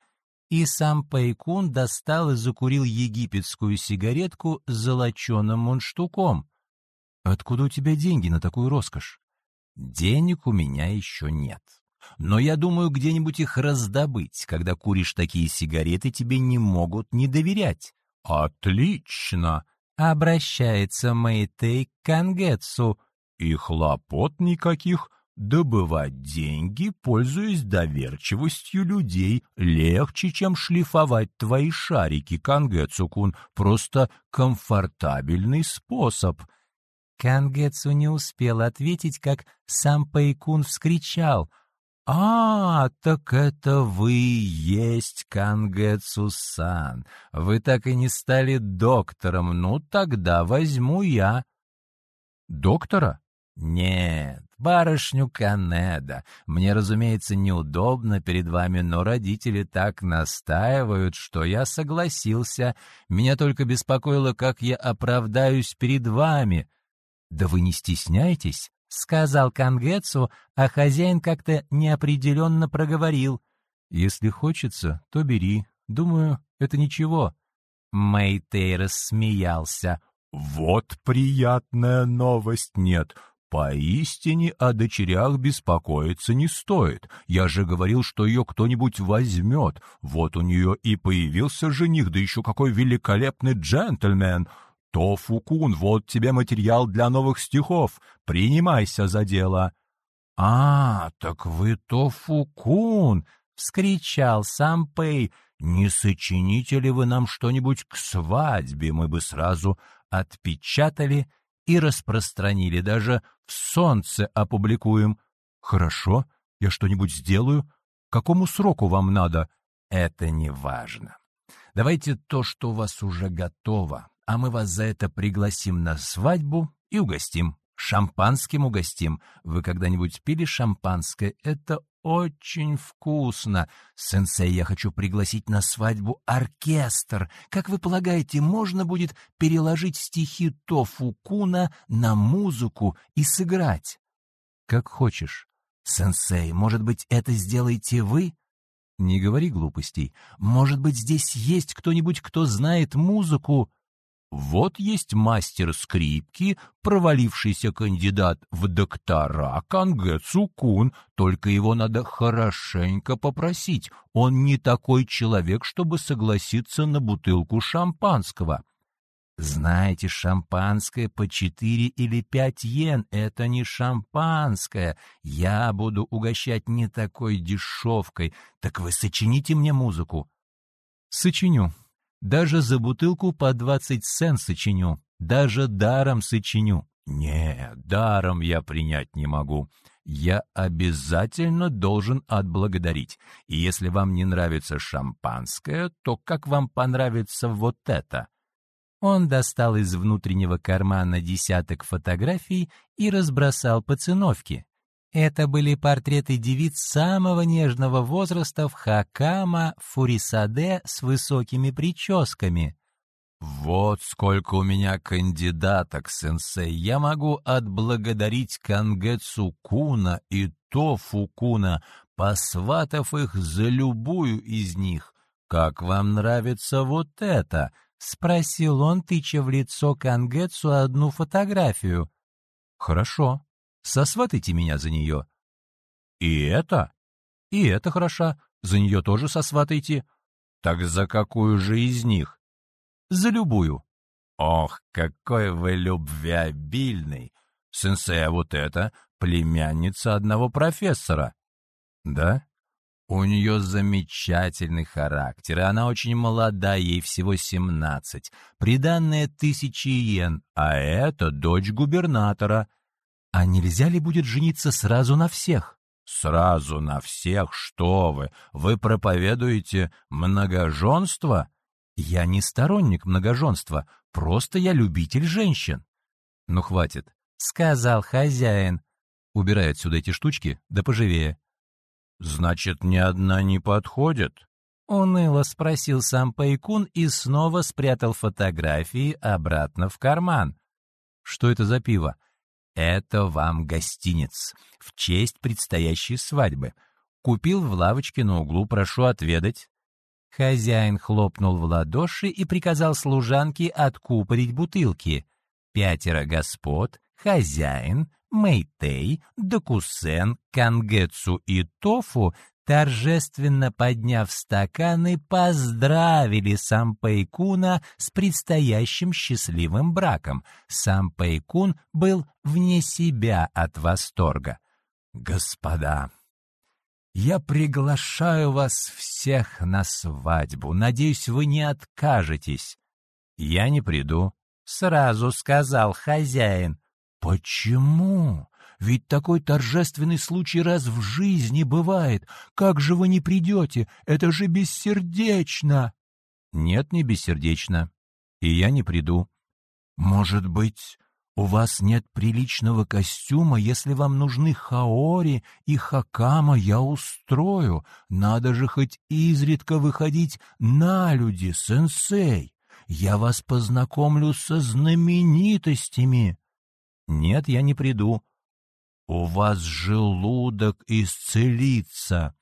И сам Пайкун достал и закурил египетскую сигаретку с золоченым мундштуком. Откуда у тебя деньги на такую роскошь? Денег у меня еще нет. Но я думаю, где-нибудь их раздобыть. Когда куришь такие сигареты, тебе не могут не доверять. Отлично! Обращается Мэйтей к Кангетсу. И хлопот никаких. Добывать деньги, пользуясь доверчивостью людей, легче, чем шлифовать твои шарики, Кангетсу-кун. Просто комфортабельный способ. Кангетсу не успел ответить, как сам Пайкун вскричал. «А, так это вы есть Кангэцу-сан. Вы так и не стали доктором. Ну, тогда возьму я». «Доктора?» «Нет, барышню Канеда. Мне, разумеется, неудобно перед вами, но родители так настаивают, что я согласился. Меня только беспокоило, как я оправдаюсь перед вами». «Да вы не стесняйтесь?» — сказал Кангетсу, а хозяин как-то неопределенно проговорил. «Если хочется, то бери. Думаю, это ничего». Мэйтей рассмеялся. «Вот приятная новость! Нет, поистине о дочерях беспокоиться не стоит. Я же говорил, что ее кто-нибудь возьмет. Вот у нее и появился жених, да еще какой великолепный джентльмен!» «Тофу-кун, вот тебе материал для новых стихов. Принимайся за дело». «А, так вы Тофу-кун!» — вскричал Сампей. «Не сочините ли вы нам что-нибудь к свадьбе? Мы бы сразу отпечатали и распространили, даже солнце опубликуем». «Хорошо, я что-нибудь сделаю. Какому сроку вам надо?» «Это не важно. Давайте то, что у вас уже готово а мы вас за это пригласим на свадьбу и угостим. Шампанским угостим. Вы когда-нибудь пили шампанское? Это очень вкусно. Сенсей, я хочу пригласить на свадьбу оркестр. Как вы полагаете, можно будет переложить стихи Тофу Куна на музыку и сыграть? Как хочешь. Сенсей, может быть, это сделаете вы? Не говори глупостей. Может быть, здесь есть кто-нибудь, кто знает музыку? Вот есть мастер скрипки, провалившийся кандидат в доктора Кангэ Цукун, только его надо хорошенько попросить. Он не такой человек, чтобы согласиться на бутылку шампанского. Знаете, шампанское по четыре или пять йен — это не шампанское. Я буду угощать не такой дешевкой. Так вы сочините мне музыку. Сочиню, даже за бутылку по двадцать сен сочиню, даже даром сочиню. Нет, даром я принять не могу. Я обязательно должен отблагодарить. И если вам не нравится шампанское, то как вам понравится вот это? Он достал из внутреннего кармана десяток фотографий и разбросал по циновке. Это были портреты девиц самого нежного возраста в Хакама, Фурисаде с высокими прическами. «Вот сколько у меня кандидаток, сенсей! Я могу отблагодарить Кангэцу Куна и Тофу Куна, посватав их за любую из них. Как вам нравится вот это?» — спросил он, тыча в лицо Кангэцу одну фотографию. «Хорошо», Сосватайте меня за нее. И это? И это хороша. За нее тоже сосватайте. Так за какую же из них? За любую. Ох, какой вы любвеобильный. Сенсей, а вот это племянница одного профессора. Да? У нее замечательный характер, и она очень молода, ей всего семнадцать. Приданная тысячи йен, а это дочь губернатора — а нельзя ли будет жениться сразу на всех? Сразу на всех, что вы? Вы проповедуете многоженство? Я не сторонник многоженства, просто я любитель женщин. Ну, хватит, — сказал хозяин. Убирай отсюда эти штучки, да поживее. Значит, ни одна не подходит? Уныло спросил сам Пайкун и снова спрятал фотографии обратно в карман. Что это за пиво? Это вам гостинец в честь предстоящей свадьбы. Купил в лавочке на углу, прошу отведать. Хозяин хлопнул в ладоши и приказал служанке откупорить бутылки. Пятеро господ, хозяин, Мэйтей, Докусен, Кангэцу и Тофу торжественно подняв стаканы, поздравили Сампайкуна с предстоящим счастливым браком. Сампайкун был вне себя от восторга. «Господа, я приглашаю вас всех на свадьбу. Надеюсь, вы не откажетесь». «Я не приду», — сразу сказал хозяин. «Почему? Ведь такой торжественный случай раз в жизни бывает. Как же вы не придете? Это же бессердечно!» «Нет, не бессердечно. И я не приду». «Может быть, у вас нет приличного костюма? Если вам нужны хаори и хакама, я устрою. Надо же хоть изредка выходить на люди, сенсей. Я вас познакомлю со знаменитостями». «Нет, я не приду». «У вас желудок исцелится».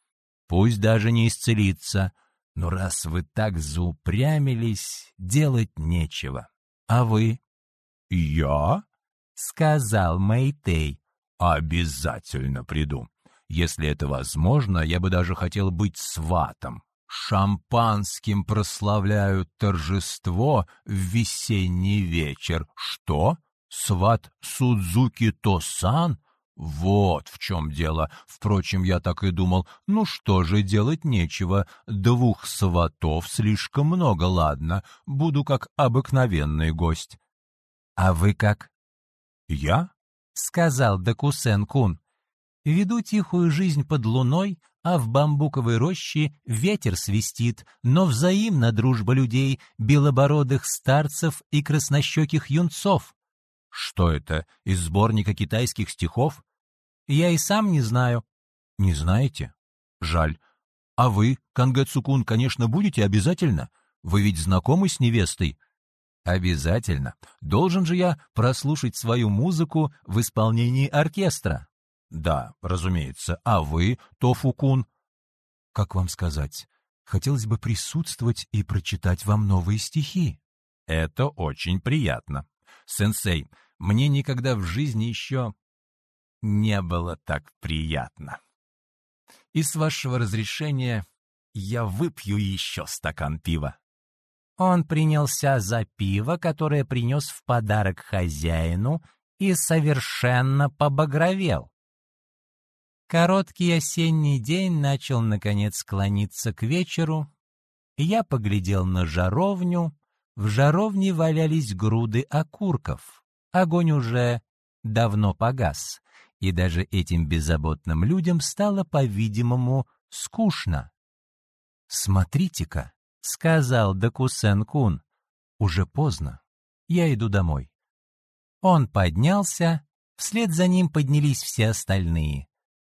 «Пусть даже не исцелится, но раз вы так заупрямились, делать нечего. А вы?» «Я?» — сказал Мэйтей. «Обязательно приду. Если это возможно, я бы даже хотел быть сватом. Шампанским прославляют торжество в весенний вечер. Что? Сват Судзуки Тосан? Вот в чем дело. Впрочем, я так и думал. Ну что же, делать нечего. Двух сватов слишком много, ладно. Буду как обыкновенный гость. «А вы как?» «Я?» — сказал Докусен-кун. «Веду тихую жизнь под луной, а в бамбуковой роще ветер свистит, но взаимна дружба людей, белобородых старцев и краснощеких юнцов». «Что это, из сборника китайских стихов?» «Я и сам не знаю». «Не знаете? Жаль. А вы, Кангэцукун, конечно, будете обязательно? Вы ведь знакомы с невестой?» Обязательно. Должен же я прослушать свою музыку в исполнении оркестра. Да, разумеется. А вы, Тофукун? Как вам сказать? Хотелось бы присутствовать и прочитать вам новые стихи. Это очень приятно. Сенсей, мне никогда в жизни еще не было так приятно. И с вашего разрешения я выпью еще стакан пива. Он принялся за пиво, которое принес в подарок хозяину, и совершенно побагровел. Короткий осенний день начал, наконец, склониться к вечеру, я поглядел на жаровню. В жаровне валялись груды окурков. Огонь уже давно погас, и даже этим беззаботным людям стало, по-видимому, скучно. «Смотрите-ка», — сказал Докусен-кун. «Уже поздно. Я иду домой». Он поднялся, вслед за ним поднялись все остальные.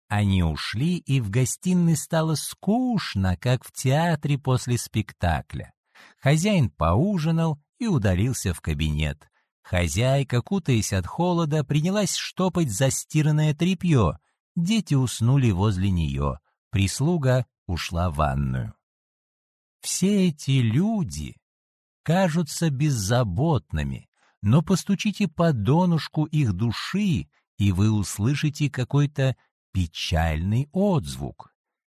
Они ушли, и в гостиной стало скучно, как в театре после спектакля. Хозяин поужинал и удалился в кабинет. Хозяйка, кутаясь от холода, принялась штопать застиранное тряпье. Дети уснули возле нее. Прислуга ушла в ванную. Все эти люди кажутся беззаботными, но постучите по донышку их души, и вы услышите какой-то печальный отзвук.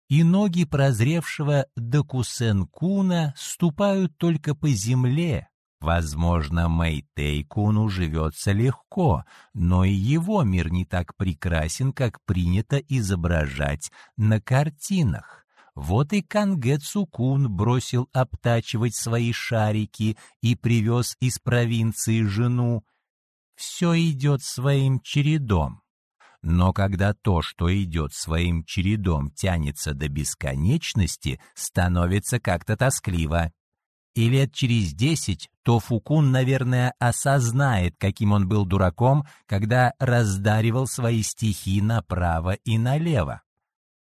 И ноги прозревшего Докусен-куна ступают только по земле. Возможно, Мэйтей-куну живется легко, но и его мир не так прекрасен, как принято изображать на картинах. Вот и Канге Цукун бросил обтачивать свои шарики и привез из провинции жену. Все идет своим чередом. Но когда то, что идет своим чередом, тянется до бесконечности, становится как-то тоскливо. И лет через десять то Фукун, наверное, осознает, каким он был дураком, когда раздаривал свои стихи направо и налево.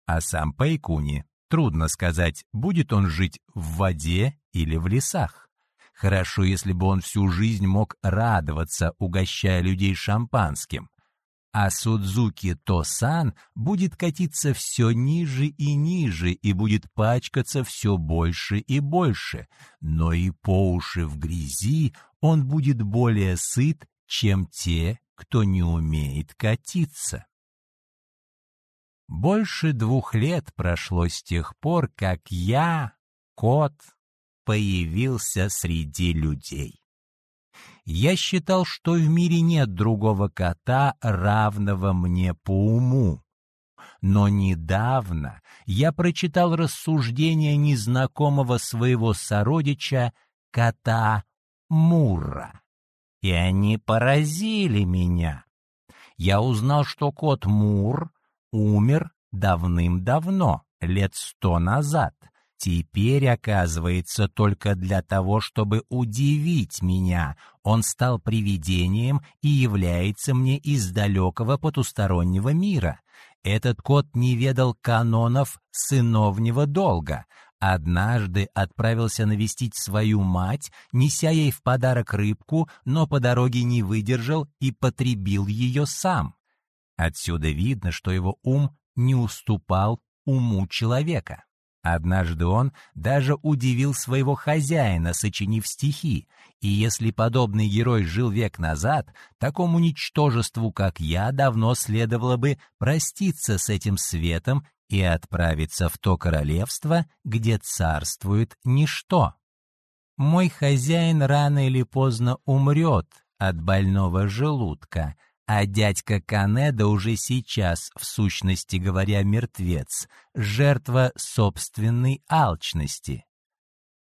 А сам Пэйкуни Трудно сказать, будет он жить в воде или в лесах. Хорошо, если бы он всю жизнь мог радоваться, угощая людей шампанским. А Судзуки Тосан будет катиться все ниже и ниже и будет пачкаться все больше и больше, но и по уши в грязи он будет более сыт, чем те, кто не умеет катиться. Больше двух лет прошло с тех пор, как я, кот, появился среди людей. Я считал, что в мире нет другого кота, равного мне по уму. Но недавно я прочитал рассуждения незнакомого своего сородича, кота Мура, и они поразили меня. я узнал, что кот Мур умер давным-давно, лет сто назад. Теперь, оказывается, только для того, чтобы удивить меня, он стал привидением и является мне из далекого потустороннего мира. Этот кот не ведал канонов сыновнего долга. Однажды отправился навестить свою мать, неся ей в подарок рыбку, но по дороге не выдержал и потребил ее сам. Отсюда видно, что его ум не уступал уму человека. Однажды он даже удивил своего хозяина, сочинив стихи, и если подобный герой жил век назад, такому ничтожеству, как я, давно следовало бы проститься с этим светом и отправиться в то королевство, где царствует ничто. Мой хозяин рано или поздно умрет от больного желудка — а дядька Канеда уже сейчас, в сущности говоря, мертвец, жертва собственной алчности.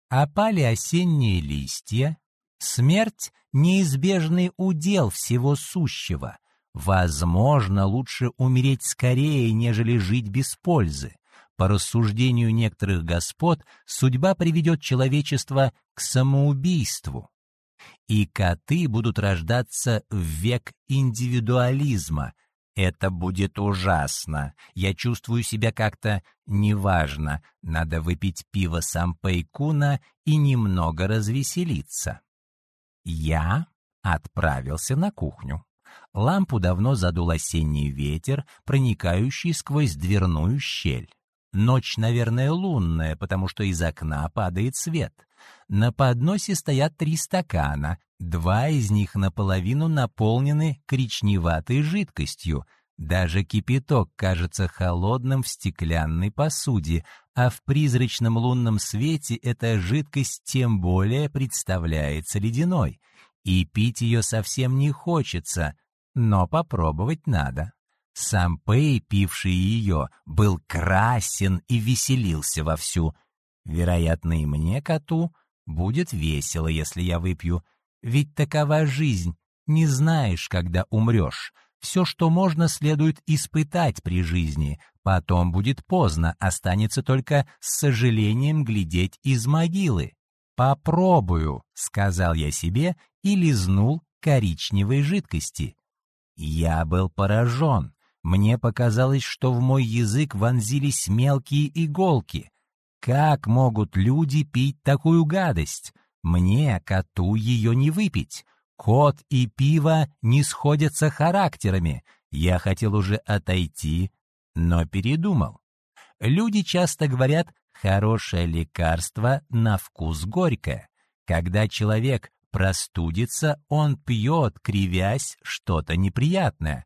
Опали осенние листья, смерть — неизбежный удел всего сущего. Возможно, лучше умереть скорее, нежели жить без пользы. По рассуждению некоторых господ, судьба приведет человечество к самоубийству и коты будут рождаться в век индивидуализма. Это будет ужасно. Я чувствую себя как-то неважно. Надо выпить пиво сампейкуна и немного развеселиться. Я отправился на кухню. Лампу давно задул осенний ветер, проникающий сквозь дверную щель. Ночь, наверное, лунная, потому что из окна падает свет. На подносе стоят три стакана, два из них наполовину наполнены коричневатой жидкостью. Даже кипяток кажется холодным в стеклянной посуде, а в призрачном лунном свете эта жидкость тем более представляется ледяной. И пить ее совсем не хочется, но попробовать надо. Сам Пэй, пивший ее, был красен и веселился вовсю. Вероятно, и мне, коту, будет весело, если я выпью. Ведь такова жизнь, не знаешь, когда умрешь. Все, что можно, следует испытать при жизни. Потом будет поздно, останется только с сожалением глядеть из могилы. «Попробую», — сказал я себе и лизнул коричневой жидкости. Я был поражен. Мне показалось, что в мой язык вонзились мелкие иголки. Как могут люди пить такую гадость? Мне, коту, ее не выпить. Кот и пиво не сходятся характерами. Я хотел уже отойти, но передумал. Люди часто говорят «хорошее лекарство на вкус горькое». Когда человек простудится, он пьет, кривясь, что-то неприятное.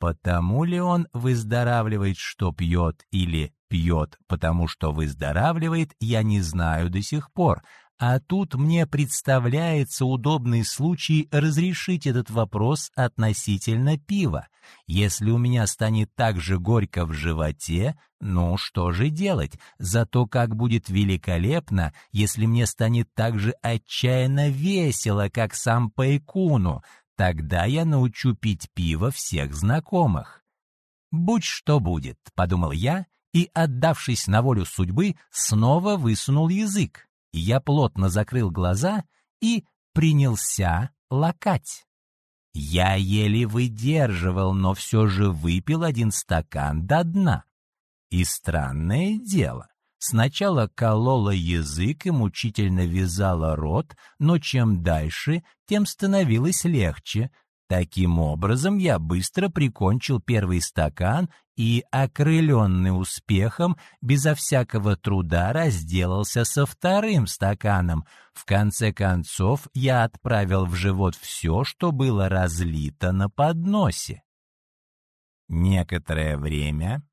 Потому ли он выздоравливает, что пьет, или пьет, потому что выздоравливает, я не знаю до сих пор, а тут мне представляется удобный случай разрешить этот вопрос относительно пива. Если у меня станет так же горько в животе, ну что же делать? Зато как будет великолепно, если мне станет так же отчаянно весело, как сам Пайкуну. Тогда я научу пить пиво всех знакомых. «Будь что будет», — подумал я, и, отдавшись на волю судьбы, снова высунул язык. Я плотно закрыл глаза и принялся лакать. Я еле выдерживал, но все же выпил один стакан до дна. И странное дело, сначала колола язык и мучительно вязала рот, но чем дальше, тем становилось легче, Таким образом, я быстро прикончил первый стакан и, окрыленный успехом, безо всякого труда разделался со вторым стаканом. В конце концов, я отправил в живот все, что было разлито на подносе. Некоторое время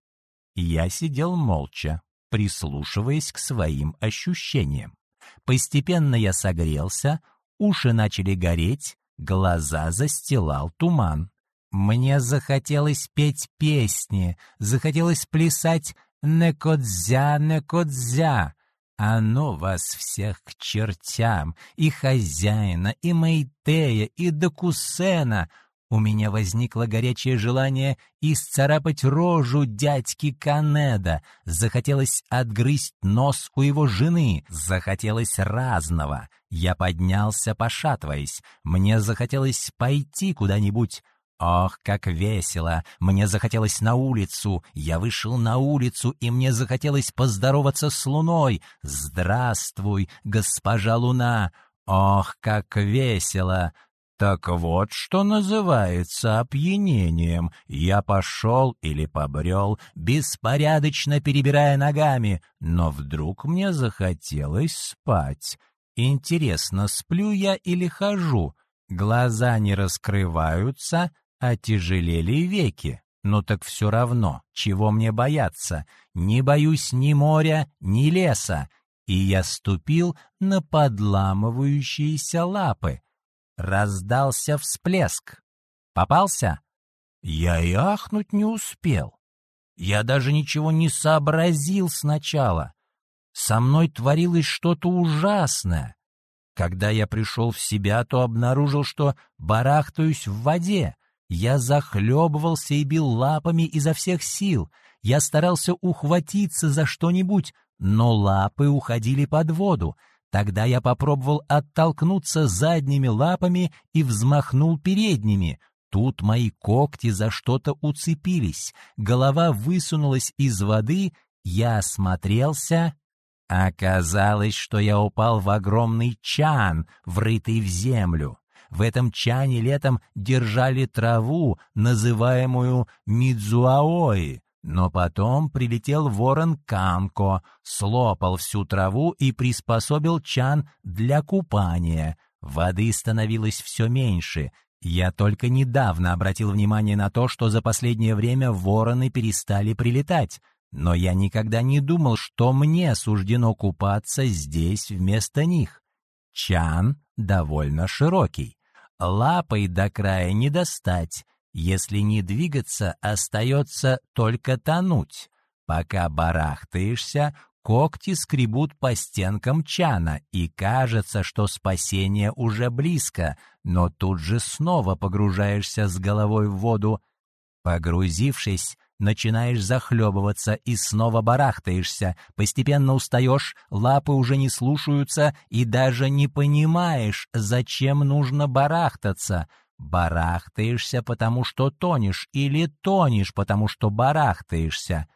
я сидел молча, прислушиваясь к своим ощущениям. Постепенно я согрелся, уши начали гореть, Глаза застилал туман. Мне захотелось петь песни, захотелось плясать «Некодзя, некодзя». Ну вас всех к чертям, и хозяина, и Мейтея, и Докусена. У меня возникло горячее желание исцарапать рожу дядьки Канеда. Захотелось отгрызть нос у его жены. Захотелось разного. Я поднялся, пошатываясь. Мне захотелось пойти куда-нибудь. Ох, как весело! Мне захотелось на улицу. Я вышел на улицу, и мне захотелось поздороваться с луной. Здравствуй, госпожа луна! Ох, как весело! Так вот, что называется опьянением. Я пошел или побрел, беспорядочно перебирая ногами, но вдруг мне захотелось спать. Интересно, сплю я или хожу? Глаза не раскрываются, Отяжелели веки. но так все равно, чего мне бояться? Не боюсь ни моря, ни леса. И я ступил на подламывающиеся лапы. Раздался всплеск. Попался? Я и ахнуть не успел. Я даже ничего не сообразил сначала. Со мной творилось что-то ужасное. Когда я пришел в себя, то обнаружил, что барахтаюсь в воде. Я захлебывался и бил лапами изо всех сил. Я старался ухватиться за что-нибудь, но лапы уходили под воду. Тогда я попробовал оттолкнуться задними лапами и взмахнул передними. Тут мои когти за что-то уцепились, голова высунулась из воды, я осмотрелся. Оказалось, что я упал в огромный чан, врытый в землю. В этом чане летом держали траву, называемую мидзуаои, но потом прилетел ворон Камко, слопал всю траву и приспособил чан для купания. Воды становилось все меньше. Я только недавно обратил внимание на то, что за последнее время вороны перестали прилетать. Но я никогда не думал, что мне суждено купаться здесь вместо них. Чан довольно широкий. Лапой до края не достать. Если не двигаться, остается только тонуть. Пока барахтаешься, когти скребут по стенкам чана, и кажется, что спасение уже близко, но тут же снова погружаешься с головой в воду. Погрузившись, начинаешь захлебываться и снова барахтаешься, постепенно устаешь, лапы уже не слушаются и даже не понимаешь, зачем нужно барахтаться. Барахтаешься, потому что тонешь, или тонешь, потому что барахтаешься.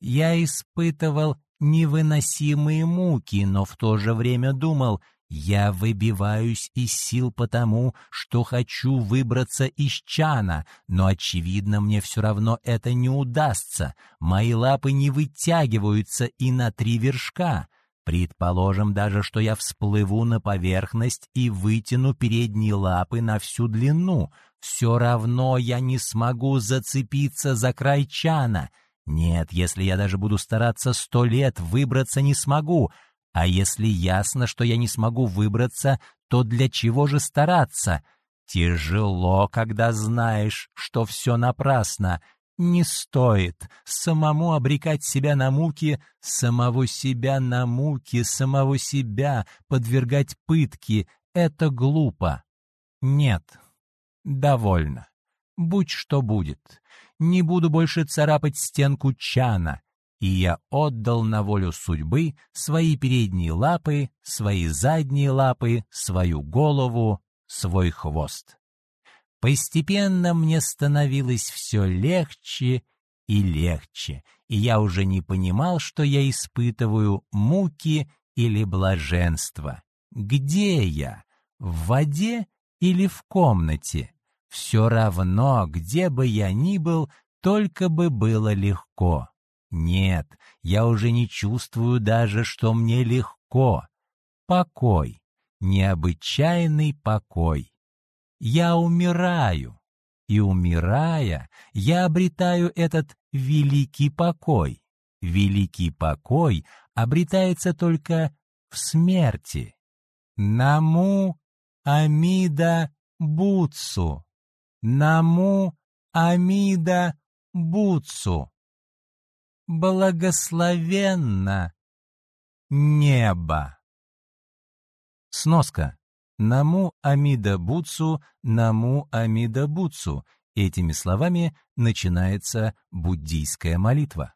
Я испытывал невыносимые муки, но в то же время думал — я выбиваюсь из сил потому, что хочу выбраться из чана, но, очевидно, мне все равно это не удастся. Мои лапы не вытягиваются и на три вершка. Предположим даже, что я всплыву на поверхность и вытяну передние лапы на всю длину. Все равно я не смогу зацепиться за край чана. Нет, если я даже буду стараться сто лет, выбраться не смогу. А если ясно, что я не смогу выбраться, то для чего же стараться? Тяжело, когда знаешь, что все напрасно. Не стоит самому обрекать себя на муки, самого себя на муки, самого себя подвергать пытке. Это глупо. Нет, довольно. Будь что будет. Не буду больше царапать стенку чана и я отдал на волю судьбы свои передние лапы, свои задние лапы, свою голову, свой хвост. Постепенно мне становилось все легче и легче, и я уже не понимал, что я испытываю муки или блаженство. Где я? В воде или в комнате? Все равно, где бы я ни был, только бы было легко. Нет, я уже не чувствую даже, что мне легко. Покой, необычайный покой. Я умираю, и, умирая, я обретаю этот великий покой. Великий покой обретается только в смерти. Наму Амида Буцу. Наму Амида Буцу благословенно небо. Сноска. «Наму Амида Буцу, Наму Амида Буцу». Этими словами начинается буддийская молитва.